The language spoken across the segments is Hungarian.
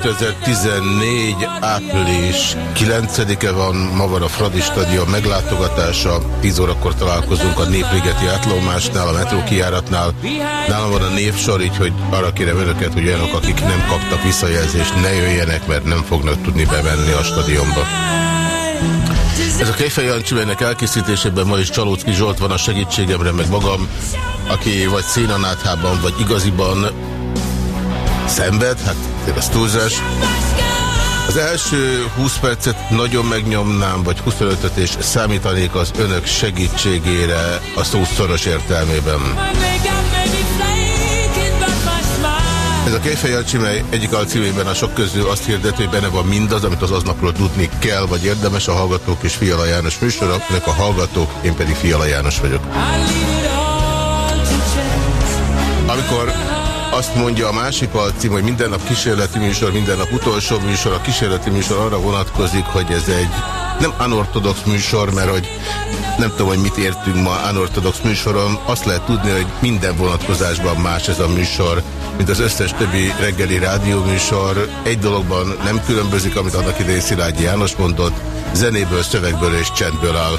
2014. április 9-e van, ma van a Fradi Stadion meglátogatása. 10 órakor találkozunk a Népligeti átlomásnál, a metró kijáratnál. Nálam van a névsor, így hogy arra kérem önöket, hogy olyanok, akik nem kaptak visszajelzést, ne jöjjenek, mert nem fognak tudni bevenni a stadionba. Ez a Kejfej Jancsi, elkészítésében ma is Csalócki Zsolt van a segítségemre, meg magam, aki vagy szénanáthában, vagy igaziban szenved, hát ez túlzás. Az első 20 percet nagyon megnyomnám, vagy 25-öt, és számítanék az önök segítségére a szó szoros értelmében. Ez a Kejfej mely egyik alcímében a sok közül azt hirdeti, hogy benne van mindaz, amit az aznapról tudni kell, vagy érdemes a Hallgatók és Fiala János műsora, a Hallgatók, én pedig Fiala János vagyok. Amikor azt mondja a másik alcím, hogy minden nap kísérleti műsor, minden nap utolsó műsor. A kísérleti műsor arra vonatkozik, hogy ez egy nem anortodox műsor, mert hogy nem tudom, hogy mit értünk ma anortodox műsoron. Azt lehet tudni, hogy minden vonatkozásban más ez a műsor, mint az összes többi reggeli rádióműsor. Egy dologban nem különbözik, amit annak idején Szilágyi János mondott, zenéből, szövegből és csendből áll.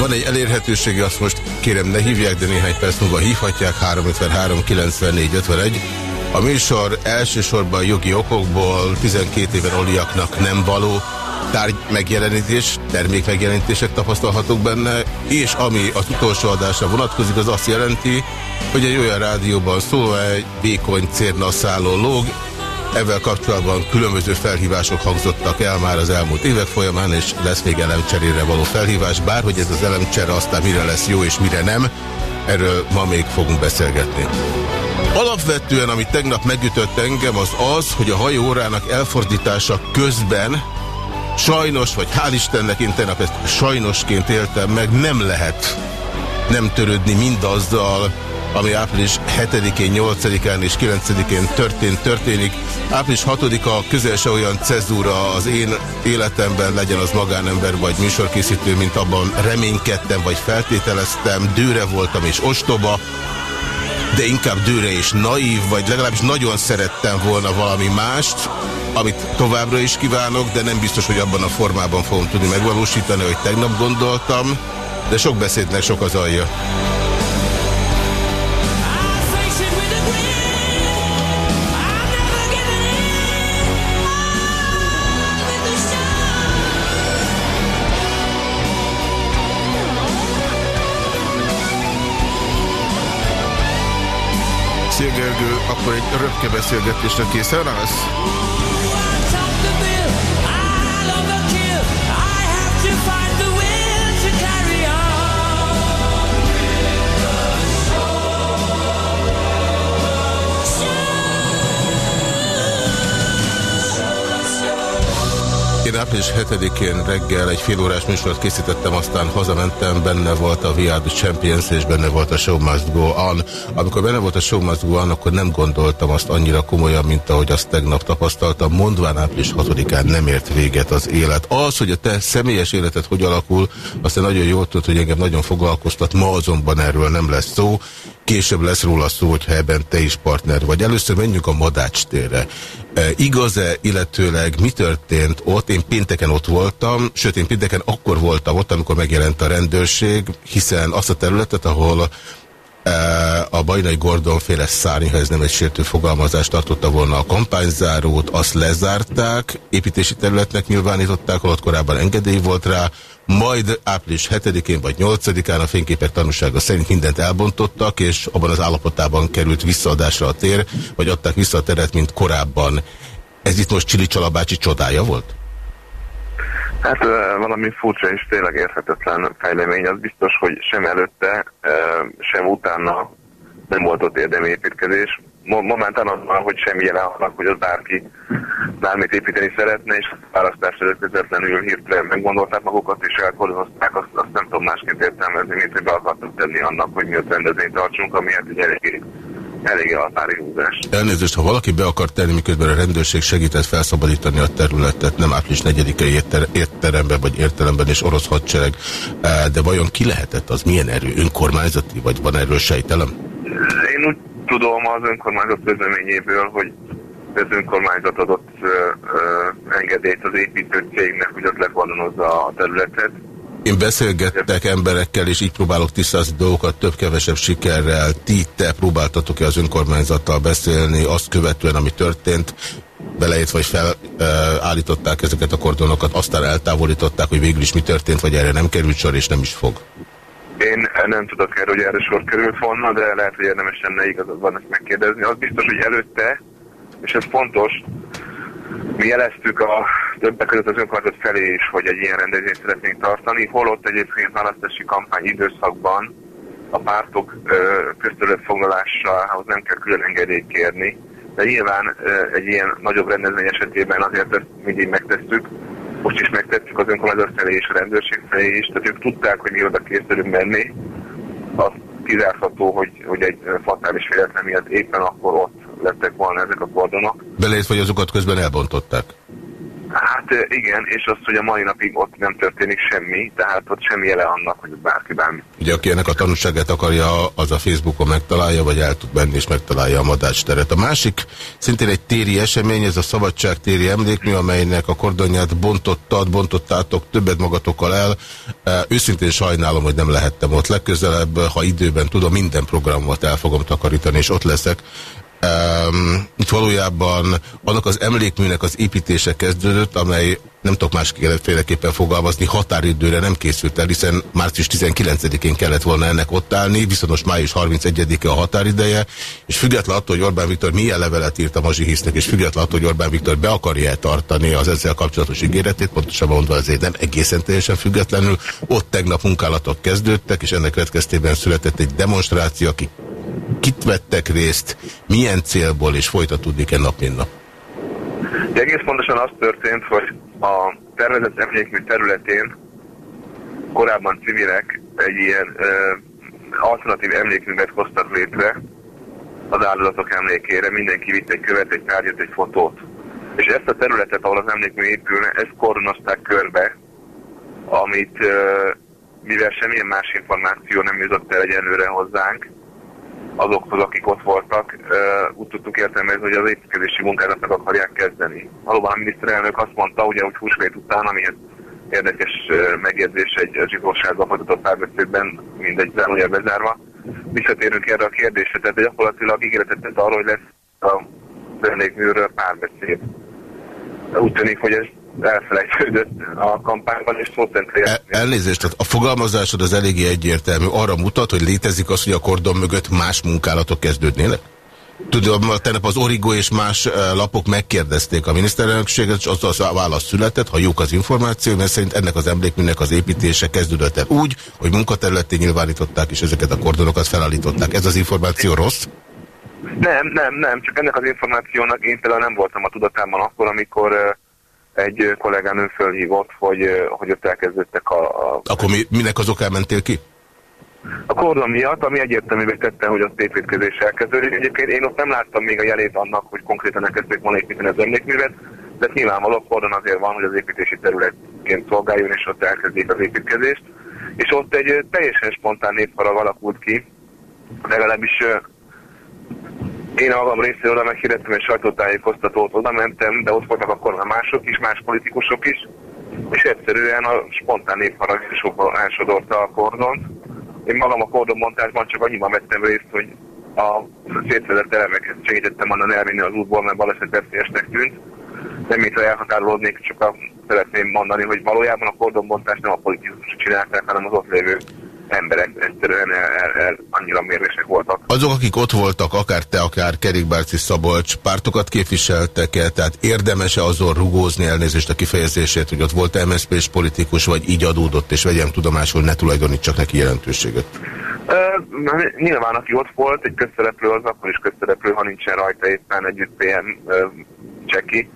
Van egy elérhetősége, azt most kérem ne hívják, de néhány perc múlva hívhatják, 353 94 51. A műsor elsősorban jogi okokból 12 éven oliaknak nem való tárgy megjelenítés, termék megjelenítések tapasztalhatók benne, és ami az utolsó adásra vonatkozik, az azt jelenti, hogy egy olyan rádióban szól, egy vékony cérna szálló lóg, ezzel kapcsolatban különböző felhívások hangzottak el már az elmúlt évek folyamán, és lesz még elemcserére való felhívás, bár hogy ez az elemcsere aztán mire lesz jó és mire nem, erről ma még fogunk beszélgetni. Alapvetően, ami tegnap megütött engem, az az, hogy a hajóórának elfordítása közben sajnos, vagy hál' Istennek én tegnap ezt sajnosként éltem meg, nem lehet nem törődni mindazzal, ami április 7-én, 8-án és 9-én történt, történik. Április 6-a közel se olyan cezúra az én életemben, legyen az magánember vagy műsorkészítő, mint abban reménykedtem vagy feltételeztem, dőre voltam és ostoba, de inkább dőre és naív, vagy legalábbis nagyon szerettem volna valami mást, amit továbbra is kívánok, de nem biztos, hogy abban a formában fogom tudni megvalósítani, hogy tegnap gondoltam, de sok beszédnek sok az alja. Gergő, akkor egy röpke beszélgetésre készen állsz? Én április 7-én reggel egy fél órás műsort készítettem, aztán hazamentem, benne volt a VR Champions és benne volt a Show Must Go On. Amikor benne volt a Show Must Go On, akkor nem gondoltam azt annyira komolyan, mint ahogy azt tegnap tapasztaltam. Mondván április 6-án nem ért véget az élet. Az, hogy a te személyes életed hogy alakul, aztán nagyon jól tudod, hogy engem nagyon foglalkoztat, ma azonban erről nem lesz szó. Később lesz róla szó, hogyha ebben te is partner vagy. Először menjünk a Madács térre. E, Igaz-e, illetőleg mi történt ott? Én pénteken ott voltam, sőt én pénteken akkor voltam ott, amikor megjelent a rendőrség, hiszen azt a területet, ahol e, a Bajnai Gordon féle szárny, ha ez nem egy sértő fogalmazást tartotta volna a kampányzárót, azt lezárták, építési területnek nyilvánították, holott korábban engedély volt rá, majd április 7-én vagy 8-án a fényképek tanúsága szerint mindent elbontottak, és abban az állapotában került visszaadásra a tér, vagy adták vissza a teret, mint korábban. Ez itt most Csili Csalabácsi csodája volt? Hát valami furcsa és tényleg érthetetlen fejlemény. Az biztos, hogy sem előtte, sem utána nem volt ott érdemi építkezés momentán az van, hogy semmi jelen annak, hogy az bárki bármit építeni szeretne, és választás előtt közvetlenül hirtelen meggondolták magukat, és elkorozozták, azt, azt nem tudom másként értelmezni, mint hogy be akartak tenni annak, hogy mi a rendezvényt tartsunk, ami hát egy eléggé eléggé határigúzás. Elnézést, ha valaki be akar tenni, miközben a rendőrség segített felszabadítani a területet, nem április 4-i étter, étteremben vagy értelemben és orosz hadsereg, eh, de vajon ki lehetett az milyen erő, önkormányzati, vagy van erről sejtelem? Én úgy tudom az önkormányzat közleményéből, hogy az önkormányzat adott ö, ö, engedélyt az építő cégnek, hogy ott lekordonozza a területet. Én beszélgettek emberekkel, és így próbálok tisztázni dolgokat több-kevesebb sikerrel. Ti, te próbáltatok-e az önkormányzattal beszélni azt követően, ami történt? Belejét vagy felállították ezeket a kordonokat, aztán eltávolították, hogy végül is mi történt, vagy erre nem került sor, és nem is fog? Én nem tudok erről, hogy erre sor került volna, de lehet, hogy érdemes lenne igazad van ezt megkérdezni. Az biztos, hogy előtte, és ez fontos, mi jeleztük a többek között az önkormányzat felé is, hogy egy ilyen rendezvényt szeretnénk tartani, holott egyébként választási kampány időszakban a pártok köztörött foglalásához nem kell külön engedélyt kérni, de nyilván egy ilyen nagyobb rendezvény esetében azért ezt mindig megtesszük, most is megtettük az önkormányzat felé és a rendőrség felé is, tehát ők tudták, hogy mi oda készülünk menni. Az kizárható, hogy, hogy egy fatális véletlen miatt éppen akkor ott lettek volna ezek a kordonok. Belét, vagy azokat közben elbontották? Hát igen, és azt, hogy a mai napig ott nem történik semmi, tehát ott semmi jele annak, hogy bárki bármi. Ugye aki ennek a tanulságát akarja, az a Facebookon megtalálja, vagy el tud menni és megtalálja a madácsteret. A másik szintén egy téri esemény, ez a Szabadság téri emlékmű, amelynek a kordonját bontottad, bontottátok többet magatokkal el. Őszintén sajnálom, hogy nem lehettem ott legközelebb, ha időben tudom, minden programot el fogom takarítani, és ott leszek. Um, itt valójában annak az emlékműnek az építése kezdődött, amely nem tudok másképpen fogalmazni, határidőre nem készült el, hiszen március 19-én kellett volna ennek ott állni, viszont május 31-e a határideje, és független attól, hogy Orbán Viktor milyen levelet írt a Mazsihisznek, és független attól, hogy Orbán Viktor be akarja -e tartani az ezzel kapcsolatos ígéretét, pontosabban mondva azért nem egészen teljesen függetlenül, ott tegnap munkálatok kezdődtek, és ennek következtében született egy demonstráció, aki kit vettek részt, milyen célból, és folytatódik-e nap mint nap? Egész pontosan az történt, hogy a tervezett emlékmű területén korábban civilek egy ilyen ö, alternatív emlékművet hoztak létre az áldozatok emlékére, mindenki vitt egy követ, egy tárgyat, egy fotót. És ezt a területet, ahol az emlékmű épülne, ezt koronozták körbe, amit ö, mivel semmilyen más információ nem jutott el egyenlőre hozzánk, azokhoz, akik ott voltak, úgy tudtuk értelmezni, hogy az építkezési munkát meg akarják kezdeni. Valóban a miniszterelnök azt mondta, ugye, hogy húsvét után, ami érdekes megjegyzés egy zsigorságban folytatott párbeszédben, mindegy zárójel bezárva. Visszatérünk erre a kérdésre, tehát gyakorlatilag ígéretet tett arról, hogy lesz a vendégműről párbeszéd. Úgy tűnik, hogy ez elfelejtődött a kampányban, és szó El, Elnézést, tehát a fogalmazásod az eléggé egyértelmű. Arra mutat, hogy létezik az, hogy a kordon mögött más munkálatok kezdődnének? Tudom, tegnap az Origo és más lapok megkérdezték a miniszterelnökséget, és az, a válasz született, ha jók az információ, mert szerint ennek az emlékműnek az építése kezdődött el úgy, hogy munkaterületén nyilvánították, és ezeket a kordonokat felállították. Ez az információ rossz? Nem, nem, nem, csak ennek az információnak én például nem voltam a tudatában akkor, amikor egy kollégánő fölhívott, hogy, hogy ott elkezdődtek a... a... Akkor mi, minek az okán mentél ki? A kordon miatt, ami egyértelművé tette, hogy az építkezés elkezdődik. Egyébként én ott nem láttam még a jelét annak, hogy konkrétan elkezdték volna építeni az emlékművet, de nyilvánvaló a kordon azért van, hogy az építési területként szolgáljon, és ott elkezdik az építkezést. És ott egy teljesen spontán népharag alakult ki, legalábbis én magam részéről oda meghirdettem egy sajtótájékoztatót, oda mentem, de ott voltak akkor már mások is, más politikusok is, és egyszerűen a spontán népharagásokban elsodorta a kordont. Én magam a kordonmontásban csak annyiban vettem részt, hogy a szétvezett elemeket segítettem annan elvinni az útból, mert baleset veszélyesnek tűnt. Nem mintha elhatárolódnék, csak a, szeretném mondani, hogy valójában a kordonbontást nem a politikusok csinálták, hanem az ott lévő emberek egyszerűen el, el, el, annyira mérvések voltak. Azok, akik ott voltak, akár te, akár Kerékbárci Szabolcs, pártokat képviseltek-e, tehát érdemes-e azon rugózni elnézést a kifejezését, hogy ott volt MSZP-s politikus, vagy így adódott, és vegyem tudomásul, ne tulajdonítsak neki jelentőséget? Uh, nyilván, aki ott volt, egy közszereplő az akkor is közszereplő, ha nincsen rajta éppen együtt PM uh, cseki.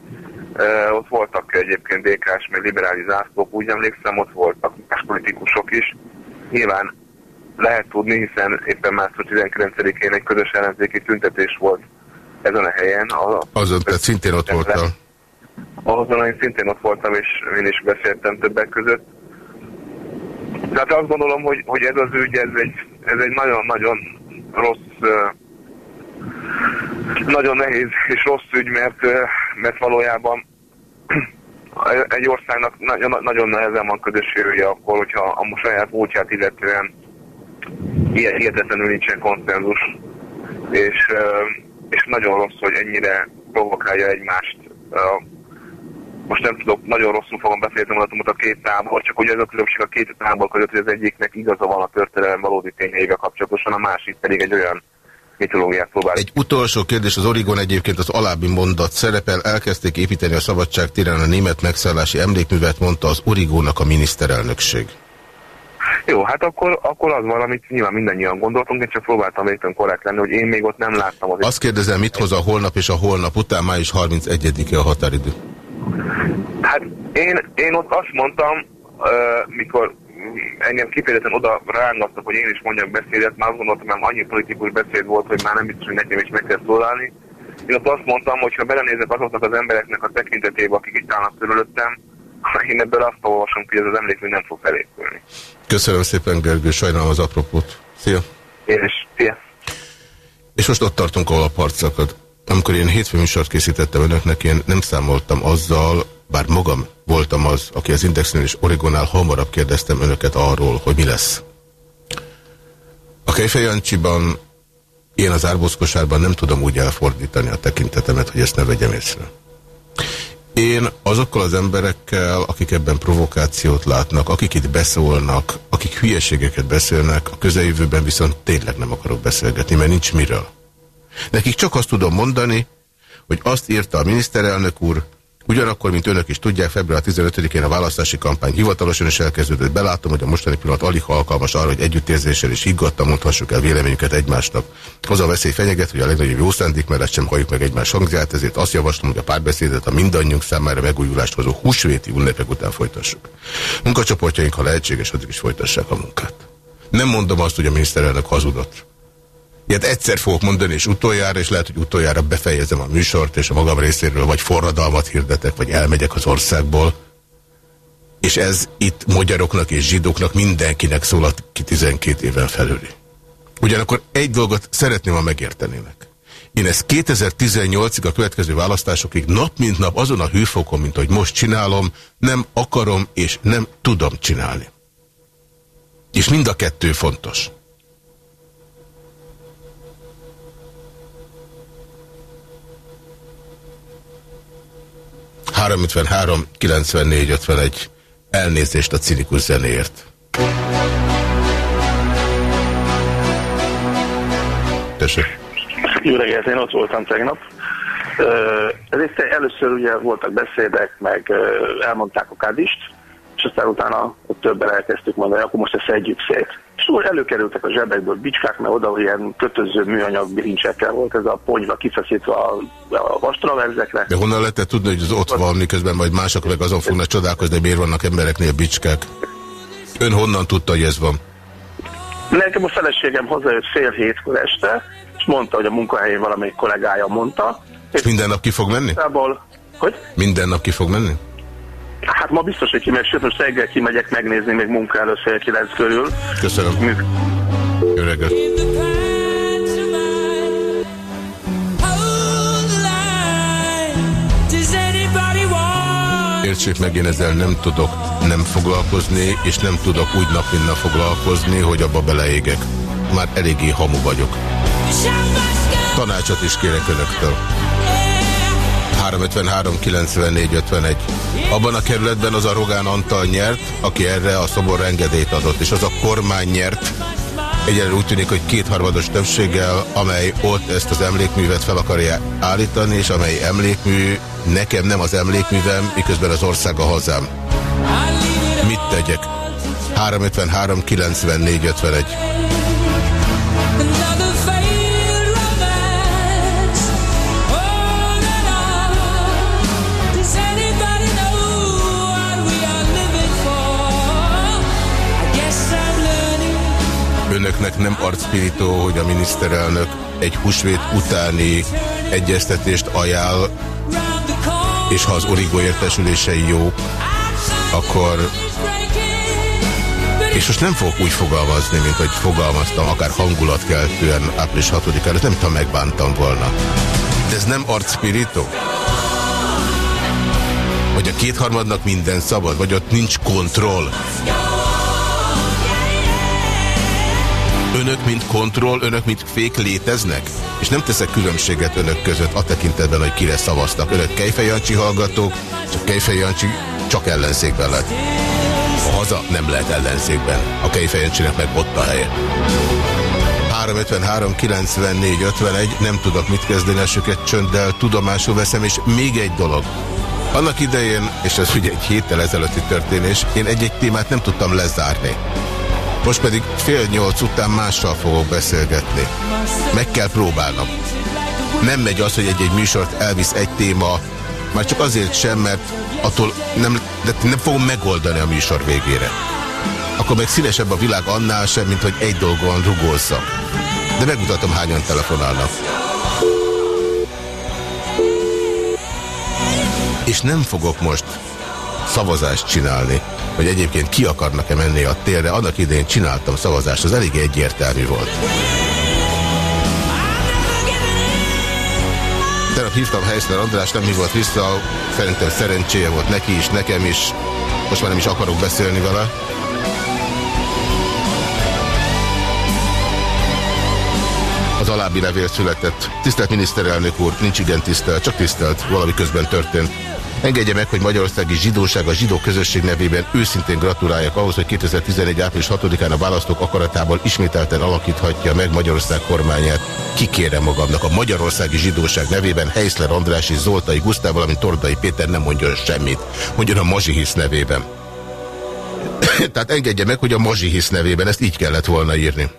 Uh, ott voltak egyébként DK-s, meg liberális zászlók, úgy emlékszem, ott voltak más politikusok is. Nyilván lehet tudni, hiszen éppen március 19-én egy közös ellenzéki tüntetés volt ezen a helyen. A, Azon, tehát szintén ott voltam. Azon én szintén ott voltam, és én is beszéltem többek között. Tehát azt gondolom, hogy, hogy ez az ügy, ez egy, ez egy nagyon-nagyon rossz nagyon nehéz és rossz ügy, mert, mert valójában egy országnak nagyon, nagyon nehezen van közös jövője akkor, hogyha a saját múltját illetően ilyen hihetetlenül nincsen konszenzus. És, és nagyon rossz, hogy ennyire provokálja egymást. Most nem tudok, nagyon rosszul fogom beszélni a két tábor, csak ugye ez a különbség a két tábor között, hogy az egyiknek igaza van a történelem valódi tényeivel kapcsolatosan, a másik pedig egy olyan mitológiát próbál. Egy utolsó kérdés, az Origon egyébként az alábbi mondat szerepel, elkezdték építeni a Szabadság téren a német megszállási emlékművet, mondta az Origónak a miniszterelnökség. Jó, hát akkor, akkor az van, amit nyilván mindannyian gondoltunk, én csak próbáltam végtelen korrekt lenni, hogy én még ott nem láttam. Az Azt kérdezem, mit hoz a holnap és a holnap után, május 31-e a határidő? Hát én, én ott azt mondtam, uh, mikor engem kifejezetten oda rángattak, hogy én is mondjak beszédet, már azt gondoltam, hogy annyi politikus beszéd volt, hogy már nem biztos, hogy nekem is meg kell szólalni. Én ott azt mondtam, hogy ha belenézek azoknak az embereknek a tekintetébe, akik itt állnak körülöttem, én ebből azt olvasom, hogy ez az emlékmű nem fog felépülni. Köszönöm szépen, Gergő, sajnálom az apropót. Szia! Én is, szia! És most ott tartunk, ahol a parcakat. Amikor én hétfő műsort készítettem önöknek, én nem számoltam azzal, bár magam voltam az, aki az Indexnél és Oregonál hamarabb kérdeztem önöket arról, hogy mi lesz. A Kejfejancsiban én az árbózkosárban nem tudom úgy elfordítani a tekintetemet, hogy ezt ne vegyem észre. Én azokkal az emberekkel, akik ebben provokációt látnak, akik itt beszólnak, akik hülyeségeket beszélnek, a közeljövőben viszont tényleg nem akarok beszélgetni, mert nincs miről. Nekik csak azt tudom mondani, hogy azt írta a miniszterelnök úr, Ugyanakkor, mint önök is tudják, február 15-én a választási kampány hivatalosan is elkezdődött. Belátom, hogy a mostani pillanat alig alkalmas arra, hogy együttérzéssel és higgadtan mondhassuk el véleményüket egymásnak. Az a veszély fenyeget, hogy a legnagyobb jó szándék mellett sem halljuk meg egymás hangját, ezért azt javaslom, hogy a párbeszédet a mindannyiunk számára megújulást hozó húsvéti ünnepek után folytassuk. Munkacsoportjaink, ha lehetséges, addig is folytassák a munkát. Nem mondom azt, hogy a miniszterelnök hazudott. Ilyet egyszer fogok mondani, és utoljára, és lehet, hogy utoljára befejezem a műsort, és a magam részéről vagy forradalmat hirdetek, vagy elmegyek az országból. És ez itt magyaroknak és zsidóknak mindenkinek szól, ki 12 éven felüli. Ugyanakkor egy dolgot szeretném, ha megértenének. Én ezt 2018-ig a következő választásokig nap mint nap azon a hőfokon, mint hogy most csinálom, nem akarom és nem tudom csinálni. És mind a kettő fontos. 353 94 51. Elnézést a cinikus zenéért. Tessék. Jó reggelt, én ott voltam tegnap. Ezért először ugye voltak beszédek, meg elmondták a kadist, és aztán utána ott többen elkezdtük mondani, akkor most ezt szedjük szét. És előkerültek a zsebekből bicskák, mert oda ilyen kötöző műanyag bilincsekkel volt ez a ponyva kifeszítve a, a vastraverzekre. De honnan lehetett tudni, hogy az ott van, miközben majd mások meg azon fognak csodálkozni, miért vannak embereknél bicskák? Ön honnan tudta, hogy ez van? Nekem a feleségem hazajött fél hétkor este, és mondta, hogy a munkahelyén valamelyik kollégája mondta. És minden nap ki fog menni? Hogy? Minden nap ki fog menni? Hát ma biztos, hogy kimegy, sőt, most reggel kimegyek megnézni még munka előtt fél kilenc körül. Köszönöm. Jó reggelt. Értsék meg, én ezzel nem tudok nem foglalkozni, és nem tudok úgy nap mint nap foglalkozni, hogy abba beleégek. Már eléggé hamu vagyok. Tanácsot is kérek önöktől. 353 94 51. Abban a kerületben az a Rogán Antal nyert, aki erre a szobor engedélyt adott, és az a kormány nyert, egyelőre úgy tűnik, hogy kétharmados többséggel, amely ott ezt az emlékművet fel akarja állítani, és amely emlékmű nekem nem az emlékművem, miközben az ország a hazám. Mit tegyek? 353 94 51. önöknek nem arcpirító, hogy a miniszterelnök egy húsvét utáni egyeztetést ajánl, és ha az origó értesülései jó, akkor És most nem fogok úgy fogalmazni, mint hogy fogalmaztam, akár hangulatkeltően április 6-án, nem tudom, megbántam volna. De ez nem arcspirító? Hogy a kétharmadnak minden szabad, vagy ott nincs kontroll? Önök, mint kontroll, önök, mint fék léteznek? És nem teszek különbséget önök között a tekintetben, hogy kire szavaztak. Önök Kejfej Jancsi hallgatók, csak Kejfej Jancsi csak ellenzékben lett. A haza nem lehet ellenzékben. A Kejfej Jancsinek meg ott a helye. 353 94 51, nem tudok mit kezdeni esőket csönddel, tudomásul veszem, és még egy dolog. Annak idején, és ez ugye egy héttel ezelőtti történés, én egy-egy témát nem tudtam lezárni. Most pedig fél nyolc után mással fogok beszélgetni. Meg kell próbálnom. Nem megy az, hogy egy-egy műsort elvisz egy téma, már csak azért sem, mert attól nem, de nem fogom megoldani a műsor végére. Akkor meg színesebb a világ annál sem, mint hogy egy dolgon rugózzak. De megmutatom, hányan telefonálnak. És nem fogok most szavazást csinálni hogy egyébként ki akarnak-e menni a térre. Annak idején csináltam szavazást, az elég egyértelmű volt. Tegnap hívtam Helyszínen András, nem hívott vissza, szerintem szerencséje volt neki is, nekem is. Most már nem is akarok beszélni vele. Az alábbi levél született. Tisztelt miniszterelnök úr, nincs igen tisztelt, csak tisztelt, valami közben történt. Engedje meg, hogy Magyarországi Zsidóság a zsidó közösség nevében őszintén gratuláljak ahhoz, hogy 2011. április 6-án a választók akaratából ismételten alakíthatja meg Magyarország kormányát. Kikérem magamnak a Magyarországi Zsidóság nevében Heiszler András és Zoltai Gusztáv, valamint Tordai Péter nem mondjon semmit. Mondjon a Mazsihisz nevében. Tehát engedje meg, hogy a Mazsihisz nevében ezt így kellett volna írni.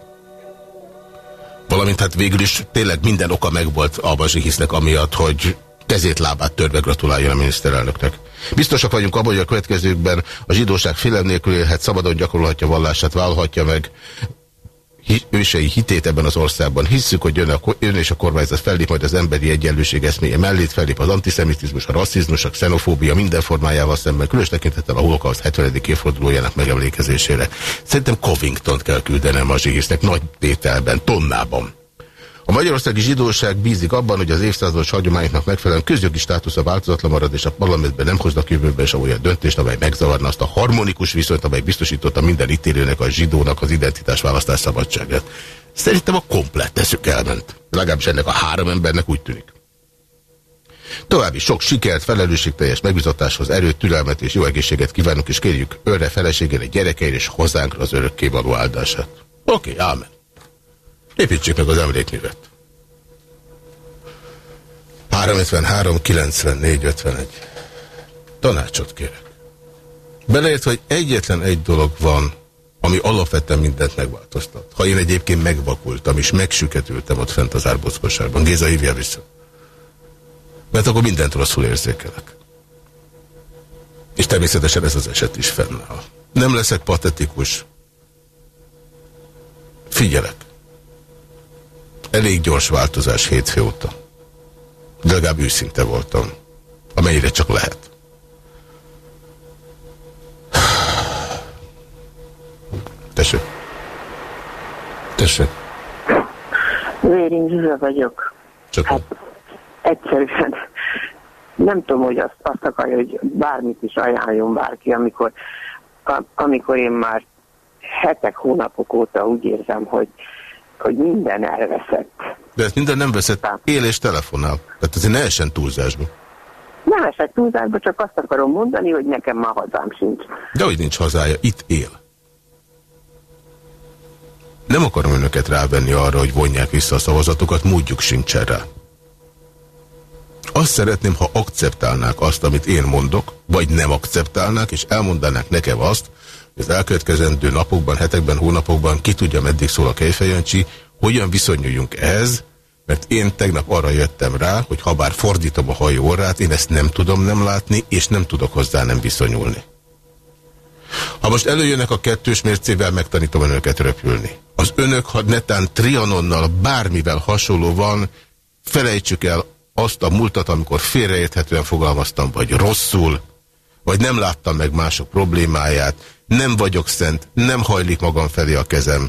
Valamint hát végül is tényleg minden oka megvolt a Mazsihisznek amiatt, hogy kezét, lábát törve gratuláljon a miniszterelnöknek. Biztosak vagyunk abban, hogy a következőkben a zsidóság félelem nélkül élhet, szabadon gyakorolhatja vallását, vállalhatja meg ősei hitét ebben az országban. Hisszük, hogy ön, a, ön és a kormányzat fellép majd az emberi egyenlőség eszméje mellét, fellép az antiszemitizmus, a rasszizmus, a xenofóbia minden formájával szemben, különös tekintettel a holokauszt 70. évfordulójának megemlékezésére. Szerintem Covington kell küldenem a zsihisznek nagy tételben, tonnában. A magyarországi zsidóság bízik abban, hogy az évszázados hagyományoknak megfelelően közjogi státusza változatlan marad, és a parlamentben nem hoznak jövőben sem olyan döntést, amely megzavarna azt a harmonikus viszonyt, amely biztosította minden ítélőnek, a zsidónak az identitás választás szabadságát. Szerintem a komplett teszük elment. Legalábbis ennek a három embernek úgy tűnik. További sok sikert, felelősségteljes megbizatáshoz, erőt, türelmet és jó egészséget kívánunk, és kérjük önre, feleségére, gyerekeire és hozzánkra az örökkévaló áldását. Oké, okay, ámen. Építsék meg az emlékművet. 353 94 51. Tanácsot kérek. Beleért, hogy egyetlen egy dolog van, ami alapvetően mindent megváltoztat. Ha én egyébként megvakultam és megsüketültem ott fent az árbockosárban, Géza hívja vissza. Mert akkor mindent rosszul érzékelek. És természetesen ez az eset is fennáll. Nem leszek patetikus. Figyelek. Elég gyors változás hétfő óta. De legalább őszinte voltam. Amennyire csak lehet. Tessék. Tessék. Vérin Zsuzsa vagyok. Csak hát, egyszerűen nem tudom, hogy azt, azt akarja, hogy bármit is ajánljon bárki, amikor, amikor én már hetek, hónapok óta úgy érzem, hogy hogy minden elveszett. De ez minden nem veszett, él és telefonál. Tehát azért ne essen túlzásba. Nem esett túlzásba, csak azt akarom mondani, hogy nekem ma hazám sincs. De hogy nincs hazája, itt él. Nem akarom önöket rávenni arra, hogy vonják vissza a szavazatokat, módjuk sincs rá. Azt szeretném, ha akceptálnák azt, amit én mondok, vagy nem akceptálnák, és elmondanák nekem azt, az elkövetkezendő napokban, hetekben, hónapokban, ki tudja, meddig szól a Kejfejancsi, hogyan viszonyuljunk ehhez, mert én tegnap arra jöttem rá, hogy ha bár fordítom a hajó orrát, én ezt nem tudom nem látni, és nem tudok hozzá nem viszonyulni. Ha most előjönnek a kettős mércével, megtanítom önöket röpülni. Az önök, ha netán trianonnal, bármivel hasonló van, felejtsük el azt a múltat, amikor félreérthetően fogalmaztam, vagy rosszul, vagy nem láttam meg mások problémáját, Nem vagyok szent, nem hajlik magam felé a kezem.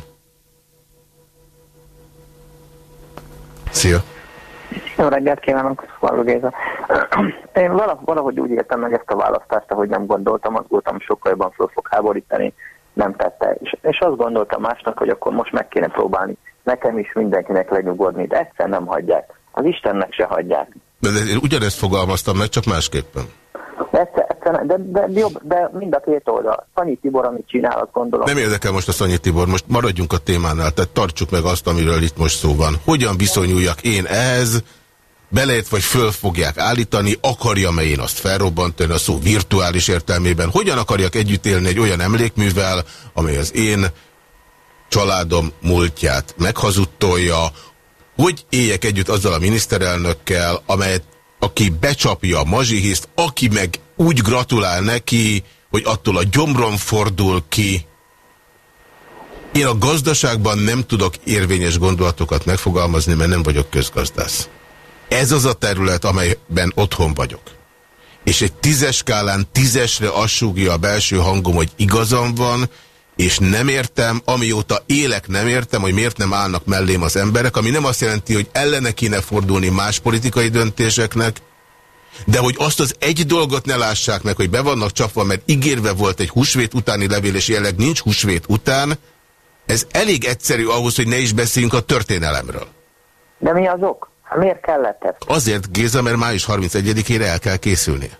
Szia! Jó reggelt kívánok, Varga Géza. Én valahogy úgy értem meg ezt a választást, ahogy nem gondoltam, azt gondoltam, sokkal jobban föl fog háborítani, nem tette. És, és azt gondoltam másnak, hogy akkor most meg kéne próbálni. Nekem is mindenkinek lenyugodni, de egyszer nem hagyják. Az Istennek se hagyják. De, én ugyanezt fogalmaztam meg, csak másképpen. Egyszer, de, de, jobb, de mind a két oldal. Szanyi Tibor, amit csinál, azt gondolom. Nem érdekel most a Szanyi Tibor, most maradjunk a témánál, tehát tartsuk meg azt, amiről itt most szó van. Hogyan viszonyuljak én ehhez, belejött vagy föl fogják állítani, akarja-e én azt felrobbantani a szó virtuális értelmében, hogyan akarjak együtt élni egy olyan emlékművel, amely az én családom múltját meghazudtolja, hogy éljek együtt azzal a miniszterelnökkel, amelyet, aki becsapja a mazsihiszt, aki meg úgy gratulál neki, hogy attól a gyomron fordul ki. Én a gazdaságban nem tudok érvényes gondolatokat megfogalmazni, mert nem vagyok közgazdász. Ez az a terület, amelyben otthon vagyok. És egy tízes skálán tízesre assúgja a belső hangom, hogy igazam van, és nem értem, amióta élek nem értem, hogy miért nem állnak mellém az emberek, ami nem azt jelenti, hogy ellene kéne fordulni más politikai döntéseknek, de hogy azt az egy dolgot ne lássák meg, hogy be vannak csapva, mert ígérve volt egy húsvét utáni levél, és jelenleg nincs húsvét után, ez elég egyszerű ahhoz, hogy ne is beszéljünk a történelemről. De mi az ok? Hát miért kellett ez? Azért, Géza, mert május 31-ére el kell készülni.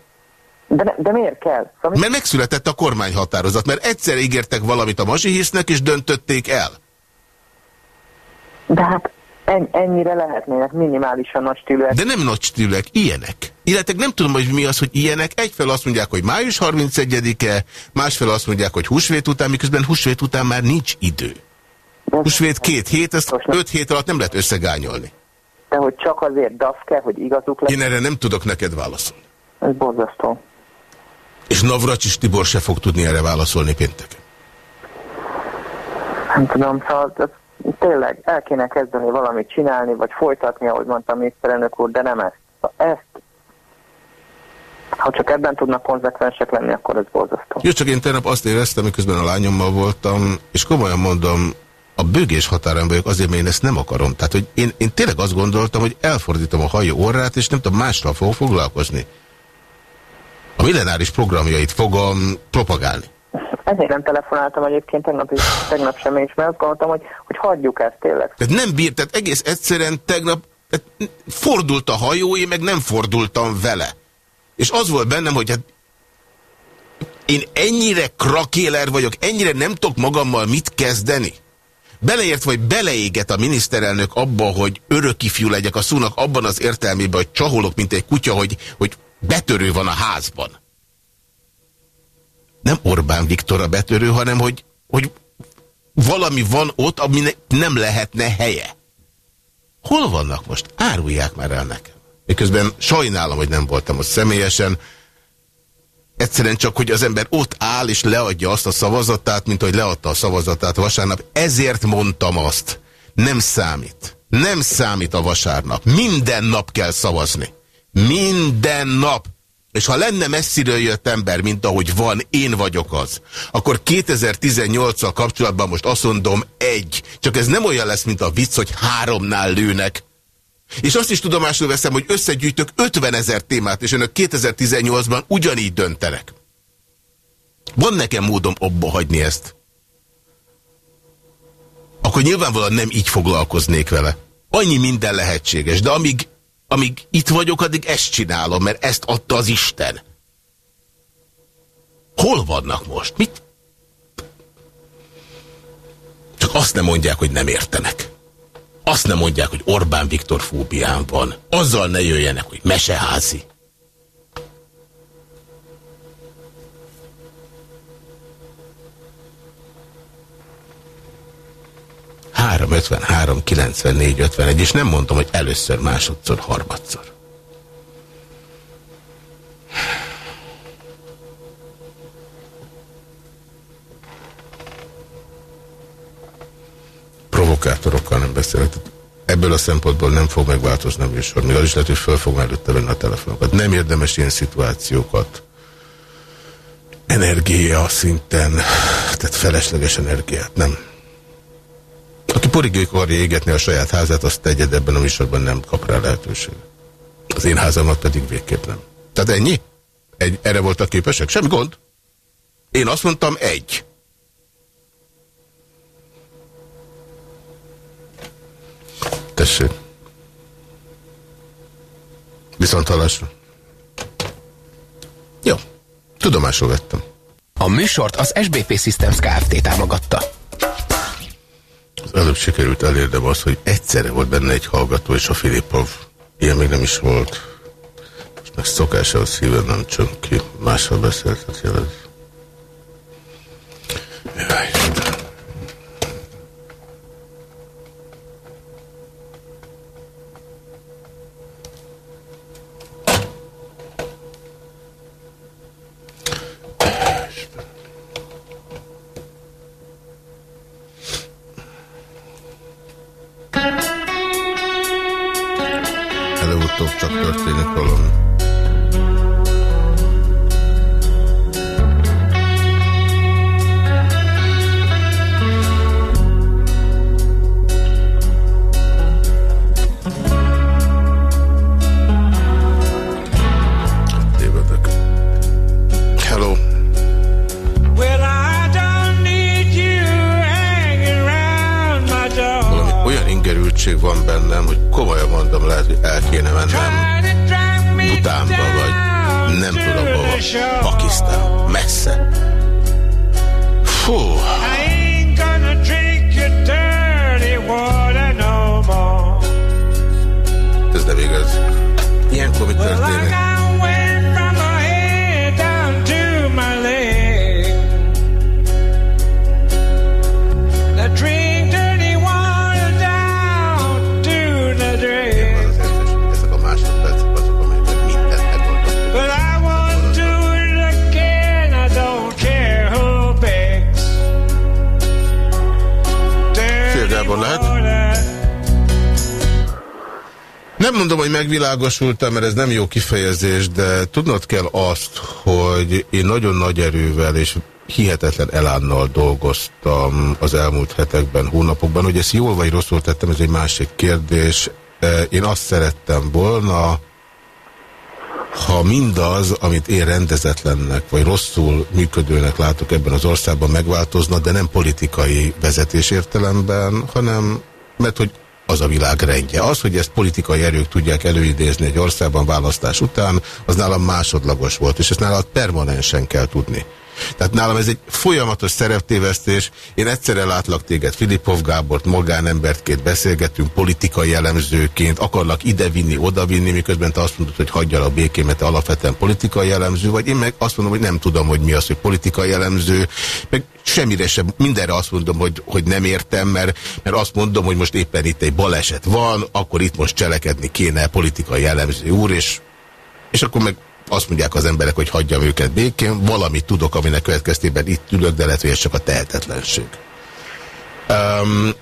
De, de miért kell? Szóval mert megszületett a kormányhatározat, mert egyszer ígértek valamit a masihisznek, és döntötték el. De hát en, ennyire lehetnének minimálisan nagy stílűek. De nem nagy stílűek, ilyenek. Illetve nem tudom, hogy mi az, hogy ilyenek. Egyfelől azt mondják, hogy május 31-e, másfelől azt mondják, hogy húsvét után, miközben húsvét után már nincs idő. Húsvét két hét, ezt öt hét alatt nem lehet összegányolni. De hogy csak azért DAF kell, hogy igazuk lesz? Én erre nem tudok neked válaszolni. Ez borzasztó. És Navracsis Tibor se fog tudni erre válaszolni pénteken. Nem tudom, szóval ez, tényleg el kéne kezdeni valamit csinálni, vagy folytatni, ahogy mondta a miniszterelnök úr, de nem ezt. Ezt ha csak ebben tudnak konzekvensek lenni, akkor ez borzasztó. Jó, csak én tegnap azt éreztem, miközben a lányommal voltam, és komolyan mondom, a bőgés határán vagyok azért, mert én ezt nem akarom. Tehát, hogy én, én tényleg azt gondoltam, hogy elfordítom a hajó orrát, és nem tudom, mással fogok foglalkozni. A millenáris programjait fogom propagálni. Ezért nem telefonáltam egyébként tegnap, is, tegnap sem is, mert azt gondoltam, hogy, hogy hagyjuk ezt tényleg. Tehát nem bír, tehát egész egyszerűen tegnap tehát fordult a hajó, én meg nem fordultam vele. És az volt bennem, hogy hát én ennyire krakéler vagyok, ennyire nem tudok magammal mit kezdeni. Beleért vagy beleéget a miniszterelnök abba, hogy örökifjú legyek a szónak abban az értelmében, hogy csaholok, mint egy kutya, hogy, hogy betörő van a házban. Nem Orbán Viktor a betörő, hanem hogy, hogy valami van ott, ami nem lehetne helye. Hol vannak most? Árulják már el nekem. Miközben sajnálom, hogy nem voltam ott személyesen, Egyszerűen csak, hogy az ember ott áll és leadja azt a szavazatát, mint hogy leadta a szavazatát vasárnap. Ezért mondtam azt. Nem számít. Nem számít a vasárnap. Minden nap kell szavazni. Minden nap. És ha lenne messziről jött ember, mint ahogy van, én vagyok az, akkor 2018-al kapcsolatban most azt mondom egy. Csak ez nem olyan lesz, mint a vicc, hogy háromnál lőnek. És azt is tudomásul veszem, hogy összegyűjtök 50 ezer témát, és önök 2018-ban ugyanígy döntenek. Van nekem módom abba hagyni ezt. Akkor nyilvánvalóan nem így foglalkoznék vele. Annyi minden lehetséges, de amíg, amíg itt vagyok, addig ezt csinálom, mert ezt adta az Isten. Hol vannak most? Mit? Csak azt nem mondják, hogy nem értenek. Azt nem mondják, hogy Orbán Viktor fóbián van. Azzal ne jöjjenek, hogy meseházi. Három, ötven, három, kilencven, négy, ötven, egy, és nem mondtam, hogy először, másodszor, harmadszor. provokátorokkal nem beszélek. Ebből a szempontból nem fog megváltozni a műsor. Még az is lehet, hogy föl fog előtte venni a telefonokat. Nem érdemes ilyen szituációkat energia szinten, tehát felesleges energiát, nem. Aki porigé akarja égetni a saját házát, azt egyed ebben a műsorban nem kap rá lehetőséget. Az én házamat pedig végképp nem. Tehát ennyi? Egy, erre voltak képesek? Semmi gond. Én azt mondtam, egy. Tessék. Viszont hallásra. Jó. Tudomásul vettem. A műsort az SBP Systems Kft. támogatta. Előbb sikerült elérnem az, hogy egyszerre volt benne egy hallgató, és a Filipov ilyen még nem is volt. Most meg szokása a szíve nem csöng ki. Máshol beszéltet jelez. Jaj, megvilágosultam, mert ez nem jó kifejezés, de tudnod kell azt, hogy én nagyon nagy erővel és hihetetlen elánnal dolgoztam az elmúlt hetekben, hónapokban. Hogy ezt jól vagy rosszul tettem, ez egy másik kérdés. E, én azt szerettem volna, ha mindaz, amit én rendezetlennek vagy rosszul működőnek látok ebben az országban megváltozna, de nem politikai vezetés értelemben, hanem mert hogy az a világ rendje. Az, hogy ezt politikai erők tudják előidézni egy országban választás után, az nálam másodlagos volt, és ezt nálam permanensen kell tudni. Tehát nálam ez egy folyamatos szereptévesztés. Én egyszerre látlak téged Filipov Gábort, magánembertként beszélgetünk, politikai elemzőként, akarlak idevinni, odavinni, miközben te azt mondod, hogy hagyjal a békémet, alapvetően politikai elemző, vagy. Én meg azt mondom, hogy nem tudom, hogy mi az, hogy politikai elemző, meg semmire sem, mindenre azt mondom, hogy, hogy nem értem, mert, mert azt mondom, hogy most éppen itt egy baleset van, akkor itt most cselekedni kéne politikai elemző úr, és, és akkor meg azt mondják az emberek, hogy hagyjam őket békén, valamit tudok, aminek következtében itt ülök, de lehet, hogy ez csak a tehetetlenség. Um,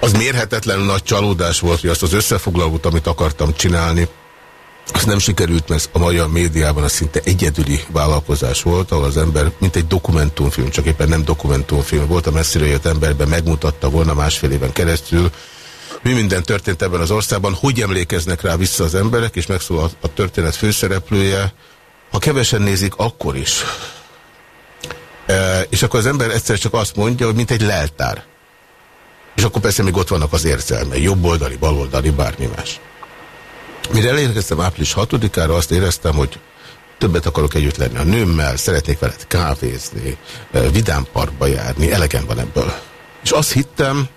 az mérhetetlenül nagy csalódás volt, hogy azt az összefoglalót, amit akartam csinálni, az nem sikerült, mert a magyar médiában az szinte egyedüli vállalkozás volt, ahol az ember, mint egy dokumentumfilm, csak éppen nem dokumentumfilm volt, a messzire jött emberben megmutatta volna másfél éven keresztül, mi minden történt ebben az országban, hogy emlékeznek rá vissza az emberek, és megszól a, történet főszereplője, ha kevesen nézik, akkor is. E, és akkor az ember egyszer csak azt mondja, hogy mint egy leltár. És akkor persze még ott vannak az érzelmei, jobboldali, baloldali, bármi más. Mire elérkeztem április 6-ára, azt éreztem, hogy többet akarok együtt lenni a nőmmel, szeretnék veled kávézni, vidámparkba járni, elegem van ebből. És azt hittem,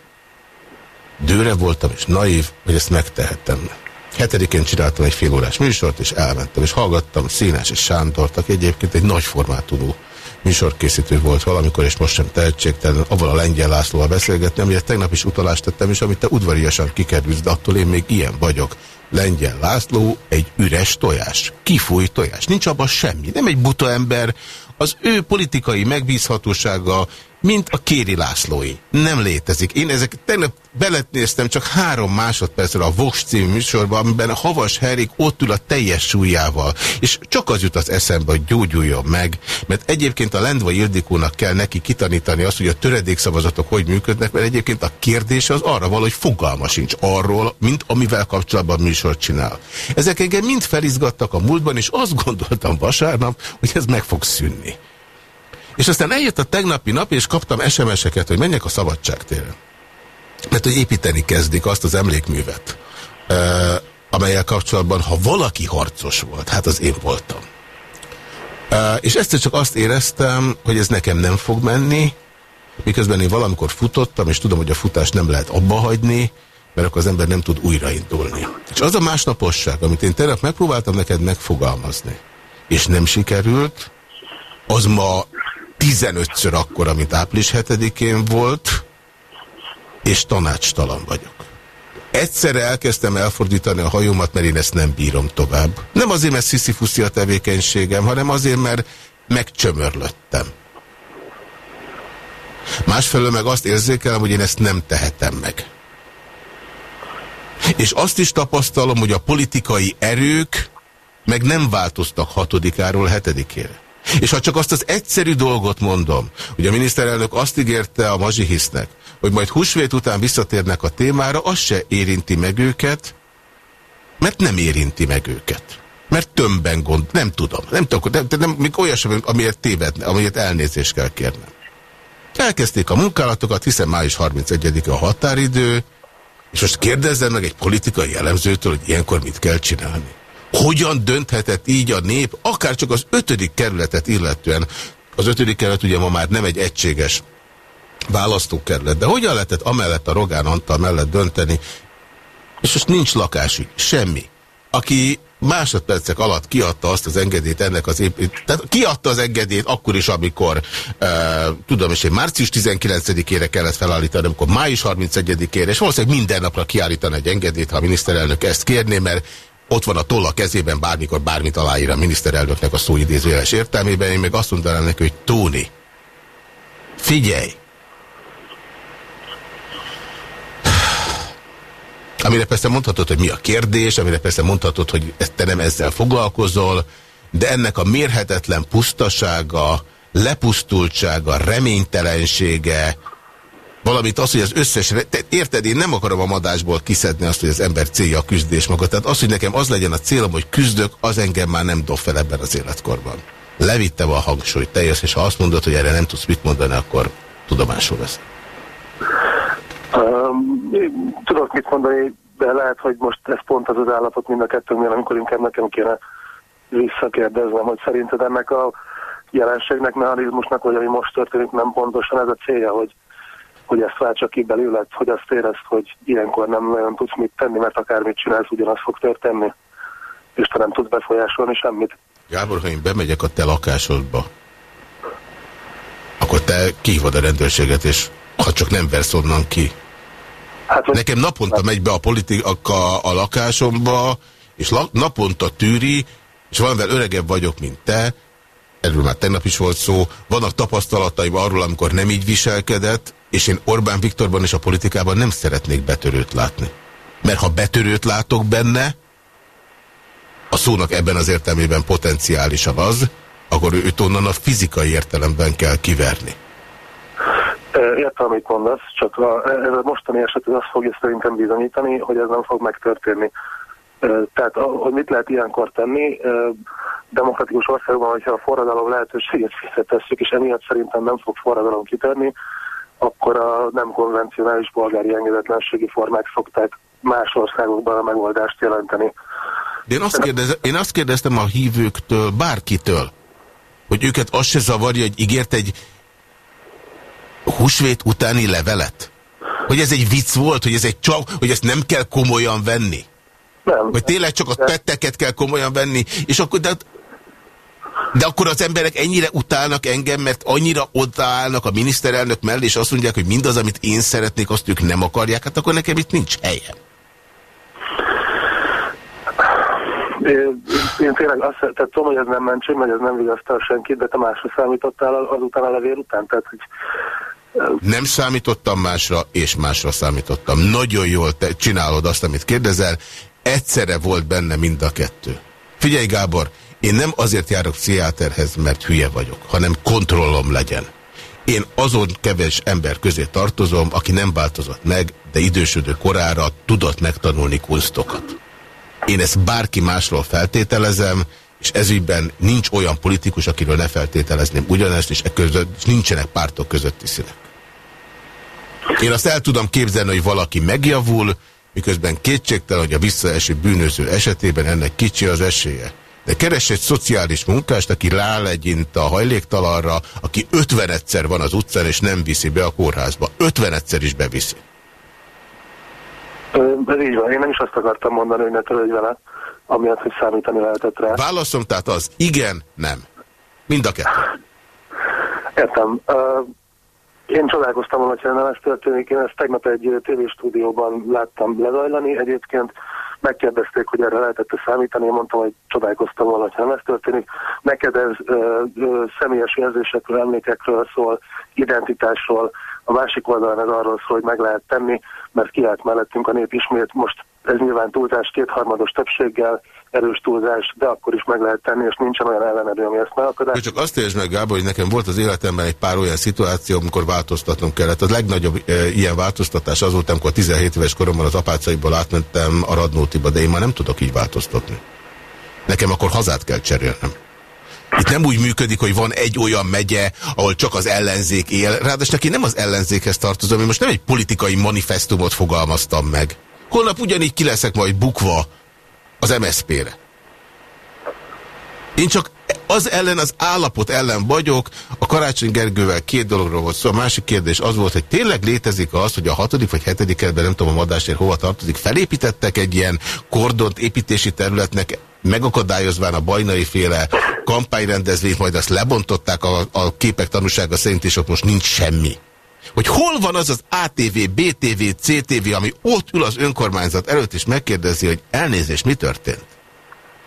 Dőre voltam és naív, hogy ezt megtehettem. Hetedikén csináltam egy félórás műsort, és elmentem, és hallgattam Színes és Sándort, aki egyébként egy nagy formátumú műsorkészítő volt valamikor, és most sem tehetségtelen, avval a lengyel Lászlóval beszélgetni, amire tegnap is utalást tettem, és amit te udvariasan kikerülsz, de attól én még ilyen vagyok. Lengyel László egy üres tojás, kifúj tojás, nincs abban semmi, nem egy buta ember, az ő politikai megbízhatósága mint a Kéri Lászlói. Nem létezik. Én ezek tegnap beletnéztem csak három másodpercre a Vox című műsorban, amiben a Havas Herik ott ül a teljes súlyával. És csak az jut az eszembe, hogy gyógyuljon meg, mert egyébként a Lendva Ildikónak kell neki kitanítani azt, hogy a töredékszavazatok hogy működnek, mert egyébként a kérdés az arra való, hogy fogalma sincs arról, mint amivel kapcsolatban műsort csinál. Ezek engem mind felizgattak a múltban, és azt gondoltam vasárnap, hogy ez meg fog szűnni. És aztán eljött a tegnapi nap, és kaptam SMS-eket, hogy menjek a szabadságtérre. Mert hogy építeni kezdik azt az emlékművet, amelyel kapcsolatban, ha valaki harcos volt, hát az én voltam. És ezt csak azt éreztem, hogy ez nekem nem fog menni, miközben én valamikor futottam, és tudom, hogy a futást nem lehet abba hagyni, mert akkor az ember nem tud újraindulni. És az a másnaposság, amit én tegnap megpróbáltam neked megfogalmazni, és nem sikerült, az ma 15-ször akkor, amit április 7-én volt, és tanácstalan vagyok. Egyszerre elkezdtem elfordítani a hajómat, mert én ezt nem bírom tovább. Nem azért, mert sziszifuszi a tevékenységem, hanem azért, mert megcsömörlöttem. Másfelől meg azt érzékelem, hogy én ezt nem tehetem meg. És azt is tapasztalom, hogy a politikai erők meg nem változtak hatodikáról hetedikére. És ha csak azt az egyszerű dolgot mondom, hogy a miniszterelnök azt ígérte a Mazsihisznek, hogy majd húsvét után visszatérnek a témára, az se érinti meg őket, mert nem érinti meg őket. Mert tömbben gond, nem tudom, nem tudom, nem, nem, még olyasmi, amiért tévedne, amiért elnézést kell kérnem. Elkezdték a munkálatokat, hiszen május 31-e a határidő, és most kérdezzem meg egy politikai jellemzőtől, hogy ilyenkor mit kell csinálni. Hogyan dönthetett így a nép, akár csak az ötödik kerületet illetően, az ötödik kerület ugye ma már nem egy egységes választókerület, de hogyan lehetett amellett a Rogán Antal mellett dönteni, és most nincs lakásügy, semmi. Aki másodpercek alatt kiadta azt az engedélyt ennek az épít, tehát kiadta az engedélyt akkor is, amikor uh, tudom is, hogy március 19-ére kellett felállítani, amikor május 31-ére, és valószínűleg minden napra kiállítani egy engedélyt, ha a miniszterelnök ezt kérné, mert ott van a tolla kezében, bármikor bármit aláír a miniszterelnöknek a szóidézőjeles értelmében, én meg azt mondanám neki, hogy Tóni, figyelj! Amire persze mondhatod, hogy mi a kérdés, amire persze mondhatod, hogy te nem ezzel foglalkozol, de ennek a mérhetetlen pusztasága, lepusztultsága, reménytelensége, Valamit az, hogy az összes... Érted, én nem akarom a madásból kiszedni azt, hogy az ember célja a küzdés maga. Tehát az, hogy nekem az legyen a célom, hogy küzdök, az engem már nem dob fel ebben az életkorban. Levittem a hangsúlyt teljes, és ha azt mondod, hogy erre nem tudsz mit mondani, akkor tudomásul vesz. Um, tudok mit mondani, de lehet, hogy most ez pont az az állapot mind a kettőnknél, amikor inkább nekem kéne visszakérdeznem, hogy szerinted ennek a jelenségnek, mechanizmusnak, vagy ami most történik, nem pontosan ez a célja, hogy hogy ezt váltsa ki belőled, hogy azt érezd, hogy ilyenkor nem nagyon tudsz mit tenni, mert akármit csinálsz, ugyanaz fog történni, és te nem tudsz befolyásolni semmit. Gábor, ha én bemegyek a te lakásodba, akkor te kihívod a rendőrséget, és ha csak nem versz onnan ki. Hát, Nekem naponta megy be a politika a lakásomba, és la naponta tűri, és valamivel öregebb vagyok, mint te, erről már tegnap is volt szó, vannak tapasztalataim arról, amikor nem így viselkedett, és én Orbán Viktorban és a politikában nem szeretnék betörőt látni. Mert ha betörőt látok benne, a szónak ebben az értelmében potenciálisabb az, akkor őt onnan a fizikai értelemben kell kiverni. Értem, amit mondasz, csak a, ez a mostani eset az azt fogja szerintem bizonyítani, hogy ez nem fog megtörténni. Tehát, hogy mit lehet ilyenkor tenni, demokratikus országban, hogyha a forradalom lehetőséget visszatesszük, és emiatt szerintem nem fog forradalom kitörni, akkor a nem konvencionális bolgári engedetlenségi formák szokták más országokban a megoldást jelenteni. De én azt, kérdez, én azt kérdeztem a hívőktől, bárkitől, hogy őket az se zavarja, hogy ígért egy húsvét utáni levelet? Hogy ez egy vicc volt, hogy ez egy csak, hogy ezt nem kell komolyan venni? Nem. Hogy tényleg csak a tetteket kell komolyan venni, és akkor, de de akkor az emberek ennyire utálnak engem, mert annyira odaállnak a miniszterelnök mellé, és azt mondják, hogy mindaz, amit én szeretnék, azt ők nem akarják, hát akkor nekem itt nincs helyem. Én, én tényleg azt tehát tudom, hogy ez nem mentség, meg ez nem vigasztal senkit, de te másra számítottál azután a levél után, tehát hogy Nem számítottam másra, és másra számítottam. Nagyon jól te csinálod azt, amit kérdezel. Egyszerre volt benne mind a kettő. Figyelj, Gábor, én nem azért járok pszichiáterhez, mert hülye vagyok, hanem kontrollom legyen. Én azon kevés ember közé tartozom, aki nem változott meg, de idősödő korára tudott megtanulni kunstokat. Én ezt bárki másról feltételezem, és ezügyben nincs olyan politikus, akiről ne feltételezném ugyanezt, és, e között, és nincsenek pártok közötti színek. Én azt el tudom képzelni, hogy valaki megjavul, miközben kétségtelen, hogy a visszaeső bűnöző esetében ennek kicsi az esélye. De keres egy szociális munkást, aki rálegyint a hajléktalanra, aki 50 egyszer van az utcán, és nem viszi be a kórházba. 50 egyszer is beviszi. Ez így van. Én nem is azt akartam mondani, hogy ne törődj vele, amiatt, hogy számítani lehetett rá. Válaszom tehát az, igen, nem. Mind a kettő. Értem. Én csodálkoztam hogyha nem ez történik. Én ezt tegnap egy tévéstúdióban láttam lezajlani. Egyébként megkérdezték, hogy erre lehetett számítani, én mondtam, hogy csodálkoztam volna, ha nem ez történik. Neked ez ö, ö, személyes érzésekről, emlékekről szól, identitásról, a másik oldalon ez arról szól, hogy meg lehet tenni, mert kiállt mellettünk a nép ismét, most ez nyilván túlzás kétharmados többséggel, erős túlzás, de akkor is meg lehet tenni, és nincsen olyan ellenedő, ami ezt megakadás. Csak azt értsd meg, Gábor, hogy nekem volt az életemben egy pár olyan szituáció, amikor változtatnom kellett. A legnagyobb e, ilyen változtatás az volt, amikor 17 éves koromban az apácaiból átmentem a Radnótiba, de én már nem tudok így változtatni. Nekem akkor hazát kell cserélnem. Itt nem úgy működik, hogy van egy olyan megye, ahol csak az ellenzék él. Ráadásul neki nem az ellenzékhez tartozom, én most nem egy politikai manifestumot fogalmaztam meg. Holnap ugyanígy ki leszek majd bukva az MSZP-re. Én csak az ellen, az állapot ellen vagyok. A Karácsony Gergővel két dologról volt szó. A másik kérdés az volt, hogy tényleg létezik az, hogy a hatodik vagy hetedik kerületben, nem tudom a madásért hova tartozik, felépítettek egy ilyen kordont építési területnek, megakadályozván a bajnai féle kampányrendezvényt, majd azt lebontották a, a képek tanúsága szerint, és ott most nincs semmi. Hogy hol van az az ATV, BTV, CTV, ami ott ül az önkormányzat előtt, és megkérdezi, hogy elnézés, mi történt?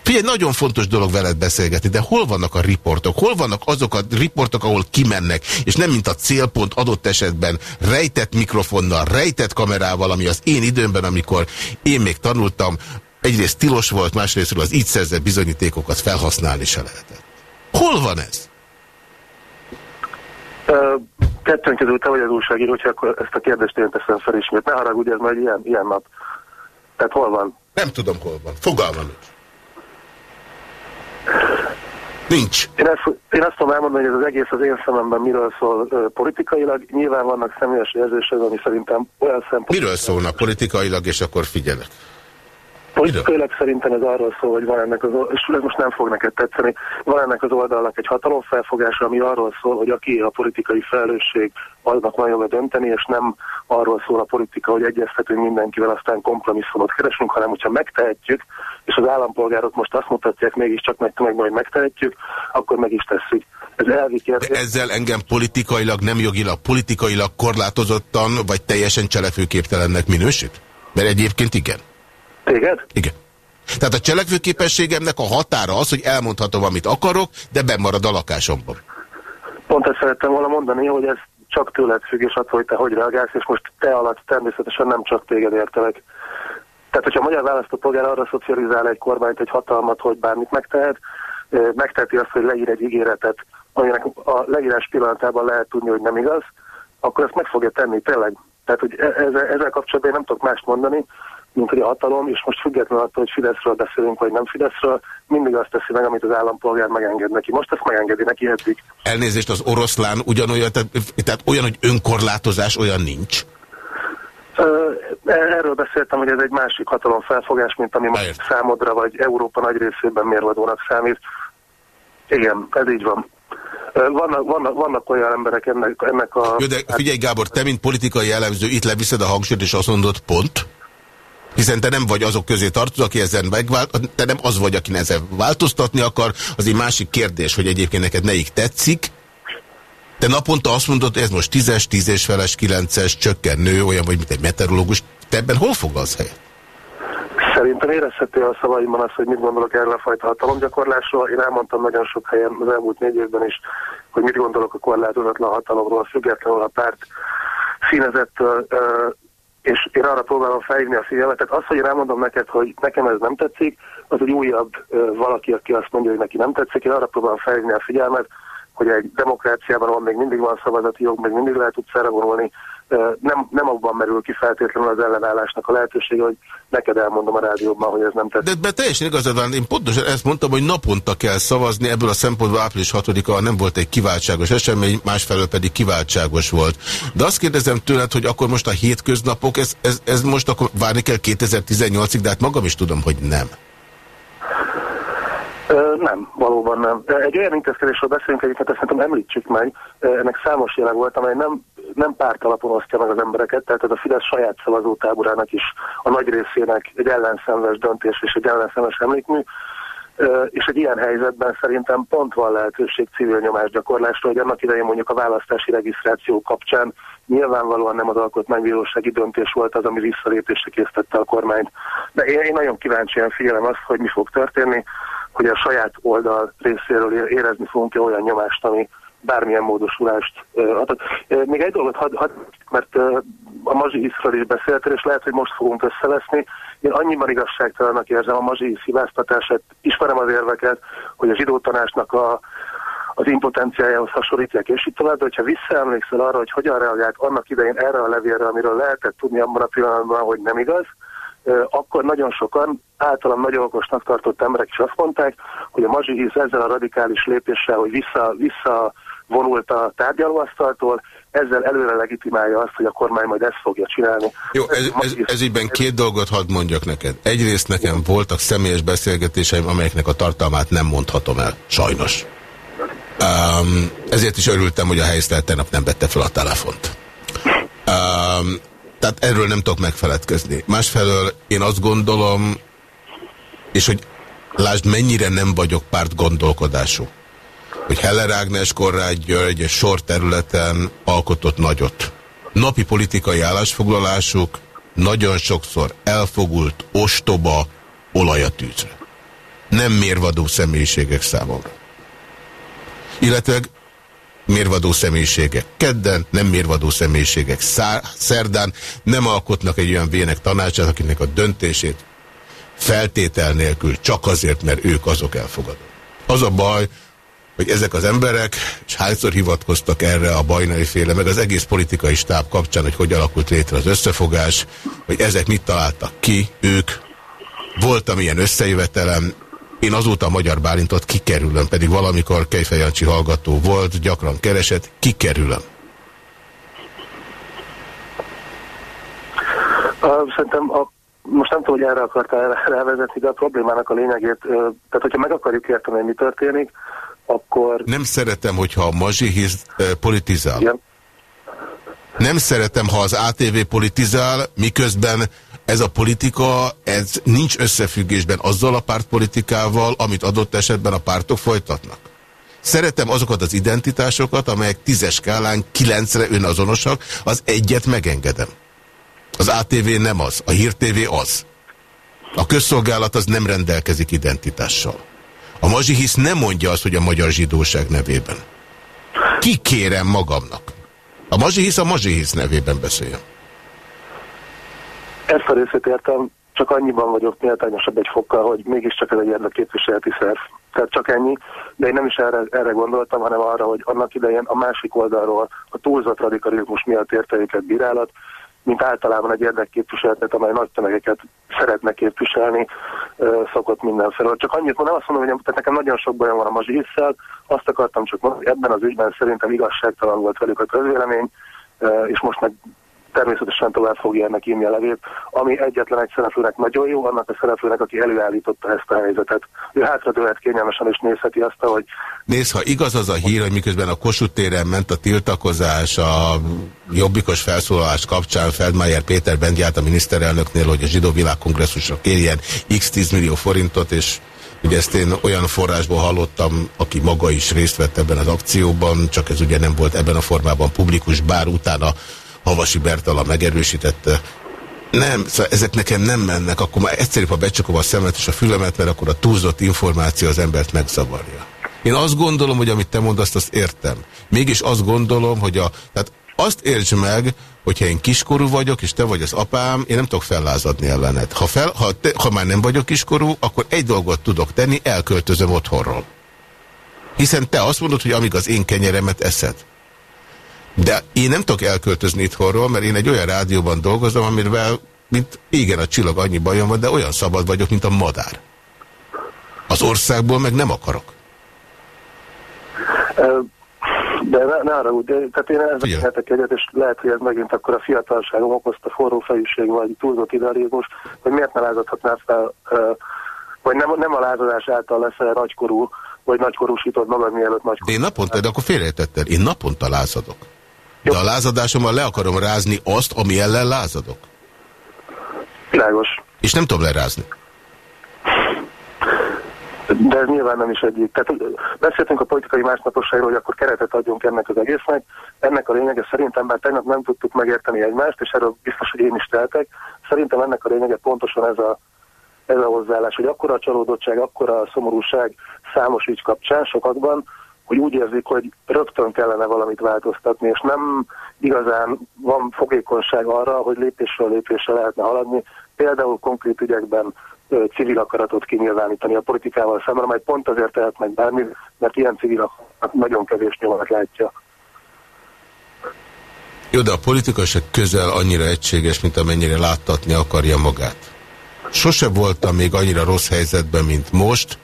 Figyelj, nagyon fontos dolog veled beszélgetni, de hol vannak a riportok? Hol vannak azok a riportok, ahol kimennek, és nem mint a célpont adott esetben rejtett mikrofonnal, rejtett kamerával, ami az én időmben, amikor én még tanultam, egyrészt tilos volt, másrészt az így szerzett bizonyítékokat felhasználni se lehetett. Hol van ez? Kettőnk közül te vagy az újságíró, hogyha akkor ezt a kérdést én teszem fel ismét. Ne haragudj, ez majd ilyen, ilyen nap. Tehát hol van? Nem tudom, hol van. Fogalmam nincs. Nincs. Én ezt, én azt tudom elmondani, hogy ez az egész az én szememben miről szól uh, politikailag. Nyilván vannak személyes érzések, ami szerintem olyan szempont... Miről szólnak politikailag, és akkor figyelek? Politikailag szerintem ez arról szól, hogy van ennek az és ez most nem fog neked tetszeni, van ennek az oldalnak egy hatalomfelfogása, ami arról szól, hogy aki a politikai felelősség, aznak nagyon joga dönteni, és nem arról szól a politika, hogy egyeztetünk mindenkivel, aztán kompromisszumot keresünk, hanem hogyha megtehetjük, és az állampolgárok most azt mutatják mégiscsak meg tömegben, hogy megtehetjük, akkor meg is tesszük. Ez elvi kérdés. De ezzel engem politikailag, nem jogilag, politikailag korlátozottan, vagy teljesen cselekvőképtelennek minősít? Mert egyébként igen. Téged? Igen. Tehát a cselekvőképességemnek a határa az, hogy elmondhatom, amit akarok, de bemarad a lakásomban. Pont ezt szerettem volna mondani, hogy ez csak tőled függ, és attól, hogy te hogy reagálsz, és most te alatt természetesen nem csak téged értelek. Tehát, hogyha a magyar választópolgár arra szocializál egy kormányt, egy hatalmat, hogy bármit megtehet, megteheti azt, hogy leír egy ígéretet, aminek a leírás pillanatában lehet tudni, hogy nem igaz, akkor ezt meg fogja tenni tényleg. Tehát, hogy e- ezzel, ezzel kapcsolatban én nem tudok mást mondani, mint hogy a hatalom, és most függetlenül attól, hogy Fideszről beszélünk, vagy nem Fideszről, mindig azt teszi meg, amit az állampolgár megenged neki. Most ezt megengedi neki eddig. Elnézést, az oroszlán ugyanolyan, tehát, tehát olyan, hogy önkorlátozás olyan nincs? Erről beszéltem, hogy ez egy másik hatalom felfogás, mint ami most számodra, vagy Európa nagy részében mérvadónak számít. Igen, ez így van. Vannak, vannak, vannak olyan emberek ennek, ennek a... Jó, de figyelj Gábor, te mint politikai jellemző itt leviszed a hangsúlyt, és azt mondod, pont? Hiszen te nem vagy azok közé tartozó, aki ezen megvált, te nem az vagy, aki ezen változtatni akar. Az egy másik kérdés, hogy egyébként neked melyik tetszik. Te naponta azt mondod, ez most tízes, tízes feles, kilences, csökken, nő, olyan vagy, mint egy meteorológus. Te ebben hol foglalsz helyet? Szerintem érezhető a szavaimban az, hogy mit gondolok erről a fajta hatalomgyakorlásról. Én elmondtam nagyon sok helyen az elmúlt négy évben is, hogy mit gondolok a korlátozatlan hatalomról, függetlenül a párt színezettől, és én arra próbálom felhívni a figyelmet. Tehát az, hogy én elmondom neked, hogy nekem ez nem tetszik, az egy újabb valaki, aki azt mondja, hogy neki nem tetszik. Én arra próbálom felhívni a figyelmet, hogy egy demokráciában, ahol még mindig van szavazati jog, még mindig lehet utcára vonulni, nem, nem abban merül ki feltétlenül az ellenállásnak a lehetősége, hogy neked elmondom a rádióban, hogy ez nem tetszik. De, de teljesen igazad van, én pontosan ezt mondtam, hogy naponta kell szavazni, ebből a szempontból április 6-a nem volt egy kiváltságos esemény, másfelől pedig kiváltságos volt. De azt kérdezem tőled, hogy akkor most a hétköznapok, ez, ez, ez most akkor várni kell 2018-ig, de hát magam is tudom, hogy nem. Nem, valóban nem. De egy olyan intézkedésről beszélünk egyébként, ezt szerintem említsük meg, ennek számos jelenleg volt, amely nem, nem párt alapon osztja meg az embereket, tehát ez a Fidesz saját szavazótáborának is a nagy részének egy ellenszenves döntés és egy ellenszenves emlékmű, és egy ilyen helyzetben szerintem pont van lehetőség civil nyomásgyakorlásra, hogy annak idején mondjuk a választási regisztráció kapcsán nyilvánvalóan nem az alkotmánybírósági döntés volt az, ami visszalépésre késztette a kormányt. De én, én nagyon kíváncsian figyelem azt, hogy mi fog történni hogy a saját oldal részéről érezni fogunk-e olyan nyomást, ami bármilyen módosulást adott. Még egy dolgot hadd, had, mert a mazsi hiszről is beszéltél, és lehet, hogy most fogunk összeveszni. Én annyiban igazságtalanak érzem a mazsi hisz hibáztatását, ismerem az érveket, hogy a zsidó tanácsnak a, az impotenciájához hasonlítják, és itt tovább, de hogyha visszaemlékszel arra, hogy hogyan reagált annak idején erre a levélre, amiről lehetett tudni abban a pillanatban, hogy nem igaz, akkor nagyon sokan, általam nagyon okosnak tartott emberek is azt mondták, hogy a Mazsihisz ezzel a radikális lépéssel, hogy vissza, vissza vonult a tárgyalóasztaltól, ezzel előre legitimálja azt, hogy a kormány majd ezt fogja csinálni. Jó, ez, ez, ez ígyben két dolgot hadd mondjak neked. Egyrészt nekem voltak személyes beszélgetéseim, amelyeknek a tartalmát nem mondhatom el, sajnos. Um, ezért is örültem, hogy a helyzet tegnap nem vette fel a telefont. Um, tehát erről nem tudok megfeledkezni. Másfelől én azt gondolom, és hogy lásd, mennyire nem vagyok párt gondolkodású, hogy Heller Ágnes, Korrágy György egy sor területen alkotott nagyot. Napi politikai állásfoglalásuk nagyon sokszor elfogult, ostoba, olaj a tűzre. Nem mérvadó személyiségek számomra. Illetve mérvadó személyiségek kedden, nem mérvadó személyiségek szerdán, nem alkotnak egy olyan vének tanácsát, akinek a döntését feltétel nélkül csak azért, mert ők azok elfogadó. Az a baj, hogy ezek az emberek, és hányszor hivatkoztak erre a bajnai féle, meg az egész politikai stáb kapcsán, hogy hogy alakult létre az összefogás, hogy ezek mit találtak ki, ők, voltam ilyen összejövetelem, én azóta a Magyar Bálintot kikerülöm, pedig valamikor Kejfejancsi hallgató volt, gyakran keresett, kikerülöm. Szerintem a, most nem tudom, hogy erre akartál rávezetni, de a problémának a lényegét, tehát hogyha meg akarjuk érteni, hogy mi történik, akkor... Nem szeretem, hogyha a mazsihiz politizál. Igen. Nem szeretem, ha az ATV politizál, miközben ez a politika, ez nincs összefüggésben azzal a pártpolitikával, amit adott esetben a pártok folytatnak. Szeretem azokat az identitásokat, amelyek tízes skálán kilencre önazonosak, az egyet megengedem. Az ATV nem az, a Hír az. A közszolgálat az nem rendelkezik identitással. A mazsihisz nem mondja azt, hogy a magyar zsidóság nevében. Ki kérem magamnak? A mazsihisz a mazsihisz nevében beszéljen. Ezt a részét értem, csak annyiban vagyok méltányosabb egy fokkal, hogy mégiscsak ez egy érdekképviseleti szerv. Tehát csak ennyi, de én nem is erre, erre gondoltam, hanem arra, hogy annak idején a másik oldalról a túlzott radikalizmus miatt érte őket bírálat, mint általában egy érdekképviseletet, amely nagy tömegeket szeretne képviselni, szokott mindenfelől. Csak annyit mondom, azt mondom, hogy tehát nekem nagyon sok bajom van a mazsísszel, azt akartam csak mondani, hogy ebben az ügyben szerintem igazságtalan volt velük a közvélemény, és most meg természetesen tovább fogja ennek írni a levét, ami egyetlen egy szereplőnek nagyon jó, annak a szereplőnek, aki előállította ezt a helyzetet. Ő hátradőhet kényelmesen és nézheti azt, hogy... Nézd, ha igaz az a hír, hogy miközben a Kossuth téren ment a tiltakozás a jobbikos felszólalás kapcsán Feldmayer Péter Bendját a miniszterelnöknél, hogy a zsidó világkongresszusra kérjen x 10 millió forintot, és Ugye ezt én olyan forrásból hallottam, aki maga is részt vett ebben az akcióban, csak ez ugye nem volt ebben a formában publikus, bár utána Havasi Bertala megerősítette. Nem, szóval ezek nekem nem mennek, akkor már egyszerűbb, ha becsakom a szemet és a fülemet, mert akkor a túlzott információ az embert megzavarja. Én azt gondolom, hogy amit te mondasz, azt értem. Mégis azt gondolom, hogy a... Tehát azt értsd meg, hogyha én kiskorú vagyok, és te vagy az apám, én nem tudok fellázadni ellened. Ha, fel, ha, te, ha már nem vagyok kiskorú, akkor egy dolgot tudok tenni, elköltözöm otthonról. Hiszen te azt mondod, hogy amíg az én kenyeremet eszed. De én nem tudok elköltözni itthonról, mert én egy olyan rádióban dolgozom, amivel, mint igen, a csillag annyi bajom van, de olyan szabad vagyok, mint a madár. Az országból meg nem akarok. De ne, ne arra úgy, tehát én ezzel lehetek egyet, és lehet, hogy ez megint akkor a fiatalságom okozta forró fejűség, vagy túlzott idealizmus, hogy miért ne lázadhatnál fel, vagy nem, nem a lázadás által leszel nagykorú, vagy nagykorúsítod magad mielőtt nagykorú. Én naponta, de akkor félrejtetted, én naponta lázadok. De a lázadásommal le akarom rázni azt, ami ellen lázadok. Világos. És nem tudom lerázni. De ez nyilván nem is egyik. Tehát beszéltünk a politikai másnaposságról, hogy akkor keretet adjunk ennek az egésznek. Ennek a lényege szerintem, bár tegnap nem tudtuk megérteni egymást, és erről biztos, hogy én is teltek, szerintem ennek a lényege pontosan ez a, ez a hozzáállás, hogy akkora a csalódottság, akkora a szomorúság számos ügy kapcsán sokakban, hogy úgy érzik, hogy rögtön kellene valamit változtatni, és nem igazán van fogékonyság arra, hogy lépésről lépésre lehetne haladni, például konkrét ügyekben civil akaratot kinyilvánítani a politikával szemben, majd pont azért tehet meg bármi, mert ilyen civil akarat nagyon kevés nyomat látja. Jó, de a politika se közel annyira egységes, mint amennyire láttatni akarja magát. Sose voltam még annyira rossz helyzetben, mint most,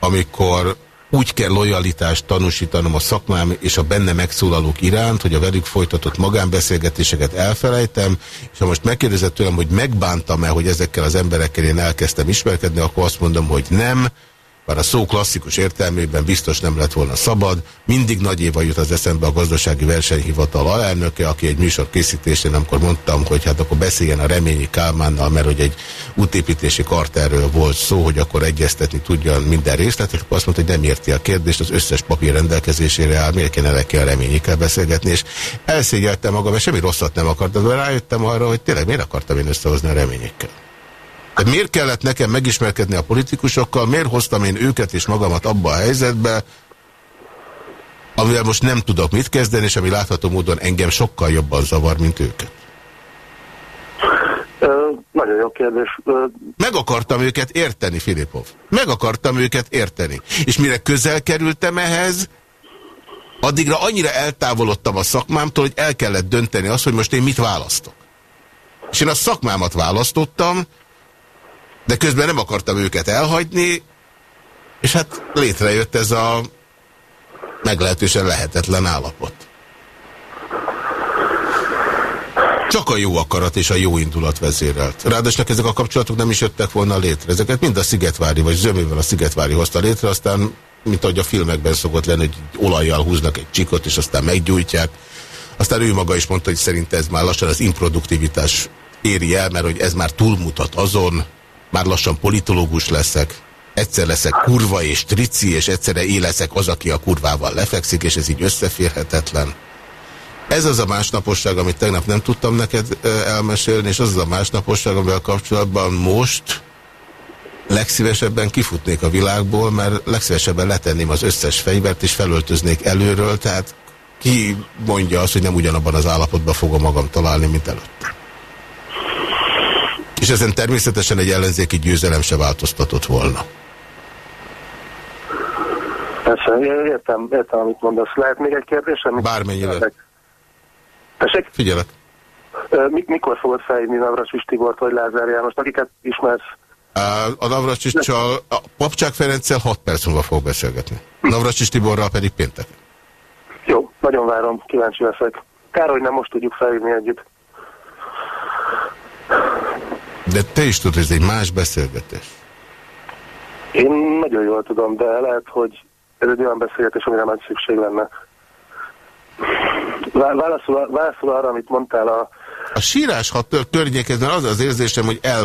amikor úgy kell lojalitást tanúsítanom a szakmám és a benne megszólalók iránt, hogy a velük folytatott magánbeszélgetéseket elfelejtem, és ha most megkérdezett tőlem, hogy megbántam-e, hogy ezekkel az emberekkel én elkezdtem ismerkedni, akkor azt mondom, hogy nem, bár a szó klasszikus értelmében biztos nem lett volna szabad. Mindig nagy éva jut az eszembe a gazdasági versenyhivatal alelnöke, aki egy műsor készítésén, amikor mondtam, hogy hát akkor beszéljen a Reményi Kálmánnal, mert hogy egy útépítési karterről volt szó, hogy akkor egyeztetni tudjon minden részletet, azt mondta, hogy nem érti a kérdést, az összes papír rendelkezésére áll, miért kéne neki a Reményikkel beszélgetni, és elszégyeltem magam, mert semmi rosszat nem akartam, de rájöttem arra, hogy tényleg miért akartam én összehozni a Reményikkel. De miért kellett nekem megismerkedni a politikusokkal, miért hoztam én őket és magamat abba a helyzetbe, amivel most nem tudok mit kezdeni, és ami látható módon engem sokkal jobban zavar, mint őket. Ö, nagyon jó kérdés. Ö... Meg akartam őket érteni, Filipov. Meg akartam őket érteni. És mire közel kerültem ehhez, addigra annyira eltávolodtam a szakmámtól, hogy el kellett dönteni azt, hogy most én mit választok. És én a szakmámat választottam, de közben nem akartam őket elhagyni, és hát létrejött ez a meglehetősen lehetetlen állapot. Csak a jó akarat és a jó indulat vezérelt. Ráadásul ezek a kapcsolatok nem is jöttek volna létre. Ezeket mind a Szigetvári, vagy zömével a Szigetvári hozta létre, aztán, mint ahogy a filmekben szokott lenni, hogy olajjal húznak egy csikot, és aztán meggyújtják. Aztán ő maga is mondta, hogy szerint ez már lassan az improduktivitás éri el, mert hogy ez már túlmutat azon, már lassan politológus leszek, egyszer leszek kurva és trici, és egyszerre éleszek az, aki a kurvával lefekszik, és ez így összeférhetetlen. Ez az a másnaposság, amit tegnap nem tudtam neked elmesélni, és az az a másnaposság, amivel kapcsolatban most legszívesebben kifutnék a világból, mert legszívesebben letenném az összes fegyvert, és felöltöznék előről, tehát ki mondja azt, hogy nem ugyanabban az állapotban fogom magam találni, mint előtte. És ezen természetesen egy ellenzéki győzelem se változtatott volna. Persze, értem, értem, amit mondasz. Lehet még egy kérdés? Bármennyire. Tessék? Figyelek. Mik, mikor fogod felhívni Navracsis Tibort vagy Lázár János, akiket ismersz? A Navracsicsal, a Papcsák Ferenccel 6 perc múlva fog beszélgetni. Navracsis Tiborral pedig péntek. Jó, nagyon várom, kíváncsi leszek. Kár, hogy nem most tudjuk felhívni együtt. De te is tudod, ez egy más beszélgetés. Én nagyon jól tudom, de lehet, hogy ez egy olyan beszélgetés, amire nagy szükség lenne. Válaszol, válaszol arra, amit mondtál a... A sírás hat környékezben az az érzésem, hogy el,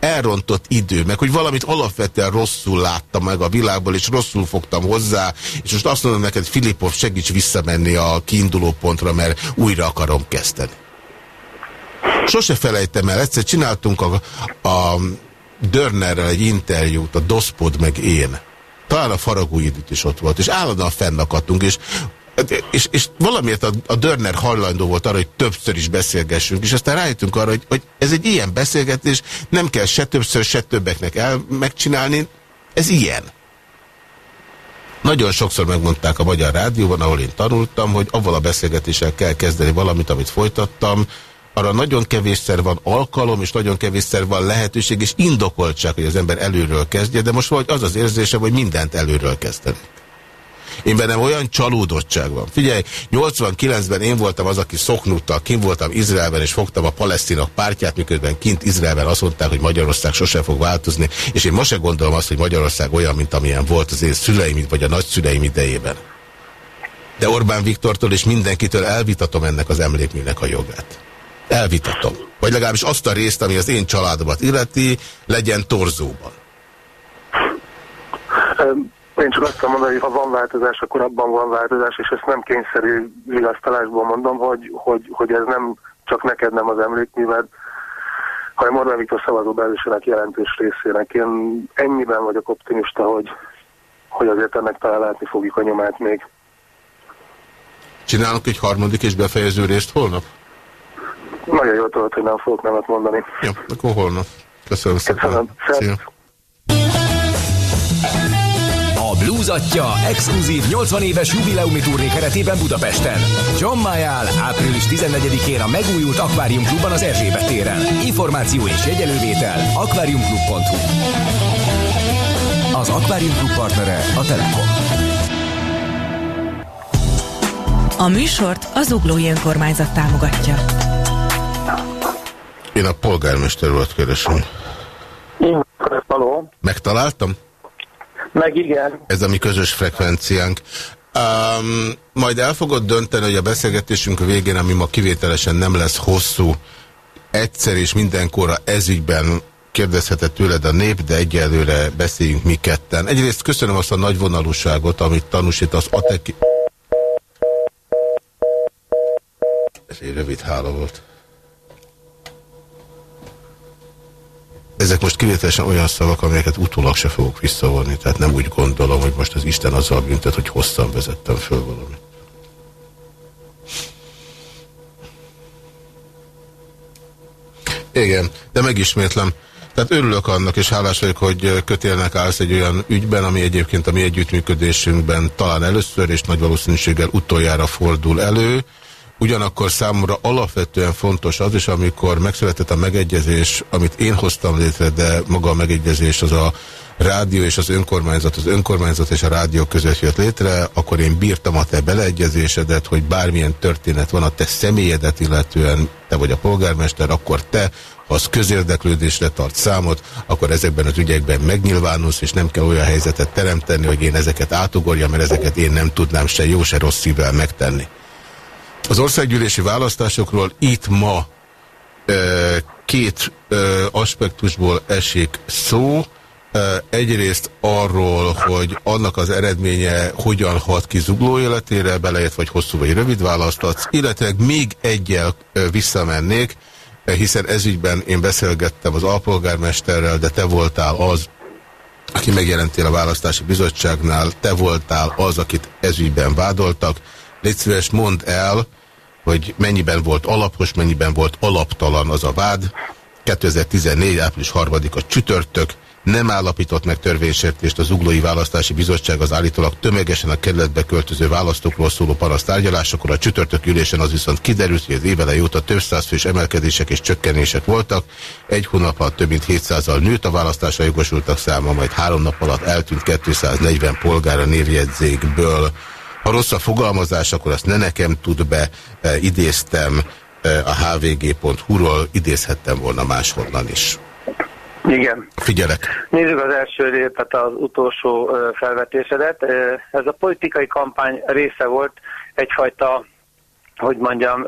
elrontott idő, meg hogy valamit alapvetően rosszul láttam meg a világból, és rosszul fogtam hozzá, és most azt mondom neked, Filipov, segíts visszamenni a kiinduló pontra, mert újra akarom kezdeni. Sose felejtem el, egyszer csináltunk a, a Dörnerrel egy interjút, a Doszpod meg én. Talán a Faragó is ott volt, és állandóan fennakadtunk, és és, és valamiért a, a Dörner hajlandó volt arra, hogy többször is beszélgessünk, és aztán rájöttünk arra, hogy, hogy ez egy ilyen beszélgetés, nem kell se többször, se többeknek el megcsinálni, ez ilyen. Nagyon sokszor megmondták a Magyar Rádióban, ahol én tanultam, hogy avval a beszélgetéssel kell kezdeni valamit, amit folytattam, arra nagyon kevésszer van alkalom, és nagyon kevésszer van lehetőség, és indokoltság, hogy az ember előről kezdje, de most vagy az az érzésem, hogy mindent előről kezdeni. Én bennem olyan csalódottság van. Figyelj, 89-ben én voltam az, aki szoknuttal, kint voltam Izraelben, és fogtam a palesztinak pártját, miközben kint Izraelben azt mondták, hogy Magyarország sosem fog változni, és én most se gondolom azt, hogy Magyarország olyan, mint amilyen volt az én szüleim, vagy a nagyszüleim idejében. De Orbán Viktortól és mindenkitől elvitatom ennek az emlékműnek a jogát. Elvitatom. Vagy legalábbis azt a részt, ami az én családomat illeti, legyen torzóban. Én csak azt mondani, hogy ha van változás, akkor abban van változás, és ezt nem kényszerű vigasztalásból mondom, hogy, hogy, hogy ez nem csak neked nem az emlékműved, hanem Orbán Viktor szavazóbázisának jelentős részének. Én ennyiben vagyok optimista, hogy, hogy azért ennek talán látni fogjuk a nyomát még. Csinálunk egy harmadik és befejező részt holnap? Nagyon jól tudod, hogy nem fogok nemet mondani. Jó, akkor holnap. Köszönöm szépen. Köszönöm. Szia. A Blues Atya exkluzív 80 éves jubileumi turné keretében Budapesten. John Mayall április 14-én a megújult Aquarium Klubban az Erzsébet téren. Információ és jegyelővétel aquariumklub.hu Az Aquarium Klub partnere a Telekom. A műsort az Uglói Önkormányzat támogatja. Én a polgármester volt keresem. Én való. Megtaláltam? Meg igen. Ez a mi közös frekvenciánk. Um, majd el fogod dönteni, hogy a beszélgetésünk végén, ami ma kivételesen nem lesz hosszú, egyszer és mindenkorra ezügyben kérdezhetett tőled a nép, de egyelőre beszéljünk mi ketten. Egyrészt köszönöm azt a nagy vonalúságot, amit tanúsítasz. Ateki... Ez egy rövid hála volt. Ezek most kivételesen olyan szavak, amelyeket utólag se fogok visszavonni, tehát nem úgy gondolom, hogy most az Isten azzal büntet, hogy hosszan vezettem föl valamit. Igen, de megismétlem. Tehát örülök annak, és hálás vagyok, hogy kötélnek állsz egy olyan ügyben, ami egyébként a mi együttműködésünkben talán először és nagy valószínűséggel utoljára fordul elő. Ugyanakkor számomra alapvetően fontos az is, amikor megszületett a megegyezés, amit én hoztam létre, de maga a megegyezés az a rádió és az önkormányzat, az önkormányzat és a rádió között jött létre, akkor én bírtam a te beleegyezésedet, hogy bármilyen történet van a te személyedet, illetően te vagy a polgármester, akkor te, ha az közérdeklődésre tart számot, akkor ezekben az ügyekben megnyilvánulsz, és nem kell olyan helyzetet teremteni, hogy én ezeket átugorjam, mert ezeket én nem tudnám se jó, se rossz szívvel megtenni. Az országgyűlési választásokról itt ma két aspektusból esik szó. Egyrészt arról, hogy annak az eredménye hogyan hat ki zugló életére, belejött vagy hosszú vagy rövid választatsz, illetve még egyel visszamennék, hiszen ezügyben én beszélgettem az alpolgármesterrel, de te voltál az, aki megjelentél a választási bizottságnál, te voltál az, akit ezügyben vádoltak. Légy szíves, mondd el, hogy mennyiben volt alapos, mennyiben volt alaptalan az a vád. 2014. április 3-a csütörtök, nem állapított meg törvénysértést az Uglói Választási Bizottság az állítólag tömegesen a kerületbe költöző választókról szóló paraszt tárgyalásokor. A csütörtök ülésen az viszont kiderült, hogy az évele óta több száz fős emelkedések és csökkenések voltak. Egy hónap alatt több mint 700-al nőtt a választásra jogosultak száma, majd három nap alatt eltűnt 240 polgára névjegyzékből. Ha rossz a fogalmazás, akkor azt ne nekem tud be, e, idéztem e, a hvg.hu-ról, idézhettem volna máshonnan is. Igen. Figyelek. Nézzük az első, tehát az utolsó felvetésedet. Ez a politikai kampány része volt egyfajta, hogy mondjam,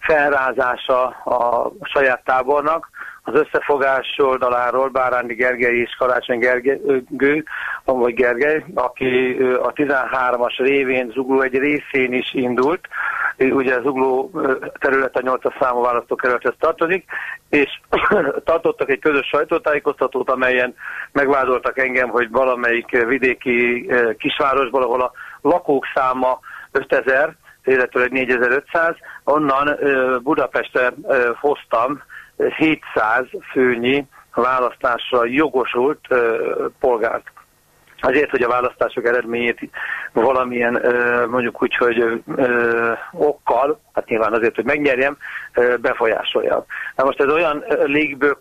felrázása a saját tábornak, az összefogás oldaláról Bárándi Gergely és Karácsony Gergő, vagy Gergely, aki a 13-as révén Zugló egy részén is indult, ugye az Ugló terület a 8 számú választókerülethez tartozik, és tartottak egy közös sajtótájékoztatót, amelyen megvádoltak engem, hogy valamelyik vidéki kisvárosból, ahol a lakók száma 5000, illetve 4500, onnan Budapestre hoztam 700 főnyi választásra jogosult polgárt azért, hogy a választások eredményét valamilyen mondjuk úgy, hogy okkal, hát nyilván azért, hogy megnyerjem, befolyásolja. Na most ez olyan légből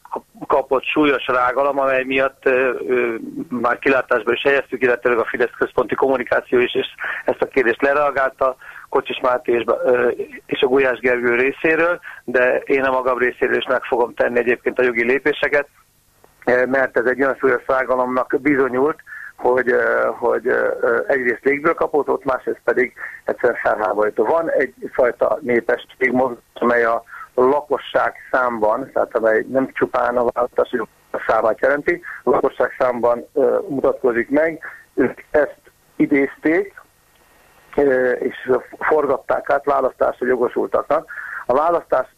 kapott súlyos rágalom, amely miatt már kilátásban is helyeztük, illetve a Fidesz központi kommunikáció is, és ezt a kérdést lereagálta, Kocsis Máté és, és a Gulyás Gergő részéről, de én a magam részéről is meg fogom tenni egyébként a jogi lépéseket, mert ez egy olyan súlyos rágalomnak bizonyult, hogy, hogy egyrészt légből kapott, másrészt pedig egyszer felháborító. Van egyfajta népesség, amely a lakosság számban, tehát amely nem csupán a választás a számát jelenti, a lakosság számban mutatkozik meg, ők ezt idézték, és forgatták át választásra jogosultaknak. A választást,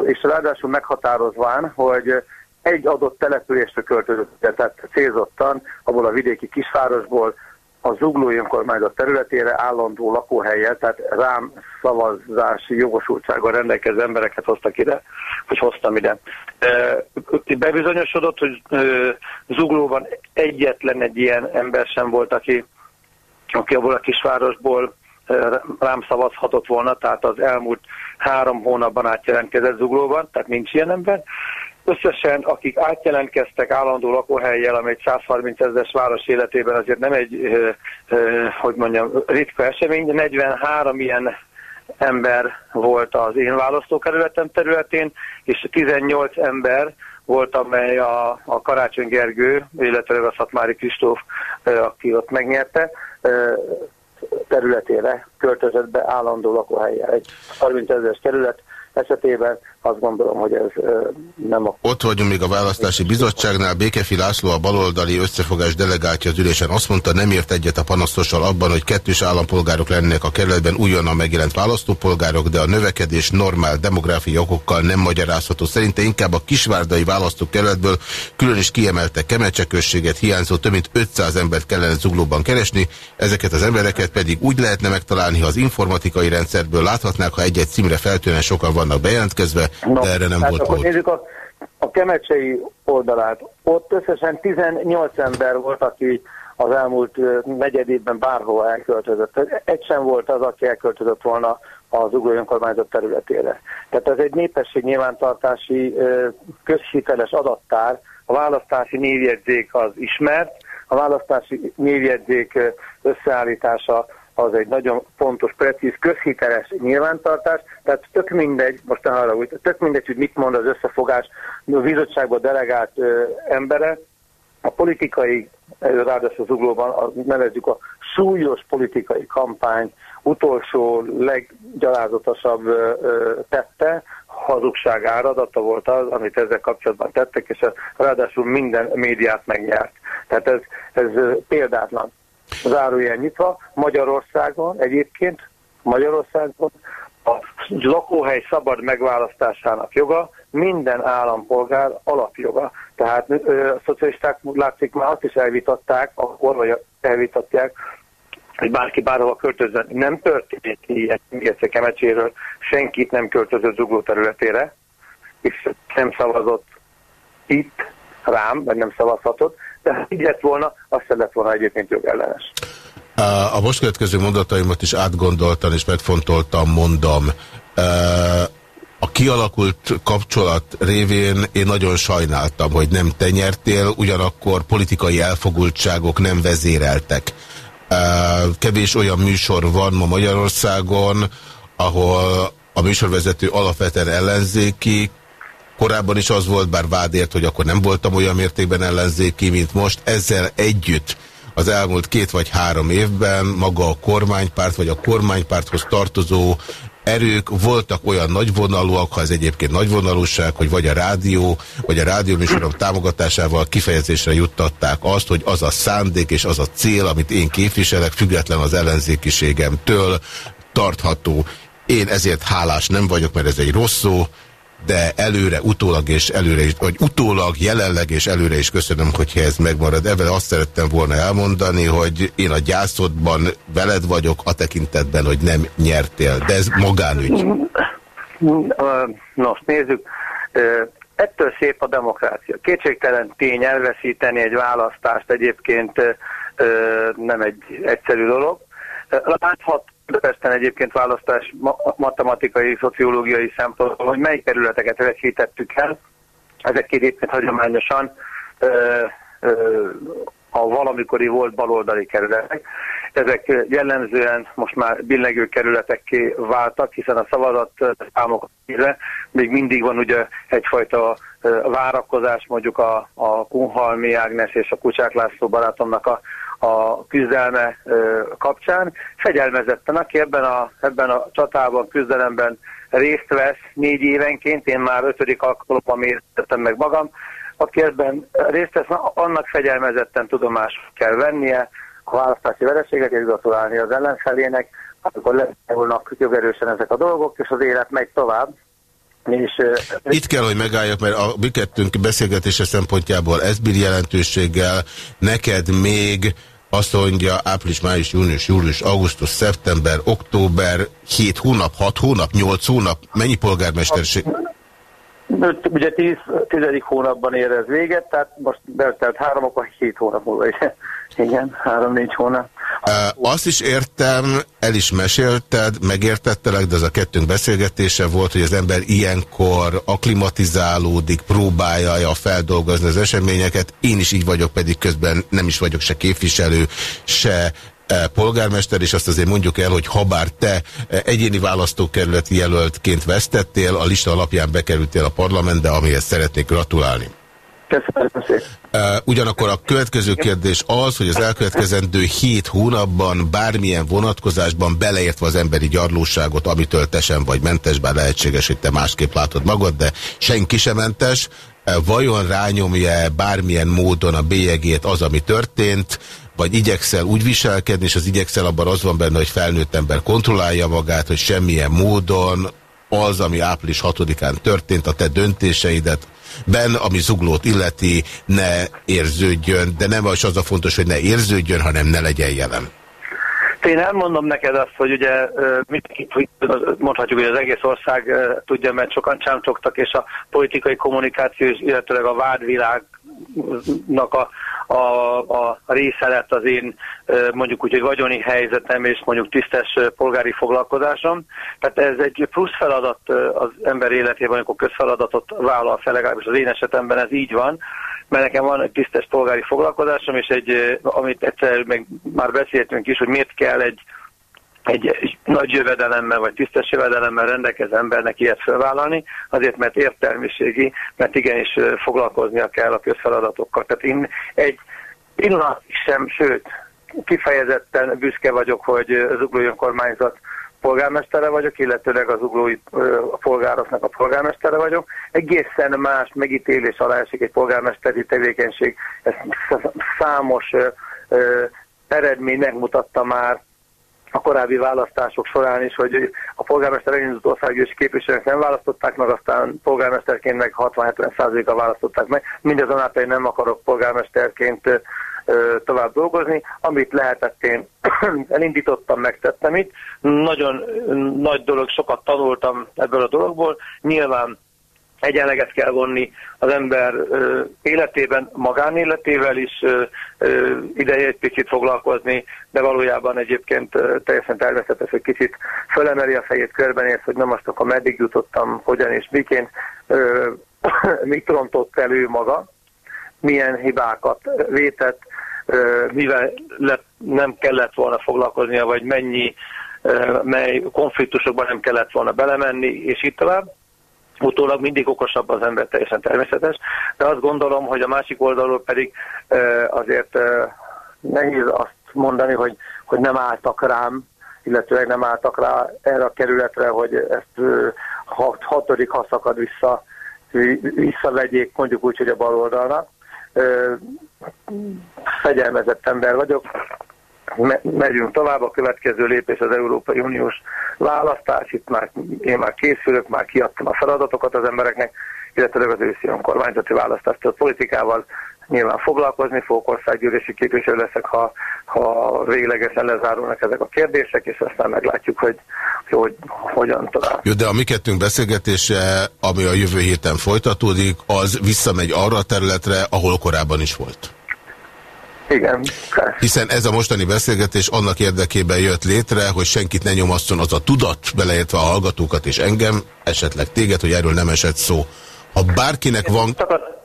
és ráadásul meghatározván, hogy egy adott településre költözött, tehát célzottan abból a vidéki kisvárosból a zuglói önkormányzat területére állandó lakóhelyet, tehát rám szavazási jogosultsággal rendelkező embereket hoztak ide, hogy hoztam ide. Bebizonyosodott, hogy Zuglóban egyetlen egy ilyen ember sem volt, aki, aki abból a kisvárosból rám szavazhatott volna, tehát az elmúlt három hónapban átjelentkezett Zuglóban, tehát nincs ilyen ember. Összesen, akik átjelentkeztek állandó lakóhelyjel, ami egy 130 ezeres város életében azért nem egy, hogy mondjam, ritka esemény, de 43 ilyen ember volt az én választókerületem területén, és 18 ember volt, amely a, a Karácsony Gergő, illetve a Szatmári Kristóf, aki ott megnyerte, területére költözött be állandó lakóhelyjel. Egy 30 ezeres terület esetében azt gondolom, hogy ez nem a... Ott vagyunk még a választási bizottságnál. Békefi László, a baloldali összefogás delegáltja az ülésen azt mondta, nem ért egyet a panasztossal abban, hogy kettős állampolgárok lennének a kerületben újonnan megjelent választópolgárok, de a növekedés normál demográfiai okokkal nem magyarázható. Szerinte inkább a kisvárdai választókerületből külön is kiemelte Kemecseközséget hiányzó több mint 500 embert kellene zuglóban keresni, ezeket az embereket pedig úgy lehetne megtalálni, ha az informatikai rendszerből láthatnák, ha egy-egy címre feltűnően sokan vannak bejelentkezve, No, de erre nem volt akkor nézzük a, a kemecsei oldalát. Ott összesen 18 ember volt, aki az elmúlt negyedében bárhova elköltözött. Egy sem volt az, aki elköltözött volna az ugó önkormányzat területére. Tehát ez egy népesség nyilvántartási közhiteles adattár, a választási névjegyzék az ismert, a választási névjegyzék összeállítása az egy nagyon fontos, precíz, közhiteles nyilvántartás, tehát tök mindegy, most ne hogy tök mindegy, hogy mit mond az összefogás a bizottságba delegált ö, embere, a politikai, ráadásul zuglóban nevezzük a súlyos politikai kampány utolsó, leggyalázatosabb ö, tette, hazugság áradata volt az, amit ezzel kapcsolatban tettek, és ráadásul minden médiát megnyert. Tehát ez, ez példátlan zárójel nyitva, Magyarországon egyébként, Magyarországon a lakóhely szabad megválasztásának joga minden állampolgár alapjoga. Tehát a szocialisták látszik már azt is elvitatták, akkor vagy elvitatják, hogy bárki bárhova költözön. Nem történik ilyen, még egyszer Kemecséről, senkit nem költözött zugló területére, és nem szavazott itt rám, vagy nem szavazhatott, de így lett volna, azt se lett volna egyébként jogellenes. A most következő mondataimat is átgondoltam és megfontoltam, mondom. A kialakult kapcsolat révén én nagyon sajnáltam, hogy nem te nyertél, ugyanakkor politikai elfogultságok nem vezéreltek. Kevés olyan műsor van ma Magyarországon, ahol a műsorvezető alapvetően ellenzéki, Korábban is az volt, bár vádért, hogy akkor nem voltam olyan mértékben ellenzéki, mint most. Ezzel együtt az elmúlt két vagy három évben maga a kormánypárt, vagy a kormánypárthoz tartozó erők voltak olyan nagyvonalúak, ha ez egyébként nagyvonalúság, hogy vagy a rádió, vagy a rádióműsorom támogatásával kifejezésre juttatták azt, hogy az a szándék és az a cél, amit én képviselek, független az ellenzékiségemtől tartható. Én ezért hálás nem vagyok, mert ez egy rossz szó, de előre, utólag és előre is, vagy utólag, jelenleg és előre is köszönöm, hogyha ez megmarad. Ebben azt szerettem volna elmondani, hogy én a gyászodban veled vagyok, a tekintetben, hogy nem nyertél, de ez magánügy. Nos, nézzük. Ettől szép a demokrácia. Kétségtelen tény elveszíteni egy választást egyébként nem egy egyszerű dolog. Láthat Budapesten egyébként választás matematikai, szociológiai szempontból, hogy mely kerületeket veszítettük el. Ezek egyébként hagyományosan ö, ö, a valamikori volt baloldali kerületek. Ezek jellemzően most már billegő kerületekké váltak, hiszen a szavazat számokat még mindig van ugye egyfajta várakozás mondjuk a, a Kunhalmi Ágnes és a Kucsák László barátomnak a a küzdelme kapcsán. Fegyelmezetten, aki ebben a, ebben a csatában, küzdelemben részt vesz négy évenként, én már ötödik alkalommal mértettem meg magam, aki ebben részt vesz, annak fegyelmezetten tudomás kell vennie, a választási vereséget és gratulálni az ellenfelének, akkor leszállnak jogerősen ezek a dolgok, és az élet megy tovább. És, Itt kell, hogy megálljak, mert a mi kettőnk beszélgetése szempontjából ez bír jelentőséggel, neked még azt mondja április, május, június, július, augusztus, szeptember, október, 7 hónap, 6 hónap, 8 hónap, mennyi polgármesterség? Ugye 10, 10. hónapban ér ez véget, tehát most beltelt három, akkor 7 hónap múlva, három-négy hónap. Azt is értem, el is mesélted, megértettelek, de az a kettőnk beszélgetése volt, hogy az ember ilyenkor aklimatizálódik, próbálja feldolgozni az eseményeket. Én is így vagyok, pedig közben nem is vagyok se képviselő, se polgármester, és azt azért mondjuk el, hogy habár te egyéni választókerületi jelöltként vesztettél, a lista alapján bekerültél a parlamentbe, amihez szeretnék gratulálni. Köszönöm szépen. Ugyanakkor a következő kérdés az, hogy az elkövetkezendő hét hónapban bármilyen vonatkozásban beleértve az emberi gyarlóságot, amitől te sem vagy mentes, bár lehetséges, hogy te másképp látod magad, de senki sem mentes, vajon rányomja bármilyen módon a bélyegét az, ami történt, vagy igyekszel úgy viselkedni, és az igyekszel abban az van benne, hogy felnőtt ember kontrollálja magát, hogy semmilyen módon az, ami április 6-án történt, a te döntéseidet ben, ami zuglót illeti, ne érződjön, de nem az a fontos, hogy ne érződjön, hanem ne legyen jelen. Én elmondom neked azt, hogy ugye mondhatjuk, hogy az egész ország tudja, mert sokan csámcsogtak, és a politikai kommunikáció, illetőleg a vádvilágnak a a, a része lett az én mondjuk úgy, hogy vagyoni helyzetem és mondjuk tisztes polgári foglalkozásom. Tehát ez egy plusz feladat az ember életében, amikor közfeladatot vállal fel, legalábbis az én esetemben ez így van, mert nekem van egy tisztes polgári foglalkozásom, és egy, amit egyszer meg már beszéltünk is, hogy miért kell egy egy, nagy jövedelemmel vagy tisztes jövedelemmel rendelkező embernek ilyet felvállalni, azért mert értelmiségi, mert igenis foglalkoznia kell a közfeladatokkal. Tehát én egy pillanat sem, sőt, kifejezetten büszke vagyok, hogy az uglói önkormányzat polgármestere vagyok, illetőleg az uglói a a polgármestere vagyok. Egészen más megítélés alá esik egy polgármesteri tevékenység. Ez számos eredmény megmutatta már a korábbi választások során is, hogy a polgármester elindult országgyűlési képviselők nem választották meg, aztán polgármesterként meg 60-70%-a választották meg. Mindazonáltal én nem akarok polgármesterként tovább dolgozni. Amit lehetett, én elindítottam, megtettem itt. Nagyon nagy dolog, sokat tanultam ebből a dologból. Nyilván egyenleget kell vonni az ember ö, életében, magánéletével is ö, ideje egy picit foglalkozni, de valójában egyébként teljesen természetes, hogy kicsit fölemeli a fejét, körbenéz, hogy nem azt akkor meddig jutottam, hogyan és miként, mit rontott elő maga, milyen hibákat vétett, mivel lett, nem kellett volna foglalkoznia, vagy mennyi, mely konfliktusokban nem kellett volna belemenni, és így tovább utólag mindig okosabb az ember, teljesen természetes, de azt gondolom, hogy a másik oldalról pedig azért nehéz azt mondani, hogy, hogy nem álltak rám, illetőleg nem álltak rá erre a kerületre, hogy ezt hat, hatodik haszakad vissza, visszavegyék, mondjuk úgy, hogy a bal oldalnak. Fegyelmezett ember vagyok, me- megyünk tovább, a következő lépés az Európai Uniós választás, itt már, én már készülök, már kiadtam a feladatokat az embereknek, illetve az őszi önkormányzati választást, tehát politikával nyilván foglalkozni fogok, országgyűlési képviselő leszek, ha, ha véglegesen lezárulnak ezek a kérdések, és aztán meglátjuk, hogy, hogy hogyan tovább. Jó, de a mi kettőnk beszélgetése, ami a jövő héten folytatódik, az visszamegy arra a területre, ahol korábban is volt. Igen. Hiszen ez a mostani beszélgetés annak érdekében jött létre, hogy senkit ne nyomaszton az a tudat, beleértve a hallgatókat és engem, esetleg téged, hogy erről nem esett szó. Ha bárkinek van...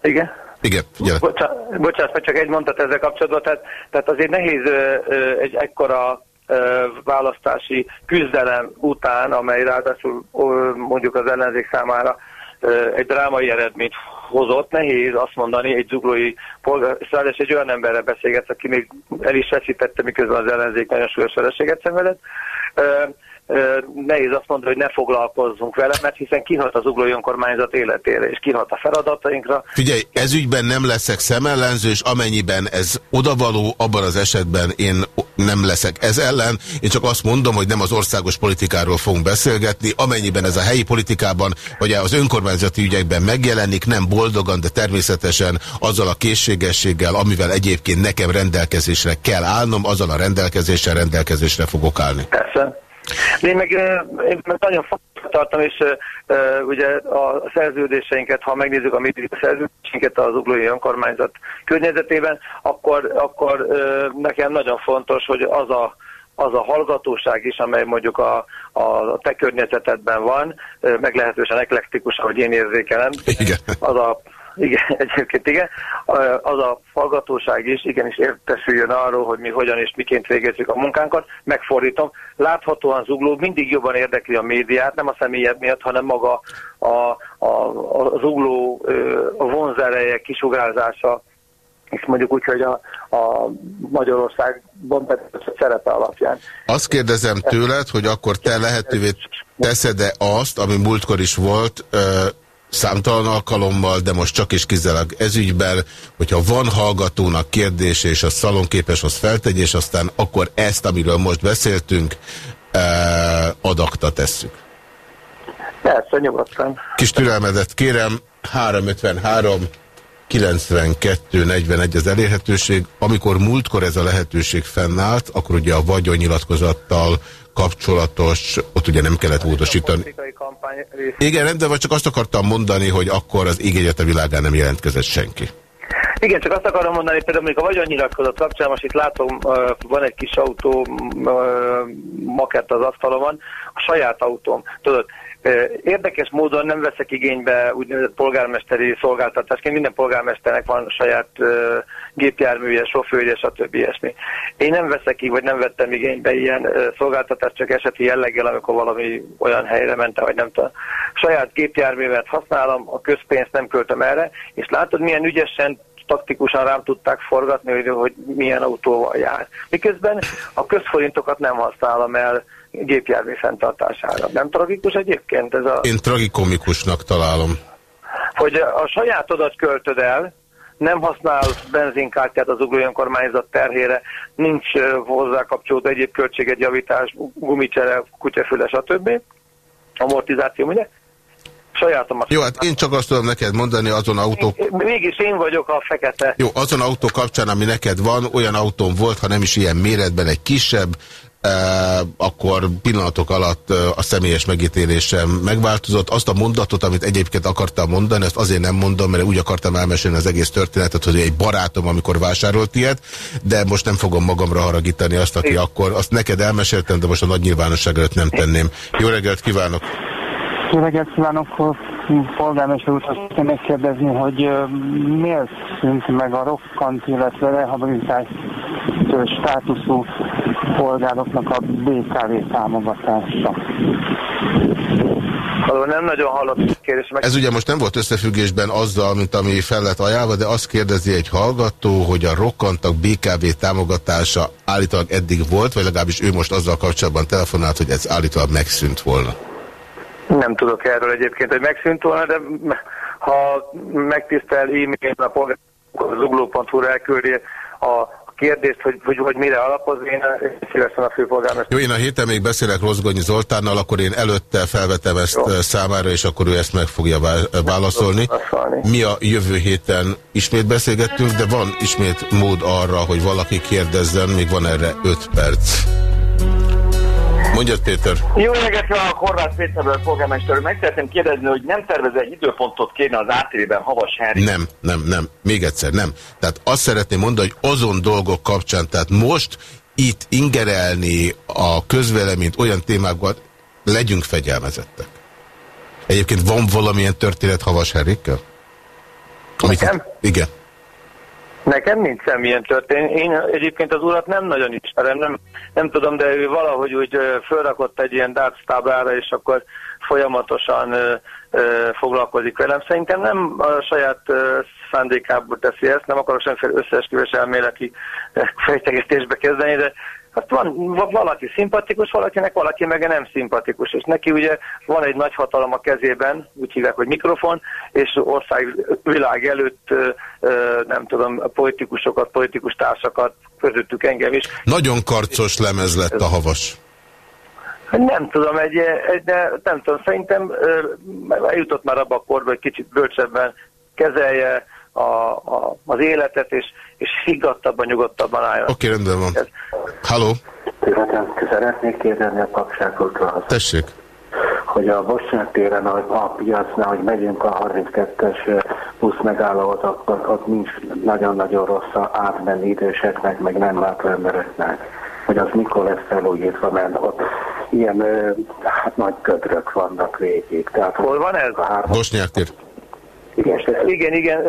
Igen. Igen, figyelj. Bocsánat, bocsánat, csak egy mondat ezzel kapcsolatban, tehát, tehát azért nehéz ö, ö, egy ekkora ö, választási küzdelem után, amely ráadásul ö, mondjuk az ellenzék számára ö, egy drámai eredményt hozott, nehéz azt mondani egy zuglói polgár, és egy olyan emberrel beszélgetsz, aki még el is veszítette, miközben az ellenzék nagyon súlyos vereséget szenvedett. Nehéz azt mondani, hogy ne foglalkozzunk vele, mert hiszen kihat az uglói önkormányzat életére, és kihat a feladatainkra. Figyelj, ezügyben nem leszek szemellenző, és amennyiben ez odavaló, abban az esetben én nem leszek ez ellen. Én csak azt mondom, hogy nem az országos politikáról fogunk beszélgetni. Amennyiben ez a helyi politikában, vagy az önkormányzati ügyekben megjelenik, nem boldogan, de természetesen azzal a készségességgel, amivel egyébként nekem rendelkezésre kell állnom, azzal a rendelkezéssel rendelkezésre fogok állni. Persze. De én meg, én meg nagyon fontos tartom, és uh, ugye a szerződéseinket, ha megnézzük a mi szerződéseinket az uglói önkormányzat környezetében, akkor, akkor uh, nekem nagyon fontos, hogy az a az a hallgatóság is, amely mondjuk a, a te környezetedben van, meglehetősen eklektikus, ahogy én érzékelem, Igen. az a igen, egyébként igen. Az a hallgatóság is igenis értesüljön arról, hogy mi hogyan és miként végezzük a munkánkat. Megfordítom. Láthatóan zugló mindig jobban érdekli a médiát, nem a személyed miatt, hanem maga a, a, a zugló a vonzereje kisugárzása, és mondjuk úgy, hogy a, a Magyarországban szerepe alapján. Azt kérdezem tőled, hogy akkor te lehetővé teszed-e azt, ami múltkor is volt, számtalan alkalommal, de most csak is kizárólag ezügyben, hogyha van hallgatónak kérdése, és a szalonképes az feltegy, és aztán akkor ezt, amiről most beszéltünk, eh, adakta tesszük. Persze, nyugodtan. Kis türelmedet kérem, 353 92 41 az elérhetőség. Amikor múltkor ez a lehetőség fennállt, akkor ugye a vagyonnyilatkozattal kapcsolatos, ott ugye nem kellett módosítani. Igen, nem, de vagy csak azt akartam mondani, hogy akkor az ígéret a világán nem jelentkezett senki. Igen, csak azt akarom mondani, például mondjuk a vagyonnyilatkozat kapcsán, most itt látom, van egy kis autó, makett az asztalomon, saját autóm, tudod, Érdekes módon nem veszek igénybe úgynevezett polgármesteri szolgáltatásként. Minden polgármesternek van saját gépjárműje, sofőrje, stb. ilyesmi. Én nem veszek így, vagy nem vettem igénybe ilyen szolgáltatást, csak eseti jelleggel, amikor valami olyan helyre mentem, vagy nem tudom. Saját gépjárművet használom, a közpénzt nem költöm erre, és látod, milyen ügyesen taktikusan rám tudták forgatni, hogy, hogy milyen autóval jár. Miközben a közforintokat nem használom el gépjármű fenntartására. Nem tragikus egyébként ez a... Én tragikomikusnak találom. Hogy a sajátodat költöd el, nem használ benzinkártyát az ugló önkormányzat terhére, nincs hozzá kapcsolódó egyéb költséged, javítás, gumicsere, kutyafüle, stb. Amortizáció, ugye? Sajátomat. Jó, hát én csak azt tudom neked mondani, azon autó... Mégis én vagyok a fekete. Jó, azon autó kapcsán, ami neked van, olyan autón volt, ha nem is ilyen méretben, egy kisebb, akkor pillanatok alatt a személyes megítélésem megváltozott. Azt a mondatot, amit egyébként akartam mondani, ezt azért nem mondom, mert úgy akartam elmesélni az egész történetet, hogy egy barátom, amikor vásárolt ilyet, de most nem fogom magamra haragítani azt, aki akkor, azt neked elmeséltem, de most a nagy nyilvánosság előtt nem tenném. Jó reggelt kívánok! Jó reggelt kívánok! polgármester úr, azt kell megkérdezni, hogy miért szűnt meg a rokkant, illetve rehabilitációs státuszú polgároknak a BKV támogatása. Nem nagyon hallott kérdés. Meg... Ez ugye most nem volt összefüggésben azzal, mint ami fel lett ajánlva, de azt kérdezi egy hallgató, hogy a rokkantak BKV támogatása állítólag eddig volt, vagy legalábbis ő most azzal kapcsolatban telefonált, hogy ez állítólag megszűnt volna. Nem tudok erről egyébként, hogy megszűnt volna, de ha megtisztel e-mail a polgár, az ugló.hu elküldi a kérdést, hogy, hogy, hogy mire alapoz, én szívesen a főpolgármester. Jó, én a héten még beszélek Rozgonyi Zoltánnal, akkor én előtte felvetem ezt Jó. számára, és akkor ő ezt meg fogja válaszolni. Mi a jövő héten ismét beszélgettünk, de van ismét mód arra, hogy valaki kérdezzen, még van erre 5 perc. Mondjad, Péter. Jó reggelt, a Horváth Péterből polgármester. Meg szeretném kérdezni, hogy nem tervez egy időpontot kérni az ATV-ben Havas Henry? Nem, nem, nem. Még egyszer, nem. Tehát azt szeretném mondani, hogy azon dolgok kapcsán, tehát most itt ingerelni a közvéleményt olyan témákban, legyünk fegyelmezettek. Egyébként van valamilyen történet Havas Henrikkel? Nekem? Igen. Nekem nincs semmilyen történet. Én egyébként az urat nem nagyon ismerem, nem, nem tudom, de ő valahogy úgy fölrakott egy ilyen darts táblára, és akkor folyamatosan ö, ö, foglalkozik velem. Szerintem nem a saját ö, szándékából teszi ezt, nem akarok semmiféle összeesküvés elméleti fejtegetésbe kezdeni, de Hát van valaki szimpatikus, valakinek valaki meg nem szimpatikus, és neki ugye van egy nagy hatalom a kezében, úgy hívják, hogy mikrofon, és ország világ előtt nem tudom, politikusokat, politikus társakat, közöttük engem is. Nagyon karcos lemez lett a havas. Nem tudom, egy, egy, de nem tudom, szerintem eljutott már abba a korba, hogy kicsit bölcsebben kezelje a, a, az életet, és, és higgadtabban, nyugodtabban álljon. Oké, okay, rendben van. Halló? Szeretnék kérdezni a papságokról. Tessék. Hogy a Bosnyák téren a, a piacnál, hogy megyünk a 32-es busz megállóhoz, akkor ott nincs nagyon-nagyon rossz átmenni időseknek, meg nem látó embereknek. Hogy az mikor lesz felújítva, mert ott ilyen hát, nagy ködrök vannak végig. Tehát Hol van ez? Bosnyák tér. Igen, igen, igen.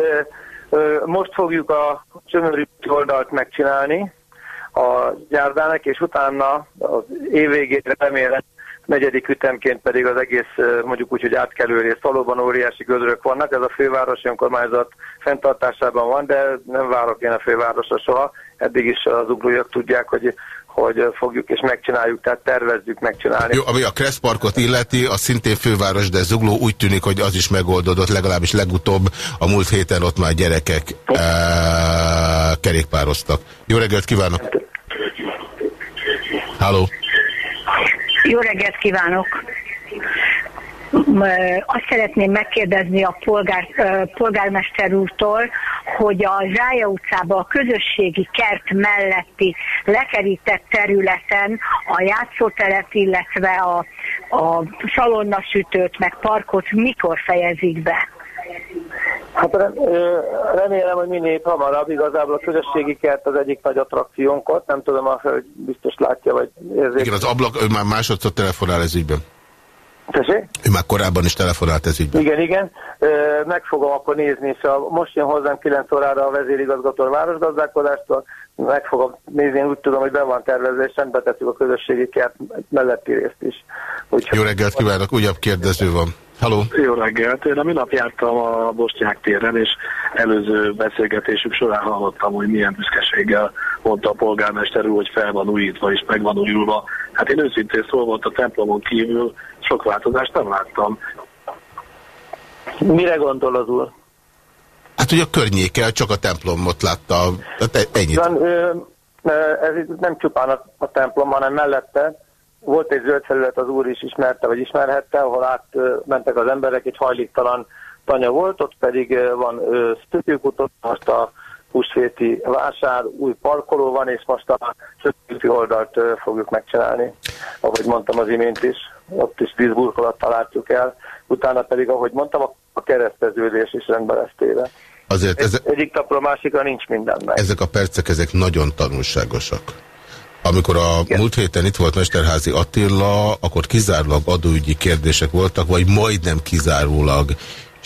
Most fogjuk a Csömöri oldalt megcsinálni a gyárdának, és utána az év végére remélem negyedik ütemként pedig az egész, mondjuk úgy, hogy átkelő rész, valóban óriási gödrök vannak, ez a fővárosi önkormányzat fenntartásában van, de nem várok én a fővárosra soha, eddig is az uglóiak tudják, hogy hogy fogjuk és megcsináljuk, tehát tervezzük megcsinálni. Jó, ami a Kressz Parkot illeti, az szintén főváros, de Zugló úgy tűnik, hogy az is megoldódott, legalábbis legutóbb a múlt héten ott már gyerekek e kerékpároztak. Jó reggelt kívánok! Halló! Jó reggelt kívánok! Azt szeretném megkérdezni a polgár, polgármester úrtól, hogy a Zsája utcában a közösségi kert melletti lekerített területen a játszóteret, illetve a, a szalonnasütőt, meg parkot mikor fejezik be? Hát remélem, hogy minél hamarabb. Igazából a közösségi kert az egyik nagy attrakciónk ott. Nem tudom, hogy biztos látja, vagy érzékel. Igen, az ablak, ő már másodszor telefonál ez ügyben. Tessék? Ő már korábban is telefonált ez ügyben. Igen, igen. Meg fogom akkor nézni, és a, most jön hozzám 9 órára a vezérigazgató a városgazdálkodástól, meg fogom nézni, úgy tudom, hogy be van tervezve, és rendbe tettük a közösségi kert melletti részt is. Úgyhogy Jó reggelt kívánok, újabb kérdező van. Halló. Jó reggelt. Én a minap jártam a Bostyák téren, és előző beszélgetésük során hallottam, hogy milyen büszkeséggel mondta a polgármester úr, hogy fel van újítva és meg van újulva. Hát én őszintén szólva a templomon kívül sok változást nem láttam. Mire gondol az úr? Hát, hogy a környékkel csak a templomot látta. Tehát ennyit. Van, ez nem csupán a, a templom, hanem mellette volt egy zöld felület, az úr is ismerte, vagy ismerhette, ahol átmentek az emberek, egy hajléktalan tanya volt, ott pedig van sztőkútot, most a húsvéti vásár, új parkoló van, és most a sötéti oldalt fogjuk megcsinálni, ahogy mondtam az imént is, ott is vízburkolattal látjuk el, utána pedig, ahogy mondtam, a kereszteződés is rendbe lesz téve. Azért ez... Egyik tapra másikra nincs minden meg. Ezek a percek, ezek nagyon tanulságosak. Amikor a Igen. múlt héten itt volt Mesterházi Attila, akkor kizárólag adóügyi kérdések voltak, vagy majdnem kizárólag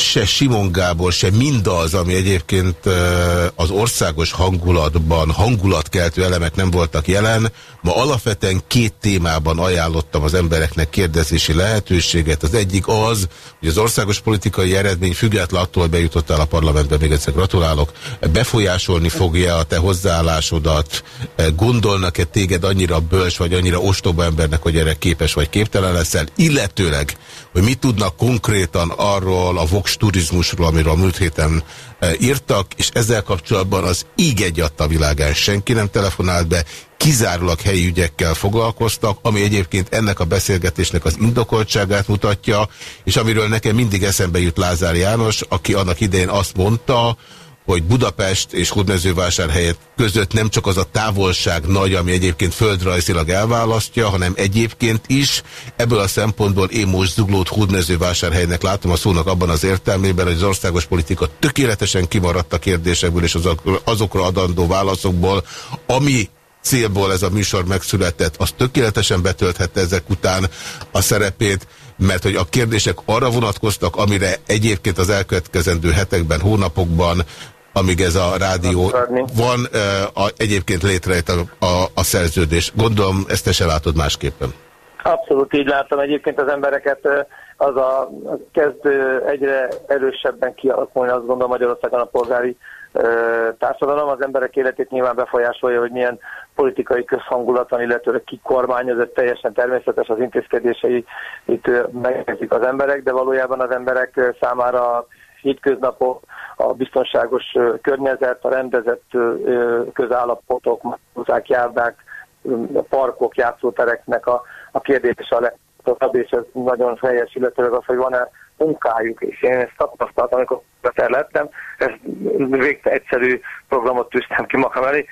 se Simon Gábor, se mindaz, ami egyébként az országos hangulatban hangulatkeltő elemek nem voltak jelen. Ma alapvetően két témában ajánlottam az embereknek kérdezési lehetőséget. Az egyik az, hogy az országos politikai eredmény független attól, bejutottál a parlamentbe, még egyszer gratulálok, befolyásolni fogja a te hozzáállásodat, gondolnak-e téged annyira bölcs, vagy annyira ostoba embernek, hogy erre képes vagy képtelen leszel, illetőleg, hogy mit tudnak konkrétan arról a Vox lux turizmusról, amiről múlt héten írtak, és ezzel kapcsolatban az íg egy a világán senki nem telefonált be, kizárólag helyi ügyekkel foglalkoztak, ami egyébként ennek a beszélgetésnek az indokoltságát mutatja, és amiről nekem mindig eszembe jut Lázár János, aki annak idején azt mondta, hogy Budapest és Hódmezővásárhelyet között nem csak az a távolság nagy, ami egyébként földrajzilag elválasztja, hanem egyébként is. Ebből a szempontból én most zuglót Hódmezővásárhelynek látom a szónak abban az értelmében, hogy az országos politika tökéletesen kimaradt a kérdésekből és azokra adandó válaszokból, ami célból ez a műsor megszületett, az tökéletesen betölthette ezek után a szerepét, mert hogy a kérdések arra vonatkoztak, amire egyébként az elkövetkezendő hetekben, hónapokban, amíg ez a rádió van, a, egyébként létrejött a, a, a szerződés. Gondolom, ezt te se látod másképpen. Abszolút így látom. Egyébként az embereket az a kezd egyre erősebben kialakulni, azt gondolom Magyarországon a polgári társadalom. Az emberek életét nyilván befolyásolja, hogy milyen politikai közhangulaton, illetőleg ki kormányoz, ez teljesen természetes, az intézkedései itt megkezdik az emberek, de valójában az emberek számára hétköznapok, a biztonságos környezet, a rendezett közállapotok, hozzák járdák, parkok, játszótereknek a, a kérdése a legfontosabb, és ez nagyon helyes, illetőleg az, hogy van-e munkájuk, és én ezt tapasztaltam, amikor beter lettem, ezt végte egyszerű programot tűztem ki magam elé,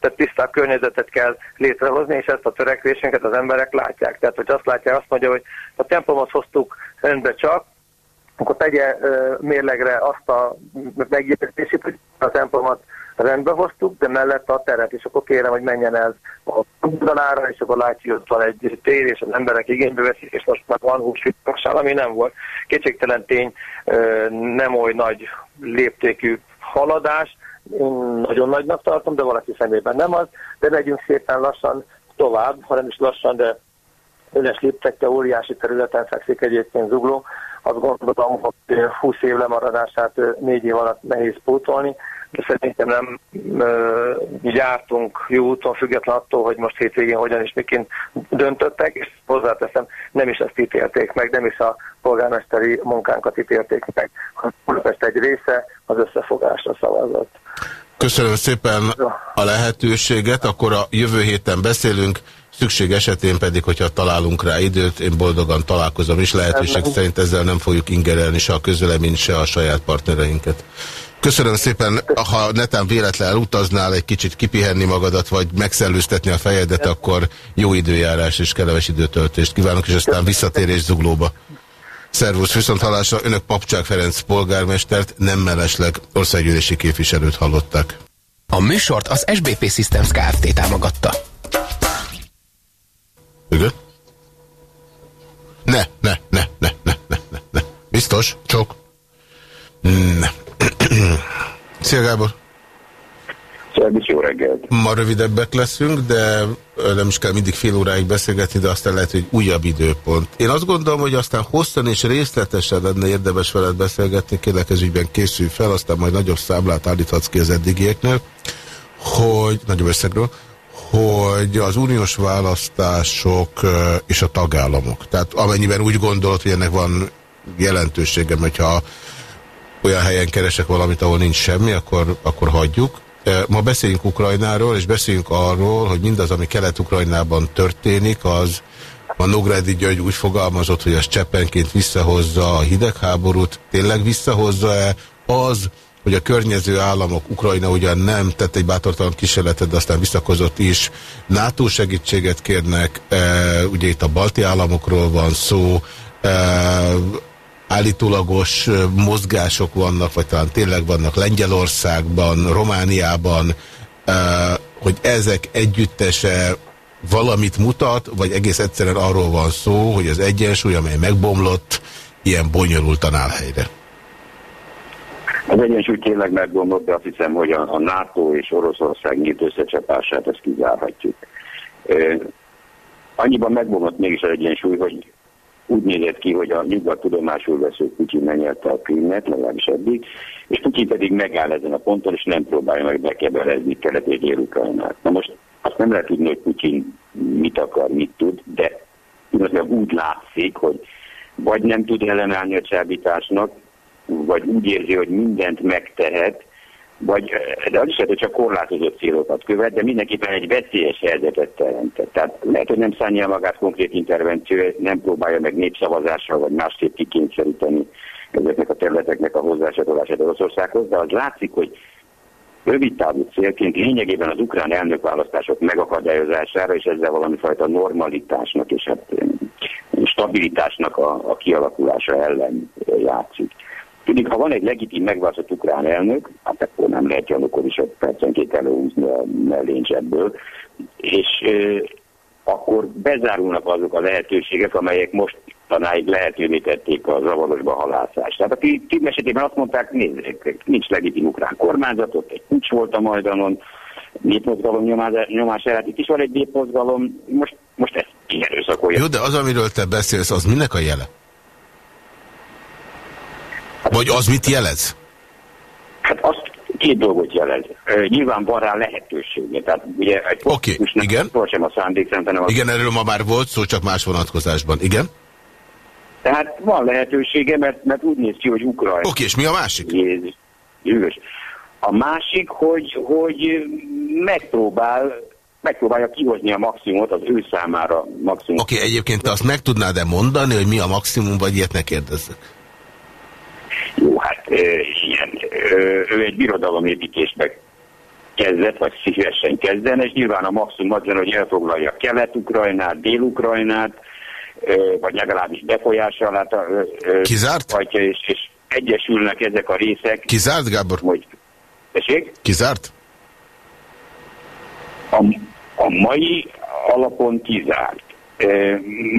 de tisztább környezetet kell létrehozni, és ezt a törekvésünket az emberek látják. Tehát, hogy azt látják, azt mondja, hogy a tempomot hoztuk rendbe csak, akkor tegye mérlegre azt a megértését, hogy a tempomot rendbe hoztuk, de mellett a teret, és akkor kérem, hogy menjen el a oldalára, és akkor látjuk, hogy ott van egy tér, és az emberek igénybe veszik, és most már van húsvitosság, ami nem volt. Kétségtelen tény, nem oly nagy léptékű haladás, én nagyon nagynak tartom, de valaki szemében nem az, de megyünk szépen lassan tovább, ha nem is lassan, de önes léptekkel óriási területen fekszik egyébként zugló. Azt gondolom, hogy 20 év lemaradását négy év alatt nehéz pótolni, de szerintem nem ö, jártunk jó úton, független attól, hogy most hétvégén hogyan és miként döntöttek, és hozzáteszem, nem is ezt ítélték meg, nem is a polgármesteri munkánkat ítélték meg, hanem Budapest egy része az összefogásra szavazott. Köszönöm szépen a lehetőséget, akkor a jövő héten beszélünk, szükség esetén pedig, hogyha találunk rá időt, én boldogan találkozom is, lehetőség szerint ezzel nem fogjuk ingerelni se a közöleményt, se a saját partnereinket. Köszönöm szépen, ha netán véletlen elutaznál egy kicsit kipihenni magadat, vagy megszellőztetni a fejedet, akkor jó időjárás és kellemes időtöltést kívánok, és aztán visszatérés zuglóba. Szervusz, viszont hallásra önök Papcsák Ferenc polgármestert, nem mellesleg országgyűlési képviselőt hallották. A műsort az SBP Systems Kft. támogatta. Igen? Ne, ne, ne, ne, ne, ne, ne, ne. Biztos? Csak? Ne. Szia Gábor! Szervusz, jó reggelt! Ma rövidebbek leszünk, de nem is kell mindig fél óráig beszélgetni, de aztán lehet, hogy újabb időpont. Én azt gondolom, hogy aztán hosszan és részletesen lenne érdemes veled beszélgetni, kérlek ez ügyben készülj fel, aztán majd nagyobb számlát állíthatsz ki az eddigieknél, hogy nagyobb összegről, hogy az uniós választások és a tagállamok, tehát amennyiben úgy gondolod, hogy ennek van jelentősége, hogyha olyan helyen keresek valamit, ahol nincs semmi, akkor, akkor hagyjuk. Ma beszéljünk Ukrajnáról, és beszéljünk arról, hogy mindaz, ami Kelet-Ukrajnában történik, az a Nógrádi György úgy fogalmazott, hogy az cseppenként visszahozza a hidegháborút. Tényleg visszahozza-e az, hogy a környező államok, Ukrajna ugyan nem tett egy bátortalan kísérletet, de aztán visszakozott is, NATO segítséget kérnek, e, ugye itt a balti államokról van szó, e, állítólagos mozgások vannak, vagy talán tényleg vannak Lengyelországban, Romániában, hogy ezek együttese valamit mutat, vagy egész egyszerűen arról van szó, hogy az egyensúly, amely megbomlott, ilyen bonyolultan áll helyre. Az egyensúly tényleg megbomlott, de azt hiszem, hogy a, a NATO és Oroszország nyílt összecsapását ezt kizárhatjuk. Annyiban megbomlott mégis az egyensúly, hogy úgy nézett ki, hogy a nyugat tudomásul vesző Putyin megnyelte a krímet, legalábbis eddig, és Putyin pedig megáll ezen a ponton, és nem próbálja meg bekebelezni kelet és dél-ukrajnát. Na most azt nem lehet tudni, hogy Putyin mit akar, mit tud, de úgy látszik, hogy vagy nem tud ellenállni a csábításnak, vagy úgy érzi, hogy mindent megtehet, vagy, de az is lehet, hogy csak korlátozott célokat követ, de mindenképpen egy veszélyes helyzetet teremtett. Tehát lehet, hogy nem szánja magát konkrét intervenció, nem próbálja meg népszavazással, vagy másképp kikényszeríteni ezeknek a területeknek a hozzácsatolását Oroszországhoz, de az látszik, hogy rövid távú célként lényegében az ukrán elnökválasztások megakadályozására, és ezzel valami fajta normalitásnak és hát, stabilitásnak a, a kialakulása ellen játszik. Tudjuk, ha van egy legitim megválasztott ukrán elnök, hát akkor nem lehet is egy percenként előhúzni a melléncs ebből, és e, akkor bezárulnak azok a lehetőségek, amelyek most tanáig lehetővé tették a zavarosba halászást. Tehát a Krim esetében azt mondták, nézzék, nincs legitim ukrán kormányzatot, egy nincs volt a Majdanon, népmozgalom nyomás ellen, itt is van egy népmozgalom, most, most ezt kierőszakolja. Jó, de az, amiről te beszélsz, az minek a jele? Vagy az mit jelez? Hát azt két dolgot jelez. Nyilván van rá lehetősége. Tehát ugye egy okay, igen. sem a szándék szerintem. Igen, erről ma már volt szó, csak más vonatkozásban. Igen? Tehát van lehetősége, mert, mert úgy néz ki, hogy Ukrajna... Oké, okay, és mi a másik? Jézus. A másik, hogy, hogy megpróbál megpróbálja kihozni a maximumot az ő számára maximum. Oké, okay, egyébként te azt meg tudnád-e mondani, hogy mi a maximum, vagy ilyet ne kérdezzek? Jó, hát ilyen, ő egy birodalomépítésbe kezdett, vagy szívesen kezden, és nyilván a maximum az hogy elfoglalja Kelet-Ukrajnát, Dél-Ukrajnát, vagy legalábbis befolyásolát. Kizárt? Hagyja, és, és egyesülnek ezek a részek. Kizárt, Gábor? Hogy, tessék? Kizárt? A, a mai alapon kizárt.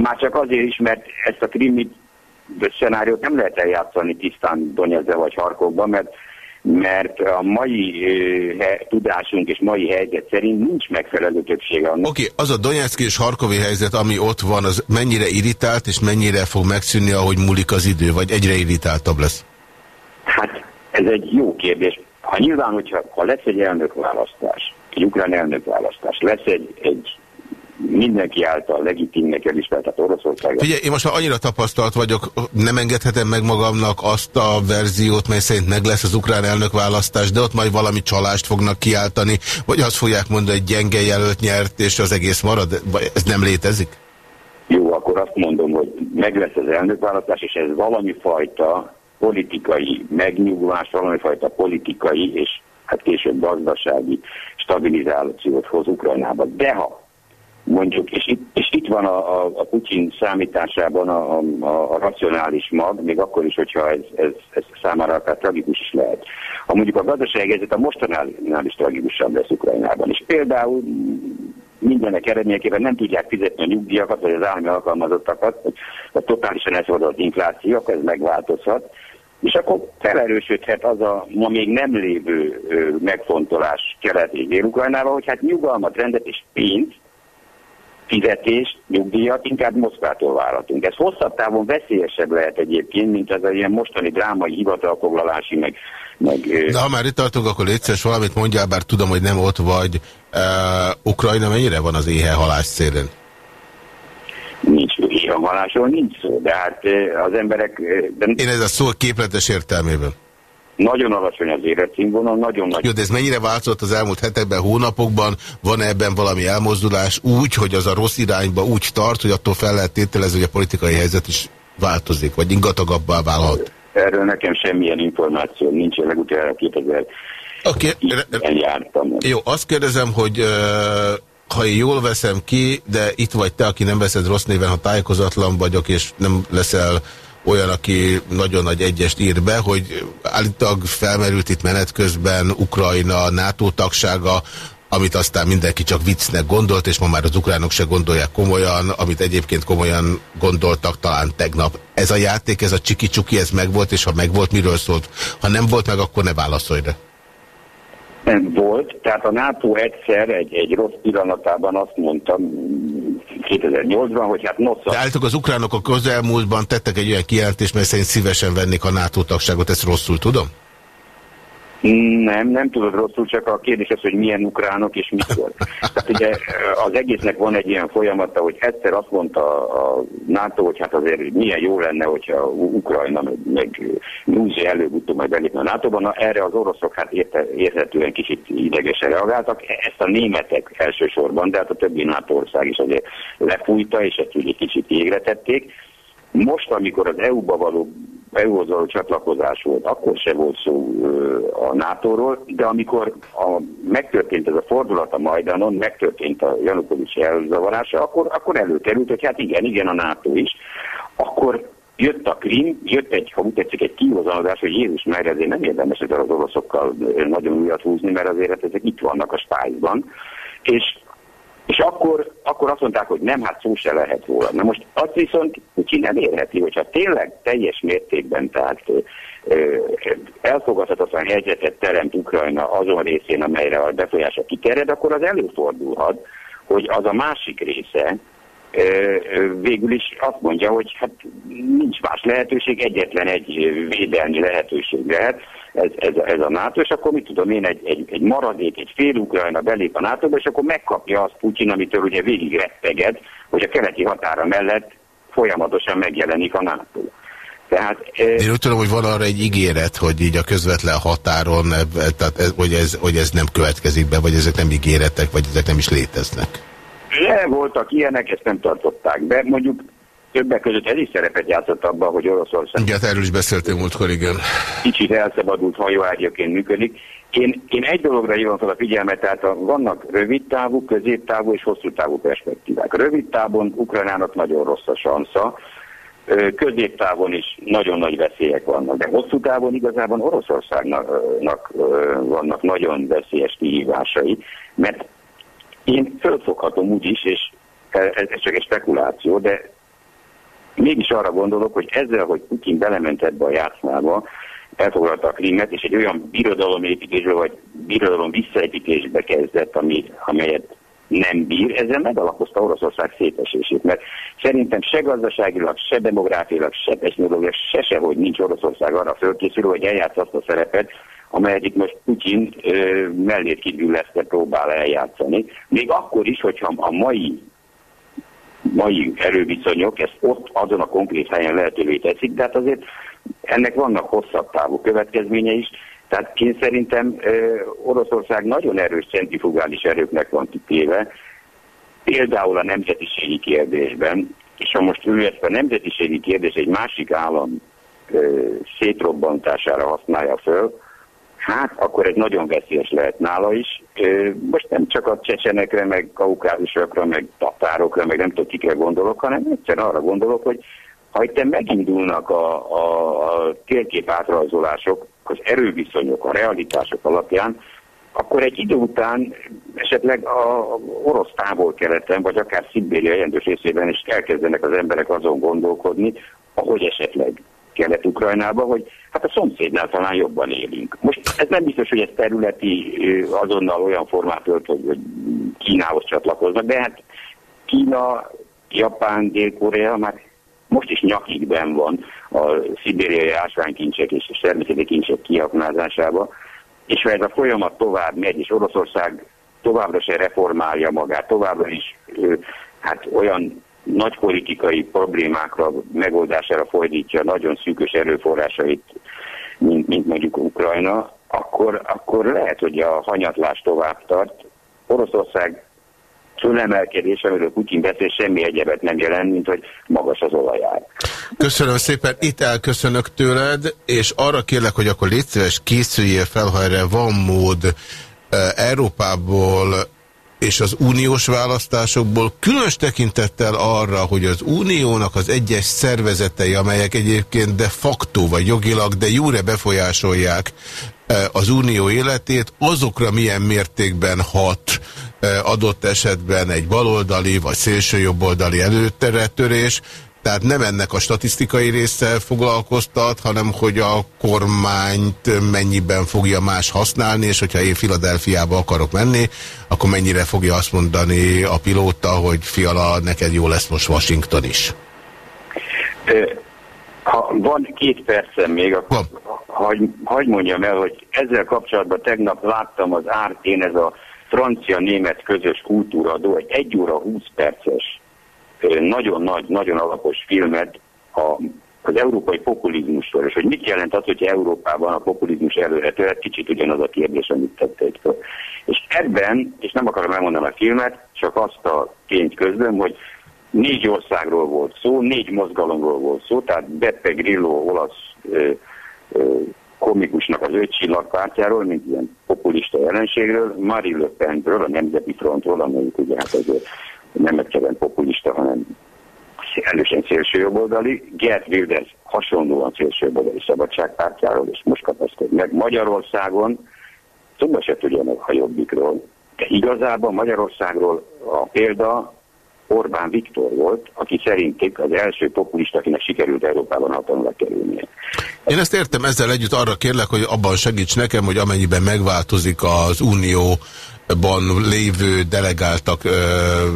Már csak azért is, mert ezt a krimit szenáriót nem lehet eljátszani tisztán Donetszbe vagy Harkovban, mert mert a mai he, tudásunk és mai helyzet szerint nincs megfelelő többsége annak. Oké, okay, az a Donetszki és Harkovi helyzet, ami ott van, az mennyire irritált, és mennyire fog megszűnni, ahogy múlik az idő, vagy egyre irritáltabb lesz? Hát ez egy jó kérdés. Ha nyilván, hogyha ha lesz egy elnökválasztás, egy ukrán elnökválasztás, lesz egy, egy mindenki által legitimnek elismert, tehát Oroszország. Figyelj, én most már annyira tapasztalt vagyok, nem engedhetem meg magamnak azt a verziót, mely szerint meg lesz az ukrán elnökválasztás, de ott majd valami csalást fognak kiáltani, vagy azt fogják mondani, hogy gyenge jelölt nyert, és az egész marad, vagy ez nem létezik? Jó, akkor azt mondom, hogy meg lesz az elnökválasztás, és ez valami fajta politikai megnyugvás, valami fajta politikai és hát később gazdasági stabilizációt hoz Ukrajnába. De ha mondjuk, és itt, és itt van a, a, a Putyin számításában a, a, a racionális mag, még akkor is, hogyha ez, ez, ez számára akár tragikus is lehet. Ha mondjuk a gazdasági helyzet a mostanál is tragikusabb lesz Ukrajnában, és például mindenek eredményeképpen nem tudják fizetni a nyugdíjakat, vagy az állami alkalmazottakat, hogy, hogy totálisan elszabadul az infláció, akkor ez megváltozhat. És akkor felerősödhet az a ma még nem lévő megfontolás Kelet és Dél-Ukrajnával, hogy hát nyugalmat, rendet és pénzt fizetést, nyugdíjat inkább Moszkvától várhatunk. Ez hosszabb távon veszélyesebb lehet egyébként, mint az a ilyen mostani drámai hivatalfoglalási, meg, meg... De ha már itt tartunk, akkor létszeres valamit mondjál, bár tudom, hogy nem ott vagy. Uh, Ukrajna mennyire van az éhehalás szélén? Nincs éhehalásról, nincs szó, de hát az emberek... De... Én ez a szó képletes értelmében. Nagyon alacsony az életszínvonal, nagyon nagy. Jó, de ez mennyire változott az elmúlt hetekben, hónapokban? Van -e ebben valami elmozdulás úgy, hogy az a rossz irányba úgy tart, hogy attól fel lehet tételezni, hogy a politikai helyzet is változik, vagy ingatagabbá válhat? Erről nekem semmilyen információ nincs, legutóbb 2000 Oké, okay. Jó, azt kérdezem, hogy ha én jól veszem ki, de itt vagy te, aki nem veszed rossz néven, ha tájékozatlan vagyok, és nem leszel olyan, aki nagyon nagy egyest ír be, hogy állítólag felmerült itt menet közben Ukrajna NATO tagsága, amit aztán mindenki csak viccnek gondolt, és ma már az ukránok se gondolják komolyan, amit egyébként komolyan gondoltak talán tegnap. Ez a játék, ez a csiki-csuki, ez megvolt, és ha megvolt, miről szólt? Ha nem volt meg, akkor ne válaszolj rá volt. Tehát a NATO egyszer egy, egy rossz pillanatában azt mondta 2008-ban, hogy hát nossza. De állítok az ukránok a közelmúltban tettek egy olyan kijelentést, mert szerint szívesen vennék a NATO tagságot, ezt rosszul tudom? Nem, nem tudod rosszul, csak a kérdés az, hogy milyen ukránok és mikor. Tehát ugye az egésznek van egy ilyen folyamata, hogy egyszer azt mondta a NATO, hogy hát azért milyen jó lenne, hogyha Ukrajna meg, meg Grúzia előbb-utóbb majd belépne a NATO-ban, na erre az oroszok hát érte, érthetően kicsit idegesen reagáltak, ezt a németek elsősorban, de hát a többi NATO ország is azért lefújta, és ezt ugye kicsit égre tették. Most, amikor az EU-ba való EU-hoz való csatlakozás volt, akkor se volt szó a NATO-ról, de amikor a, megtörtént ez a fordulat a Majdanon, megtörtént a Janukovics elzavarása, akkor, akkor előkerült, hogy hát igen, igen, a NATO is. Akkor jött a Krim, jött egy, ha úgy tetszik, egy kihozanodás, hogy Jézus meg ezért nem érdemes ezzel az oroszokkal nagyon újat húzni, mert azért ezek itt vannak a spájzban. És és akkor, akkor azt mondták, hogy nem, hát szó se lehet róla. Na most azt viszont ki nem érheti, hogyha tényleg teljes mértékben, tehát elfogadhatatlan helyzetet teremt Ukrajna azon részén, amelyre a befolyása kitered, akkor az előfordulhat, hogy az a másik része, végül is azt mondja, hogy hát nincs más lehetőség, egyetlen egy védelmi lehetőség lehet, ez, ez, ez a NATO, és akkor mit tudom én, egy, egy, egy maradék, egy fél Ukrajna belép a nato és akkor megkapja azt Putyin, amitől ugye végig retteged, hogy a keleti határa mellett folyamatosan megjelenik a NATO. Tehát, Én úgy tudom, hogy van arra egy ígéret, hogy így a közvetlen határon, tehát, hogy, ez, hogy ez nem következik be, vagy ezek nem ígéretek, vagy ezek nem is léteznek. Le voltak ilyenek, ezt nem tartották be. Mondjuk többek között ez is szerepet játszott abban, hogy Oroszország... Igen, erről is beszéltél múltkor, igen. Kicsit elszabadult hajóágyaként működik. Én, én egy dologra hívom fel a figyelmet, tehát a, vannak rövid távú, középtávú és hosszú távú perspektívák. Rövid távon Ukrajnának nagyon rossz a sansza, középtávon is nagyon nagy veszélyek vannak, de hosszú távon igazából Oroszországnak vannak nagyon veszélyes kihívásai, mert én fölfoghatom úgy is, és ez csak egy spekuláció, de mégis arra gondolok, hogy ezzel, hogy Putin belement ebbe a játszmába, elfoglalta a Krimet, és egy olyan birodalomépítésbe, vagy birodalom visszaépítésbe kezdett, ami, amelyet nem bír, ezzel megalapozta Oroszország szétesését, mert szerintem se gazdaságilag, se demográfiailag, se technológiailag, se sehogy nincs Oroszország arra fölkészülő, hogy eljátsz azt a szerepet, amelyik most Putin mellét kívülleszte próbál eljátszani. Még akkor is, hogyha a mai mai erőviszonyok ezt ott azon a konkrét helyen lehetővé teszik, de hát azért ennek vannak hosszabb távú következménye is. Tehát én szerintem Oroszország nagyon erős centrifugális erőknek van kitéve, például a nemzetiségi kérdésben, és ha most ő ezt a nemzetiségi kérdés egy másik állam szétrobbantására használja föl, hát akkor ez nagyon veszélyes lehet nála is. Most nem csak a csecsenekre, meg kaukázusokra, meg tatárokra, meg nem tudom, kikre gondolok, hanem egyszerűen arra gondolok, hogy ha itt megindulnak a, a, a térkép átrajzolások, az erőviszonyok, a realitások alapján, akkor egy idő után esetleg a orosz távol-keleten, vagy akár Szibéria jelentős részében is elkezdenek az emberek azon gondolkodni, ahogy esetleg Kelet-Ukrajnába, hogy hát a szomszédnál talán jobban élünk. Most ez nem biztos, hogy ez területi azonnal olyan formát ölt, hogy, hogy Kínához csatlakoznak, de hát Kína, Japán, Dél-Korea már most is nyakikben van a szibériai ásványkincsek és a természeti kincsek kiaknázásába, és ha ez a folyamat tovább megy, és Oroszország továbbra se reformálja magát, továbbra is hát olyan nagy politikai problémákra, megoldására fordítja nagyon szűkös erőforrásait, mint, mint mondjuk Ukrajna, akkor, akkor lehet, hogy a hanyatlás tovább tart. Oroszország fölemelkedés, amiről Putin beszél, semmi egyebet nem jelent, mint hogy magas az olajár. Köszönöm szépen, itt elköszönök tőled, és arra kérlek, hogy akkor légy szíves, készüljél fel, ha erre van mód Európából és az uniós választásokból, különös tekintettel arra, hogy az uniónak az egyes szervezetei, amelyek egyébként de facto vagy jogilag, de jóre befolyásolják az unió életét, azokra milyen mértékben hat adott esetben egy baloldali vagy szélsőjobboldali előteretörés, tehát nem ennek a statisztikai része foglalkoztat, hanem hogy a kormányt mennyiben fogja más használni, és hogyha én Filadelfiába akarok menni, akkor mennyire fogja azt mondani a pilóta, hogy fiala, neked jó lesz most Washington is. Ha van két percem még, akkor hagy, hagy mondjam el, hogy ezzel kapcsolatban tegnap láttam az ártén ez a francia-német közös kultúradó, egy 1 óra 20 perces, nagyon nagy, nagyon alapos filmet a, az európai populizmusról, és hogy mit jelent az, hogy Európában a populizmus előre tölt, kicsit ugyanaz a kérdés, amit tették. És ebben, és nem akarom elmondani a filmet, csak azt a tényt közben, hogy négy országról volt szó, négy mozgalomról volt szó, tehát Beppe Grillo, olasz ö, ö, komikusnak az öt csillagpártjáról, mint ilyen populista jelenségről, Marie Le Penről, a Nemzeti Frontról, amelyik ugye hát azért nem egyszerűen populista, hanem elősen szélsőjobboldali, Gert Wilders hasonlóan szélsőjobboldali szabadságpártjáról, és most kapaszkodik meg Magyarországon, szóba se tudja a jobbikról. De igazából Magyarországról a példa Orbán Viktor volt, aki szerintük az első populista, akinek sikerült Európában hatalomra kerülnie. Én ezt értem, ezzel együtt arra kérlek, hogy abban segíts nekem, hogy amennyiben megváltozik az unió ban lévő delegáltak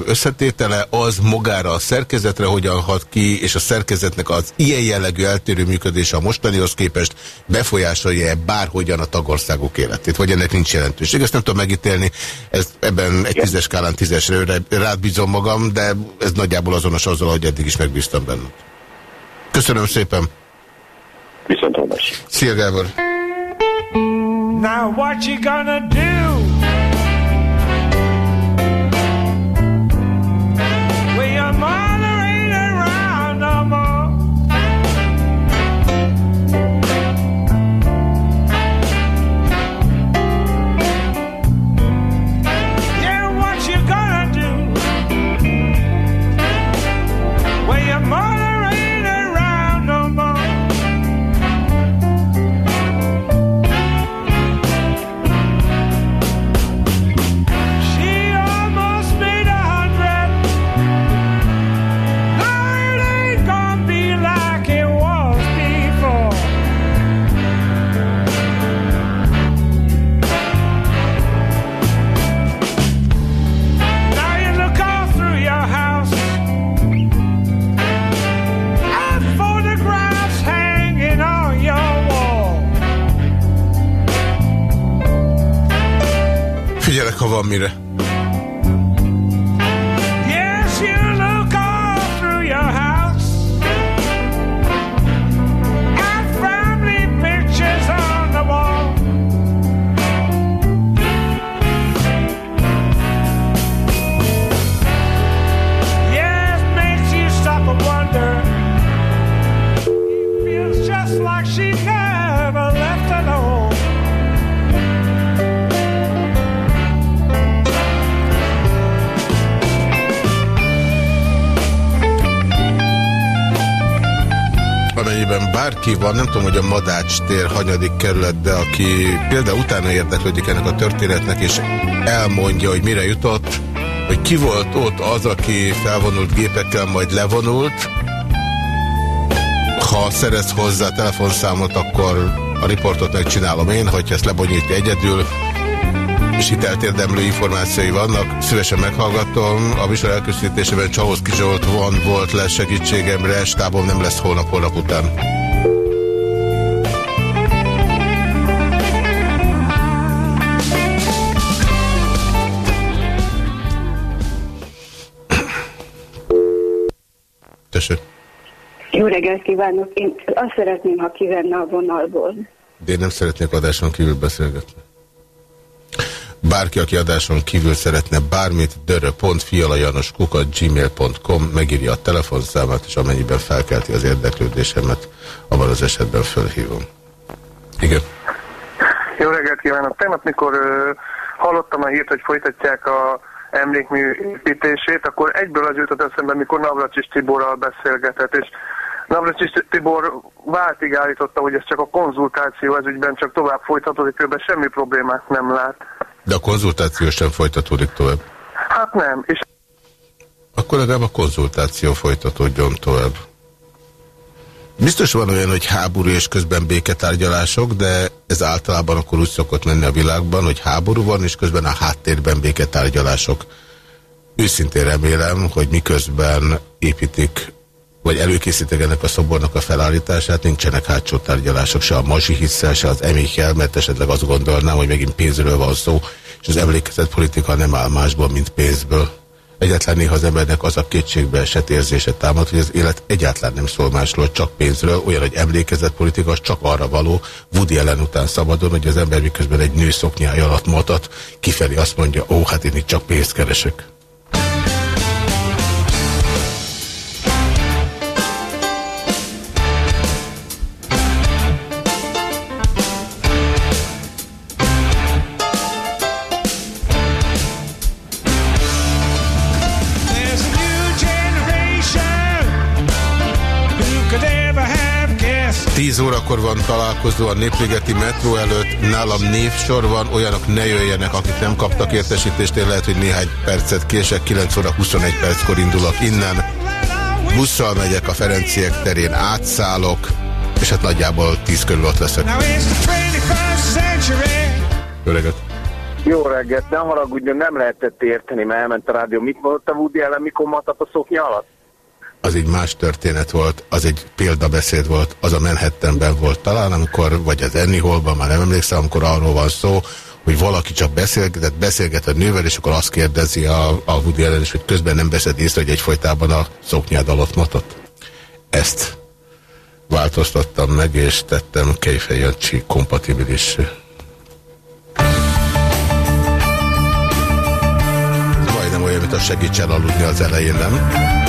összetétele, az magára a szerkezetre hogyan hat ki, és a szerkezetnek az ilyen jellegű eltérő működése a mostanihoz képest befolyásolja-e bárhogyan a tagországok életét, vagy ennek nincs jelentőség. Ezt nem tudom megítélni, ez ebben egy tízes skálán tízesre rád bízom magam, de ez nagyjából azonos azzal, hogy eddig is megbíztam benne. Köszönöm szépen! Viszont! Szia Gábor! Now what you gonna do? Ha van mire. Bárki van, nem tudom, hogy a Madács tér hanyadik kerület, de aki például utána érdeklődik ennek a történetnek, és elmondja, hogy mire jutott, hogy ki volt ott az, aki felvonult gépekkel, majd levonult. Ha szerez hozzá telefonszámot, akkor a riportot megcsinálom én, hogyha ezt lebonyítja egyedül, és hitelt érdemlő információi vannak, szívesen meghallgatom. A műsor elkészítésében Csahoszki Zsolt van, volt lesz segítségemre, stábom nem lesz holnap-holnap után. Reggelt kívánok! Én azt szeretném, ha kivenne a vonalból. De én nem szeretnék adáson kívül beszélgetni. Bárki, aki adáson kívül szeretne bármit, dörö.fialajanoskukat gmail.com megírja a telefonszámát, és amennyiben felkelti az érdeklődésemet, abban az esetben fölhívom. Igen. Jó reggelt kívánok! Tegnap, mikor uh, hallottam a hírt, hogy folytatják a emlékmű építését, akkor egyből az jutott eszembe, mikor Navracsis Tiborral beszélgetett, és Navracsis Tibor váltig állította, hogy ez csak a konzultáció, ez ügyben csak tovább folytatódik, kb. semmi problémát nem lát. De a konzultáció sem folytatódik tovább? Hát nem. És... Akkor legalább a konzultáció folytatódjon tovább. Biztos van olyan, hogy háború és közben béketárgyalások, de ez általában akkor úgy szokott menni a világban, hogy háború van, és közben a háttérben béketárgyalások. Őszintén remélem, hogy miközben építik vagy előkészítek ennek a szobornak a felállítását, nincsenek hátsó tárgyalások se a Mazsi hisszel, se az Emikel, mert esetleg azt gondolnám, hogy megint pénzről van szó, és az emlékezett politika nem áll másból, mint pénzből. Egyetlen néha az embernek az a kétségbe esett érzése támad, hogy az élet egyáltalán nem szól másról, csak pénzről, olyan, hogy emlékezett politika, csak arra való, Woody ellen után szabadon, hogy az ember miközben egy nő szoknyája alatt matat, kifelé azt mondja, ó, hát én itt csak pénzt keresek. 10 órakor van találkozó a Népligeti metró előtt, nálam névsor van, olyanok ne jöjjenek, akik nem kaptak értesítést, én lehet, hogy néhány percet kések, 9 óra 21 perckor indulok innen. Busszal megyek a Ferenciek terén, átszállok, és hát nagyjából 10 körül ott leszek. Now it's the 21st century. Jó reggelt! Jó reggelt, ne haragudjon, nem lehetett érteni, mert elment a rádió. Mit mondott a Woody ellen, mikor matat a szoknya alatt? Az egy más történet volt, az egy példabeszéd volt, az a Manhattanben volt talán, amikor, vagy az Annie Hallban, már nem emlékszem, amikor arról van szó, hogy valaki csak beszélgetett, beszélget a nővel, és akkor azt kérdezi a, a Woody Allen is, hogy közben nem veszed észre, hogy egyfolytában a szoknyád alatt matat. Ezt változtattam meg, és tettem Kejfej Jancsi kompatibilis. Majdnem olyan, mint a segítsen aludni az elején, nem?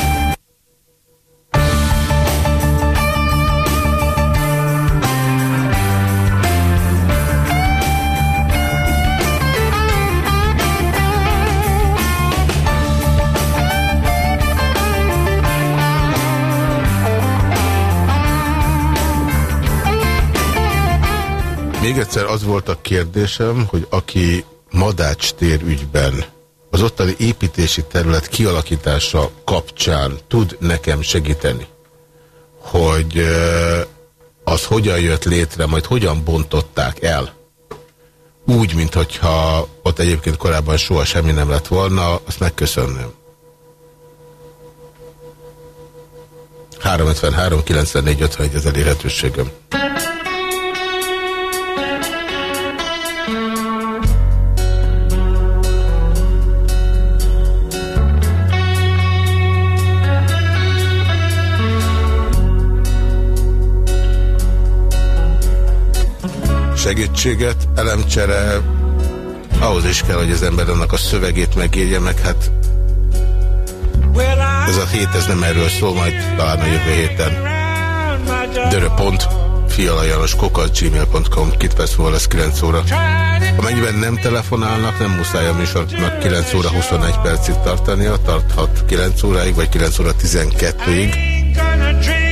Még egyszer az volt a kérdésem, hogy aki Madács tér ügyben az ottani építési terület kialakítása kapcsán tud nekem segíteni, hogy az hogyan jött létre, majd hogyan bontották el, úgy, mintha ott egyébként korábban soha semmi nem lett volna, azt megköszönném. 353 94 51 ez elérhetőségem. Segítséget, elemcsere, ahhoz is kell, hogy az ember annak a szövegét megírja, meg hát ez a hét, ez nem erről szól, majd talán a jövő héten. Dörö.pont fialajanos gmail.com Két perc múlva lesz 9 óra. Amennyiben nem telefonálnak, nem muszáj a műsornak 9 óra 21 percig tartania, tarthat 9 óráig, vagy 9 óra 12-ig.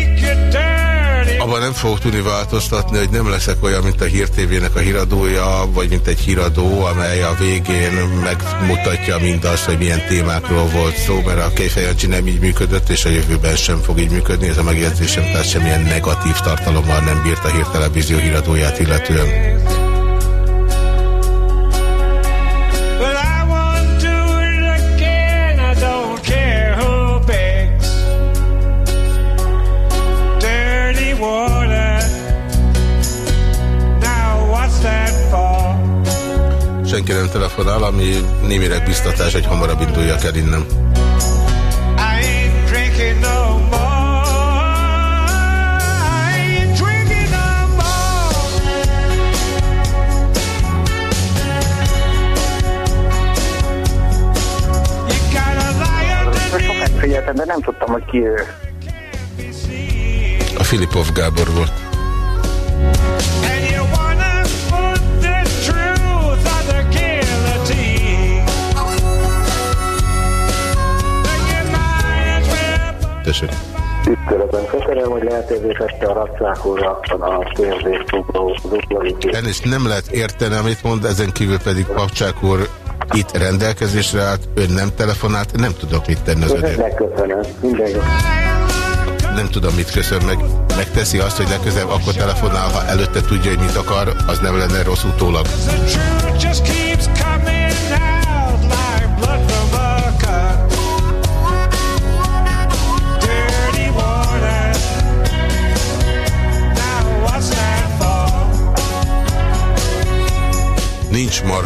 Abban nem fogok tudni változtatni, hogy nem leszek olyan, mint a Hír TV-nek a híradója, vagy mint egy híradó, amely a végén megmutatja mindazt, hogy milyen témákról volt szó, mert a Kejfejancsi nem így működött, és a jövőben sem fog így működni. Ez a megjegyzésem, tehát semmilyen negatív tartalommal nem bírt a hírtelevízió híradóját illetően. Senki nem telefonál, ami némileg biztatás, hogy hamarabb induljak el innen. Figyeltem, de nem tudtam, hogy ki ő. A Filipov Gábor volt. Tessék. Tiszteletben köszönöm, hogy lehetővé tette a racákóra a kérdést dupla Elnézést nem lehet érteni, amit mond, ezen kívül pedig Papcsák úr itt rendelkezésre állt, ön nem telefonált, nem tudok mit tenni az önél. Megköszönöm. Minden jó. Nem tudom, mit köszön meg. Megteszi azt, hogy legközelebb akkor telefonál, ha előtte tudja, hogy mit akar, az nem lenne rossz utólag.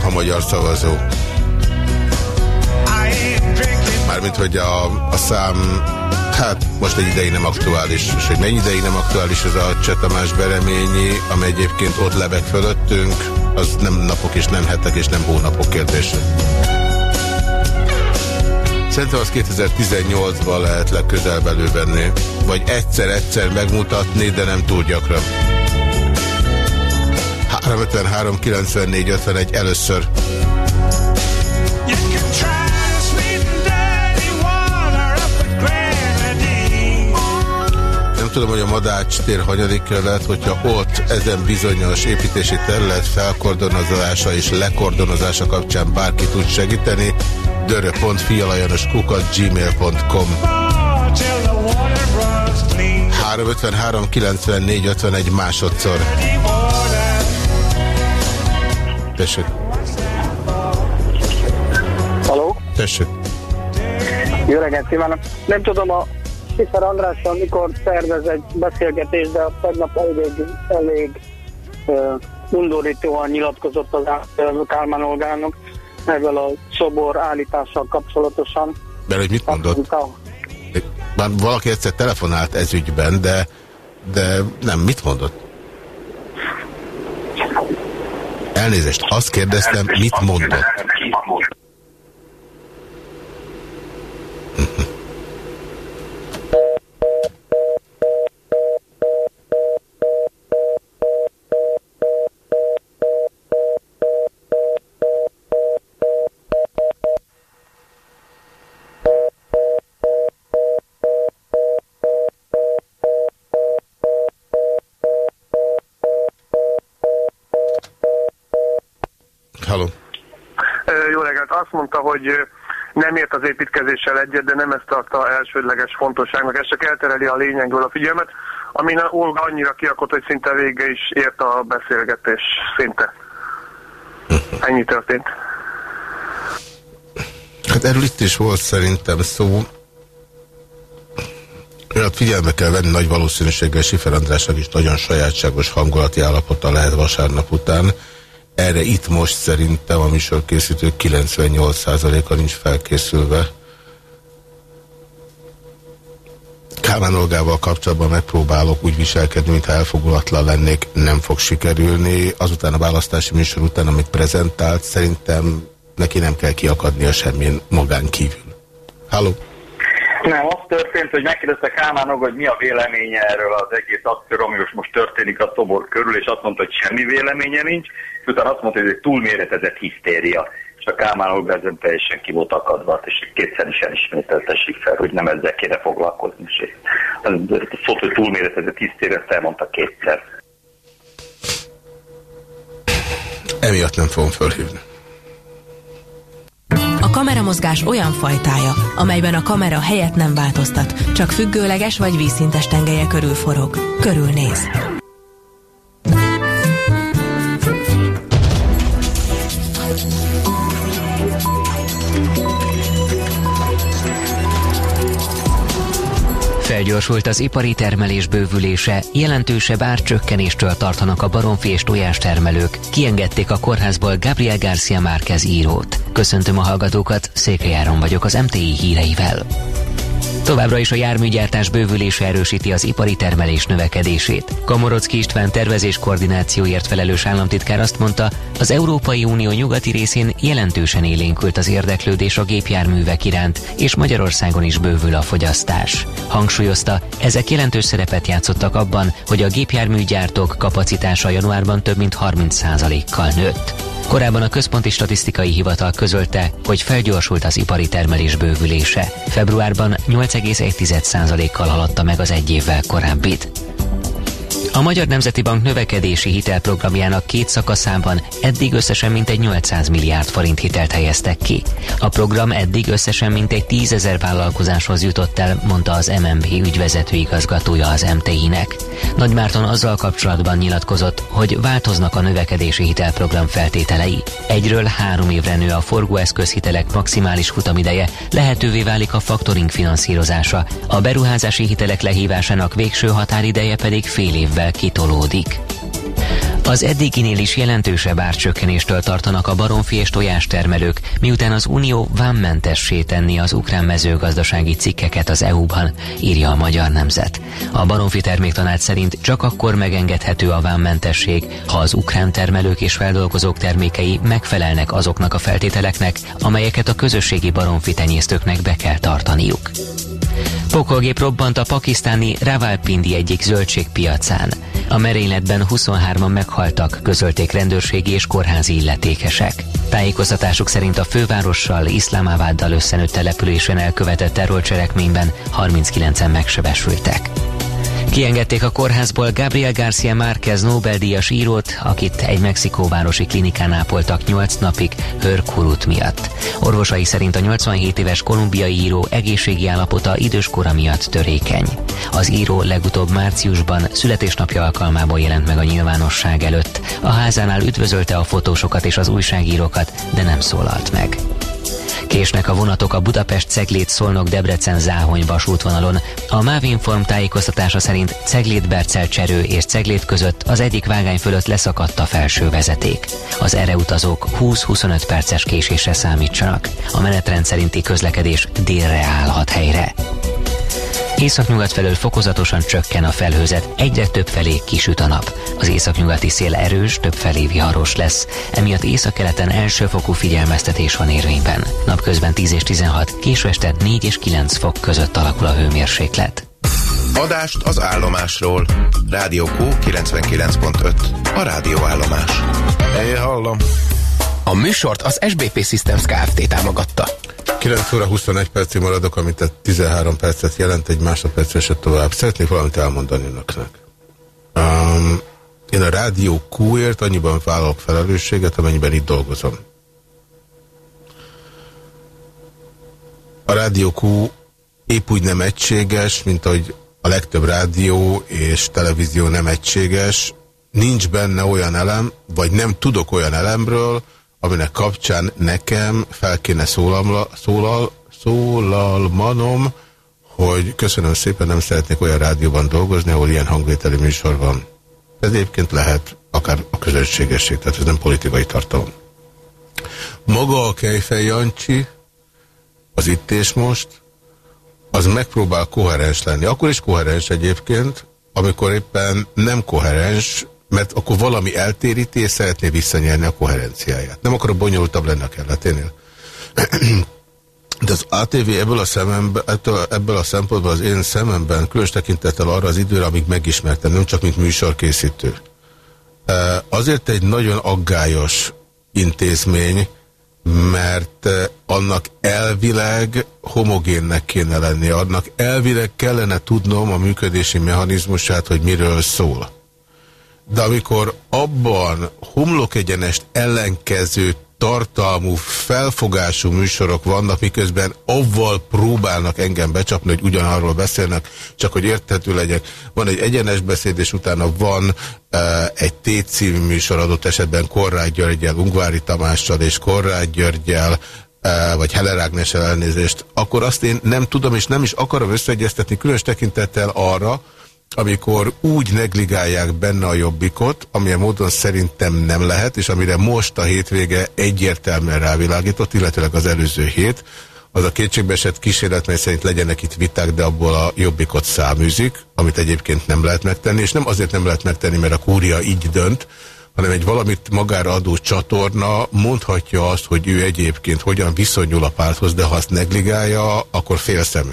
Ha magyar szavazó. Mármint, hogy a, a szám, hát most egy ideig nem aktuális, és hogy mennyi ideig nem aktuális az a Csetamás Bereményi, ami egyébként ott lebeg fölöttünk, az nem napok és nem hetek és nem hónapok kérdése. Szerintem az 2018-ban lehet legközelebb elővenni, vagy egyszer-egyszer megmutatni, de nem túl gyakran. 353 94 51 először. Nem tudom, hogy a Madács tér hanyadik kerület, hogyha ott ezen bizonyos építési terület felkordonozása és lekordonozása kapcsán bárki tud segíteni, dörö.fialajanoskukat gmail.com 353 94 51 másodszor. Tessék. Haló? Tessék. Jó reggelt kívánok! Nem tudom, a Sifer Andrással mikor szervez egy beszélgetést, de tegnap elég, elég uh, undorítóan nyilatkozott az Kálmán Olgának ezzel a szobor állítással kapcsolatosan. De hogy mit mondott? Már valaki egyszer telefonált ez ügyben, de, de nem, mit mondott? Elnézést, azt kérdeztem, mit mondott? Ö, Jó reggelt, azt mondta, hogy nem ért az építkezéssel egyet, de nem ezt tartta elsődleges fontosságnak. Ez csak eltereli a lényegről a figyelmet, amin Olga annyira kiakott, hogy szinte vége is ért a beszélgetés. Szinte. Ennyi történt. Hát erről itt is volt szerintem szó. Olyat figyelme kell venni, nagy valószínűséggel Sifer Andrásnak is nagyon sajátságos hangulati állapota lehet vasárnap után. Erre itt most szerintem a műsorkészítő 98%-a nincs felkészülve. Kálmán Olgával kapcsolatban megpróbálok úgy viselkedni, mintha elfogulatlan lennék, nem fog sikerülni. Azután a választási műsor után, amit prezentált, szerintem neki nem kell kiakadnia semmilyen magán kívül. Halló? Nem, az történt, hogy megkérdezte Kálmánok, hogy mi a véleménye erről az egész akcióról, ami most történik a szobor körül, és azt mondta, hogy semmi véleménye nincs, és utána azt mondta, hogy ez egy túlméretezett hisztéria. És a Kálmánok ezen teljesen ki volt akadva, és kétszer is elismételtessék fel, hogy nem ezzel kéne foglalkozni. És az szót, hogy túlméretezett hisztéria, ezt elmondta kétszer. Emiatt nem fogom fölhívni. A kameramozgás olyan fajtája, amelyben a kamera helyet nem változtat, csak függőleges vagy vízszintes tengelye körül forog. Körülnéz. Felgyorsult az ipari termelés bővülése, jelentősebb árcsökkenéstől tartanak a baromfi és tojás termelők. Kiengedték a kórházból Gabriel Garcia Márquez írót. Köszöntöm a hallgatókat, Székelyáron vagyok az MTI híreivel. Továbbra is a járműgyártás bővülése erősíti az ipari termelés növekedését. Komorocki István tervezés koordinációért felelős államtitkár azt mondta, az Európai Unió nyugati részén jelentősen élénkült az érdeklődés a gépjárművek iránt, és Magyarországon is bővül a fogyasztás. Hangsúlyozta, ezek jelentős szerepet játszottak abban, hogy a gépjárműgyártók kapacitása januárban több mint 30%-kal nőtt. Korábban a Központi Statisztikai Hivatal közölte, hogy felgyorsult az ipari termelés bővülése. Februárban 8,1%-kal haladta meg az egy évvel korábbit. A Magyar Nemzeti Bank növekedési hitelprogramjának két szakaszában eddig összesen mintegy 800 milliárd forint hitelt helyeztek ki. A program eddig összesen mintegy 10 ezer vállalkozáshoz jutott el, mondta az MNB ügyvezető igazgatója az MTI-nek. Nagy Márton azzal kapcsolatban nyilatkozott, hogy változnak a növekedési hitelprogram feltételei. Egyről három évre nő a forgóeszközhitelek maximális futamideje, lehetővé válik a faktoring finanszírozása, a beruházási hitelek lehívásának végső határideje pedig fél évvel kitolódik. Az eddiginél is jelentősebb árcsökkenéstől tartanak a baromfi és tojás termelők, miután az Unió vámmentessé tenni az ukrán mezőgazdasági cikkeket az EU-ban, írja a Magyar Nemzet. A baromfi terméktanács szerint csak akkor megengedhető a vámmentesség, ha az ukrán termelők és feldolgozók termékei megfelelnek azoknak a feltételeknek, amelyeket a közösségi baromfi tenyésztőknek be kell tartaniuk. Pokolgép robbant a pakisztáni Ravalpindi egyik zöldségpiacán. A merényletben 23-an meghaltak, közölték rendőrségi és kórházi illetékesek. Tájékoztatásuk szerint a fővárossal, Iszlámáváddal összenőtt településen elkövetett terrorcselekményben 39-en megsebesültek. Kiengedték a kórházból Gabriel Garcia Márquez Nobel-díjas írót, akit egy mexikóvárosi klinikán ápoltak 8 napig hörkurut miatt. Orvosai szerint a 87 éves kolumbiai író egészségi állapota időskora miatt törékeny. Az író legutóbb márciusban születésnapja alkalmából jelent meg a nyilvánosság előtt. A házánál üdvözölte a fotósokat és az újságírókat, de nem szólalt meg. Késnek a vonatok a Budapest Ceglét Szolnok Debrecen Záhony vasútvonalon. A Mávinform tájékoztatása szerint Ceglét Bercel Cserő és Ceglét között az egyik vágány fölött leszakadt a felső vezeték. Az erre utazók 20-25 perces késésre számítsanak. A menetrend szerinti közlekedés délre állhat helyre. Északnyugat felől fokozatosan csökken a felhőzet, egyre több felé kisüt a nap. Az északnyugati szél erős, több felé viharos lesz, emiatt északkeleten elsőfokú figyelmeztetés van érvényben. Napközben 10 és 16, késő este 4 és 9 fok között alakul a hőmérséklet. Adást az állomásról. Rádió Q 99.5. A rádióállomás. Én hallom. A műsort az SBP Systems Kft. támogatta. 9 óra 21 percig maradok, amit 13 percet jelent, egy másodpercre se tovább. Szeretnék valamit elmondani önöknek. Um, én a Rádió Q-ért annyiban vállalok felelősséget, amennyiben itt dolgozom. A Rádió Q épp úgy nem egységes, mint ahogy a legtöbb rádió és televízió nem egységes. Nincs benne olyan elem, vagy nem tudok olyan elemről, aminek kapcsán nekem fel kéne szólamla, szólal, szólalmanom, hogy köszönöm szépen, nem szeretnék olyan rádióban dolgozni, ahol ilyen hangvételi műsor van. Ez egyébként lehet akár a közönségesség, tehát ez nem politikai tartalom. Maga a Kejfej Jancsi, az itt és most, az megpróbál koherens lenni. Akkor is koherens egyébként, amikor éppen nem koherens, mert akkor valami eltéríti, és szeretné visszanyerni a koherenciáját. Nem akarok bonyolultabb lenni a kelleténél. De az ATV ebből a, szemembe, ebből a szempontból az én szememben különös tekintettel arra az időre, amíg megismertem, nem csak mint műsorkészítő. Azért egy nagyon aggályos intézmény, mert annak elvileg homogénnek kéne lenni, annak elvileg kellene tudnom a működési mechanizmusát, hogy miről szól. De amikor abban homlok egyenest ellenkező tartalmú, felfogású műsorok vannak, miközben avval próbálnak engem becsapni, hogy ugyanarról beszélnek, csak hogy érthető legyek. Van egy egyenes beszéd, és utána van e, egy T-című műsor adott esetben Korrád Györgyel, Ungvári Tamással és Korrád Györgyel, e, vagy Heller Ágnessel elnézést, akkor azt én nem tudom, és nem is akarom összeegyeztetni különös tekintettel arra, amikor úgy negligálják benne a jobbikot, amilyen módon szerintem nem lehet, és amire most a hétvége egyértelműen rávilágított, illetőleg az előző hét, az a kétségbeesett kísérlet, mely szerint legyenek itt viták, de abból a jobbikot száműzik, amit egyébként nem lehet megtenni, és nem azért nem lehet megtenni, mert a kúria így dönt, hanem egy valamit magára adó csatorna mondhatja azt, hogy ő egyébként hogyan viszonyul a párthoz, de ha azt negligálja, akkor félszemű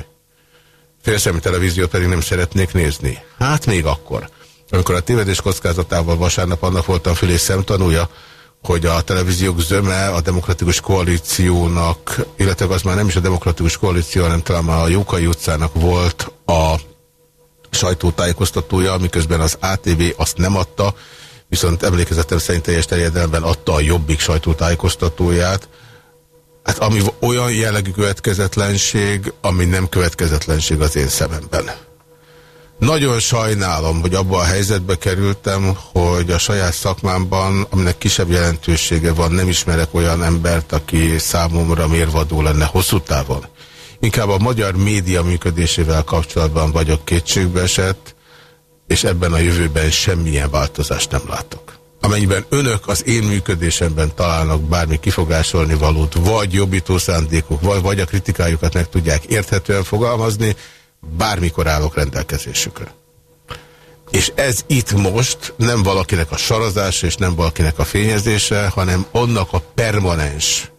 félszemű televíziót pedig nem szeretnék nézni. Hát még akkor. Amikor a tévedés kockázatával vasárnap annak voltam fülés szemtanúja, hogy a televíziók zöme a demokratikus koalíciónak, illetve az már nem is a demokratikus koalíció, hanem talán már a Jókai utcának volt a sajtótájékoztatója, miközben az ATV azt nem adta, viszont emlékezetem szerint teljes terjedelemben adta a Jobbik sajtótájékoztatóját, Hát ami olyan jellegű következetlenség, ami nem következetlenség az én szememben. Nagyon sajnálom, hogy abban a helyzetbe kerültem, hogy a saját szakmámban, aminek kisebb jelentősége van, nem ismerek olyan embert, aki számomra mérvadó lenne hosszú távon. Inkább a magyar média működésével kapcsolatban vagyok kétségbeesett, és ebben a jövőben semmilyen változást nem látok. Amennyiben önök az én működésemben találnak bármi kifogásolni valót, vagy jobbító szándékuk, vagy, vagy a kritikájukat meg tudják érthetően fogalmazni, bármikor állok rendelkezésükre. És ez itt most nem valakinek a sarazása és nem valakinek a fényezése, hanem annak a permanens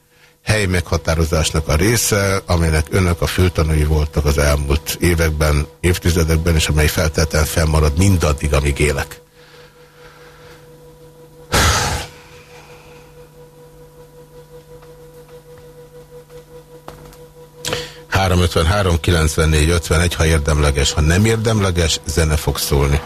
hely meghatározásnak a része, amelynek önök a főtanúi voltak az elmúlt években, évtizedekben, és amely feltétlenül fennmarad mindaddig, amíg élek. 353 94 51, ha érdemleges, ha nem érdemleges, zene fog szólni.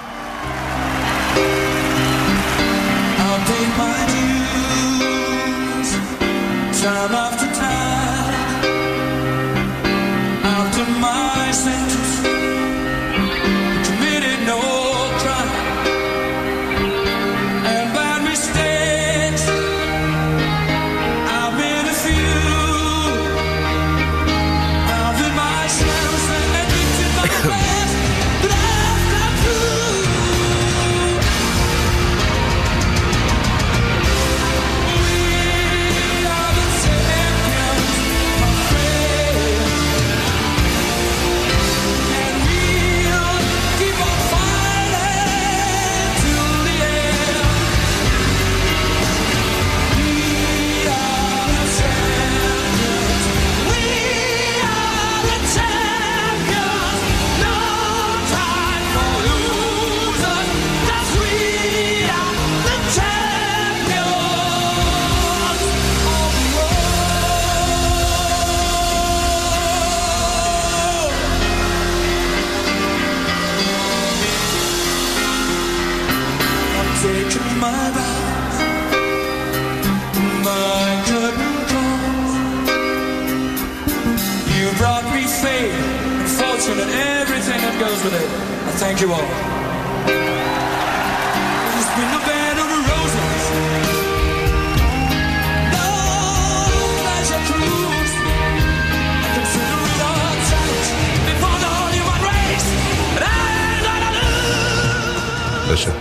Lose.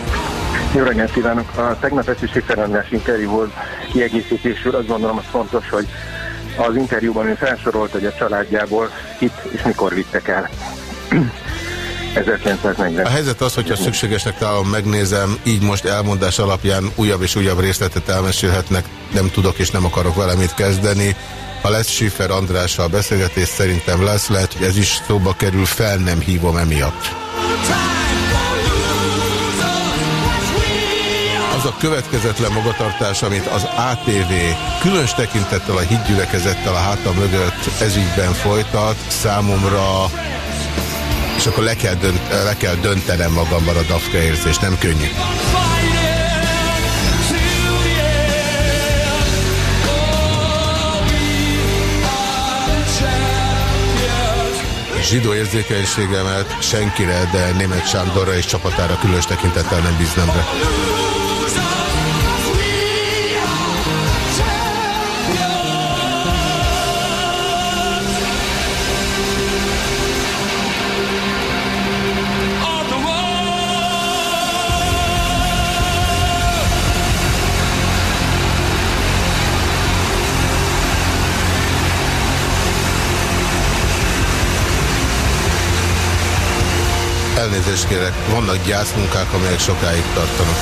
Jó reggelt kívánok! A tegnap esti sikerrendes interjú volt kiegészítésül. Azt gondolom, az fontos, hogy az interjúban ő felsorolt, hogy a családjából itt és mikor vittek el. 1940. A helyzet az, hogyha szükségesnek találom, megnézem, így most elmondás alapján újabb és újabb részletet elmesélhetnek, nem tudok és nem akarok vele mit kezdeni. Ha lesz Schiffer Andrással beszélgetés, szerintem lesz, lehet, hogy ez is szóba kerül, fel nem hívom emiatt. Az a következetlen magatartás, amit az ATV különös tekintettel a hídgyülekezettel a hátam mögött ezügyben folytat, számomra és akkor le kell, dönt, le kell döntenem magamban a dafka érzés, nem könnyű. zsidó érzékenységemet senkire, de német Sándorra és csapatára különös tekintettel nem bíznám be. Elnézést kérek, vannak gyászmunkák, amelyek sokáig tartanak.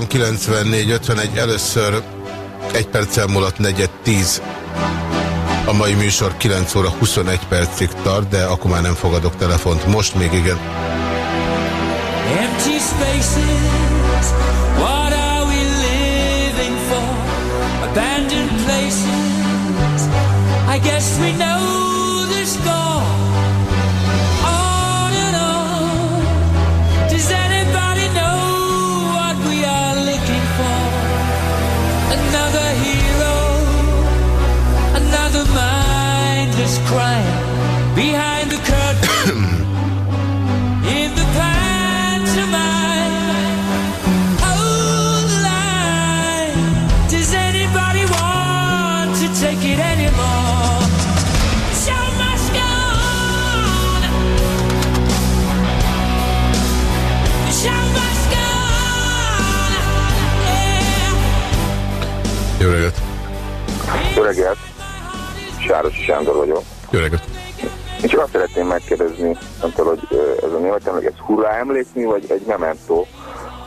0614890451 először egy perccel múlott negyed 10. A mai műsor 9 óra 21 percig tart, de akkor már nem fogadok telefont. Most még igen. Empty spaces, what are we living for? Abandoned places, I guess we know mindless crime behind the curtain. In the pantomime, hold the line. Does anybody want to take it anymore? The show must go on. The show must go on. Yeah. Jó reggelt! Jó reggelt! Sárosi Sándor vagyok. Jó reggelt! Én csak azt szeretném megkérdezni, nem tudom, hogy ez a német emlék, ez hurrá emlékmű, vagy egy memento,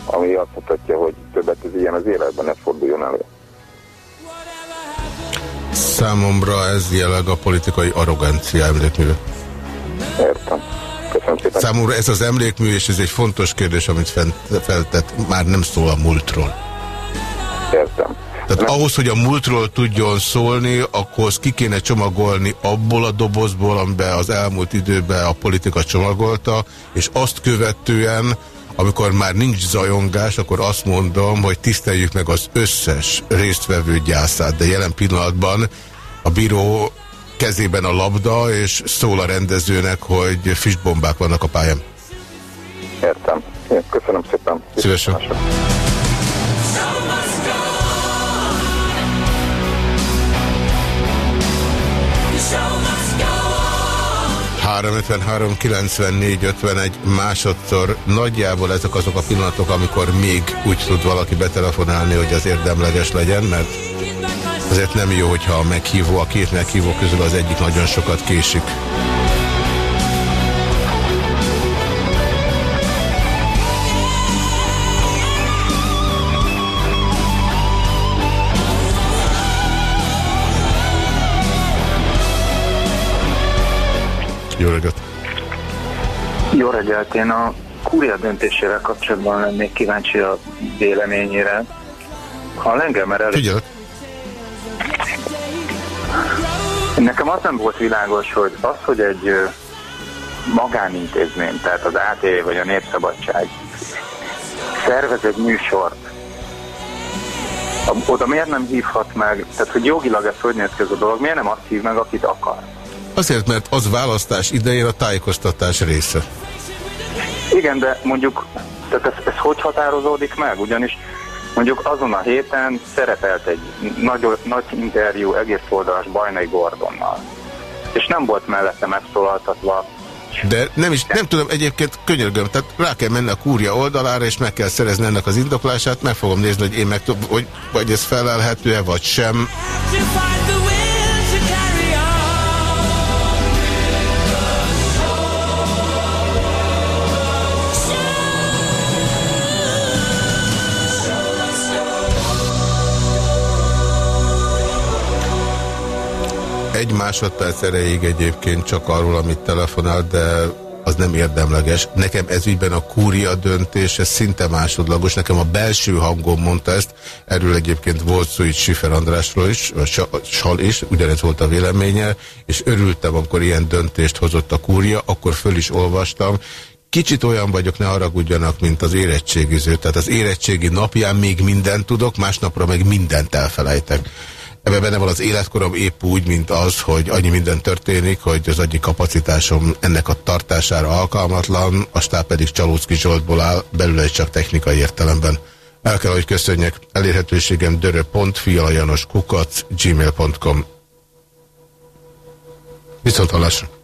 ami azt mutatja, hogy többet ez ilyen az életben ne forduljon elő. Számomra ez jelleg a politikai arrogancia emlékműve. Értem. Köszönöm szépen. Számomra ez az emlékmű, és ez egy fontos kérdés, amit fent, feltett, már nem szól a múltról. Tehát ahhoz, hogy a múltról tudjon szólni, akkor ki kéne csomagolni abból a dobozból, amiben az elmúlt időben a politika csomagolta, és azt követően, amikor már nincs zajongás, akkor azt mondom, hogy tiszteljük meg az összes résztvevő gyászát, de jelen pillanatban a bíró kezében a labda, és szól a rendezőnek, hogy füstbombák vannak a pályán. Értem. Köszönöm szépen. Szívesen. 353 94 51 másodszor nagyjából ezek azok a pillanatok, amikor még úgy tud valaki betelefonálni, hogy az érdemleges legyen, mert azért nem jó, hogyha a meghívó, a két meghívó közül az egyik nagyon sokat késik. Jó reggelt! Jó reggelt! Én a kúria döntésével kapcsolatban lennék kíváncsi a véleményére. Ha engem már elég... Figyelek! Nekem az nem volt világos, hogy az, hogy egy magánintézmény, tehát az ATV vagy a Népszabadság szervez egy műsort, oda miért nem hívhat meg, tehát hogy jogilag ez hogy néz ki ez a dolog, miért nem azt hív meg, akit akar? Azért, mert az választás idején a tájékoztatás része. Igen, de mondjuk, tehát ez, ez hogy határozódik meg? Ugyanis mondjuk azon a héten szerepelt egy nagy, nagy interjú egész oldalas Bajnai Gordonnal. És nem volt mellette megszólaltatva. De nem is, nem tudom, egyébként könyörgöm, tehát rá kell menni a kúria oldalára, és meg kell szerezni ennek az indoklását, meg fogom nézni, hogy én meg tudom, hogy vagy ez felelhető-e, vagy sem. Egy másodperc erejéig egyébként csak arról, amit telefonál, de az nem érdemleges. Nekem ezügyben a kúria döntése szinte másodlagos. Nekem a belső hangom mondta ezt. Erről egyébként volt szó itt Sifer Andrásról is, vagy Sa- Sal is, ugyanez volt a véleménye, és örültem, amikor ilyen döntést hozott a kúria, akkor föl is olvastam. Kicsit olyan vagyok, ne haragudjanak, mint az érettségiző. Tehát az érettségi napján még mindent tudok, másnapra meg mindent elfelejtek. Ebben benne van az életkorom épp úgy, mint az, hogy annyi minden történik, hogy az egyik kapacitásom ennek a tartására alkalmatlan, a stáb pedig Csalócki Zsoltból áll, belül csak technikai értelemben. El kell, hogy köszönjek. Elérhetőségem dörö.fialajanoskukac gmail.com Viszont hallásra.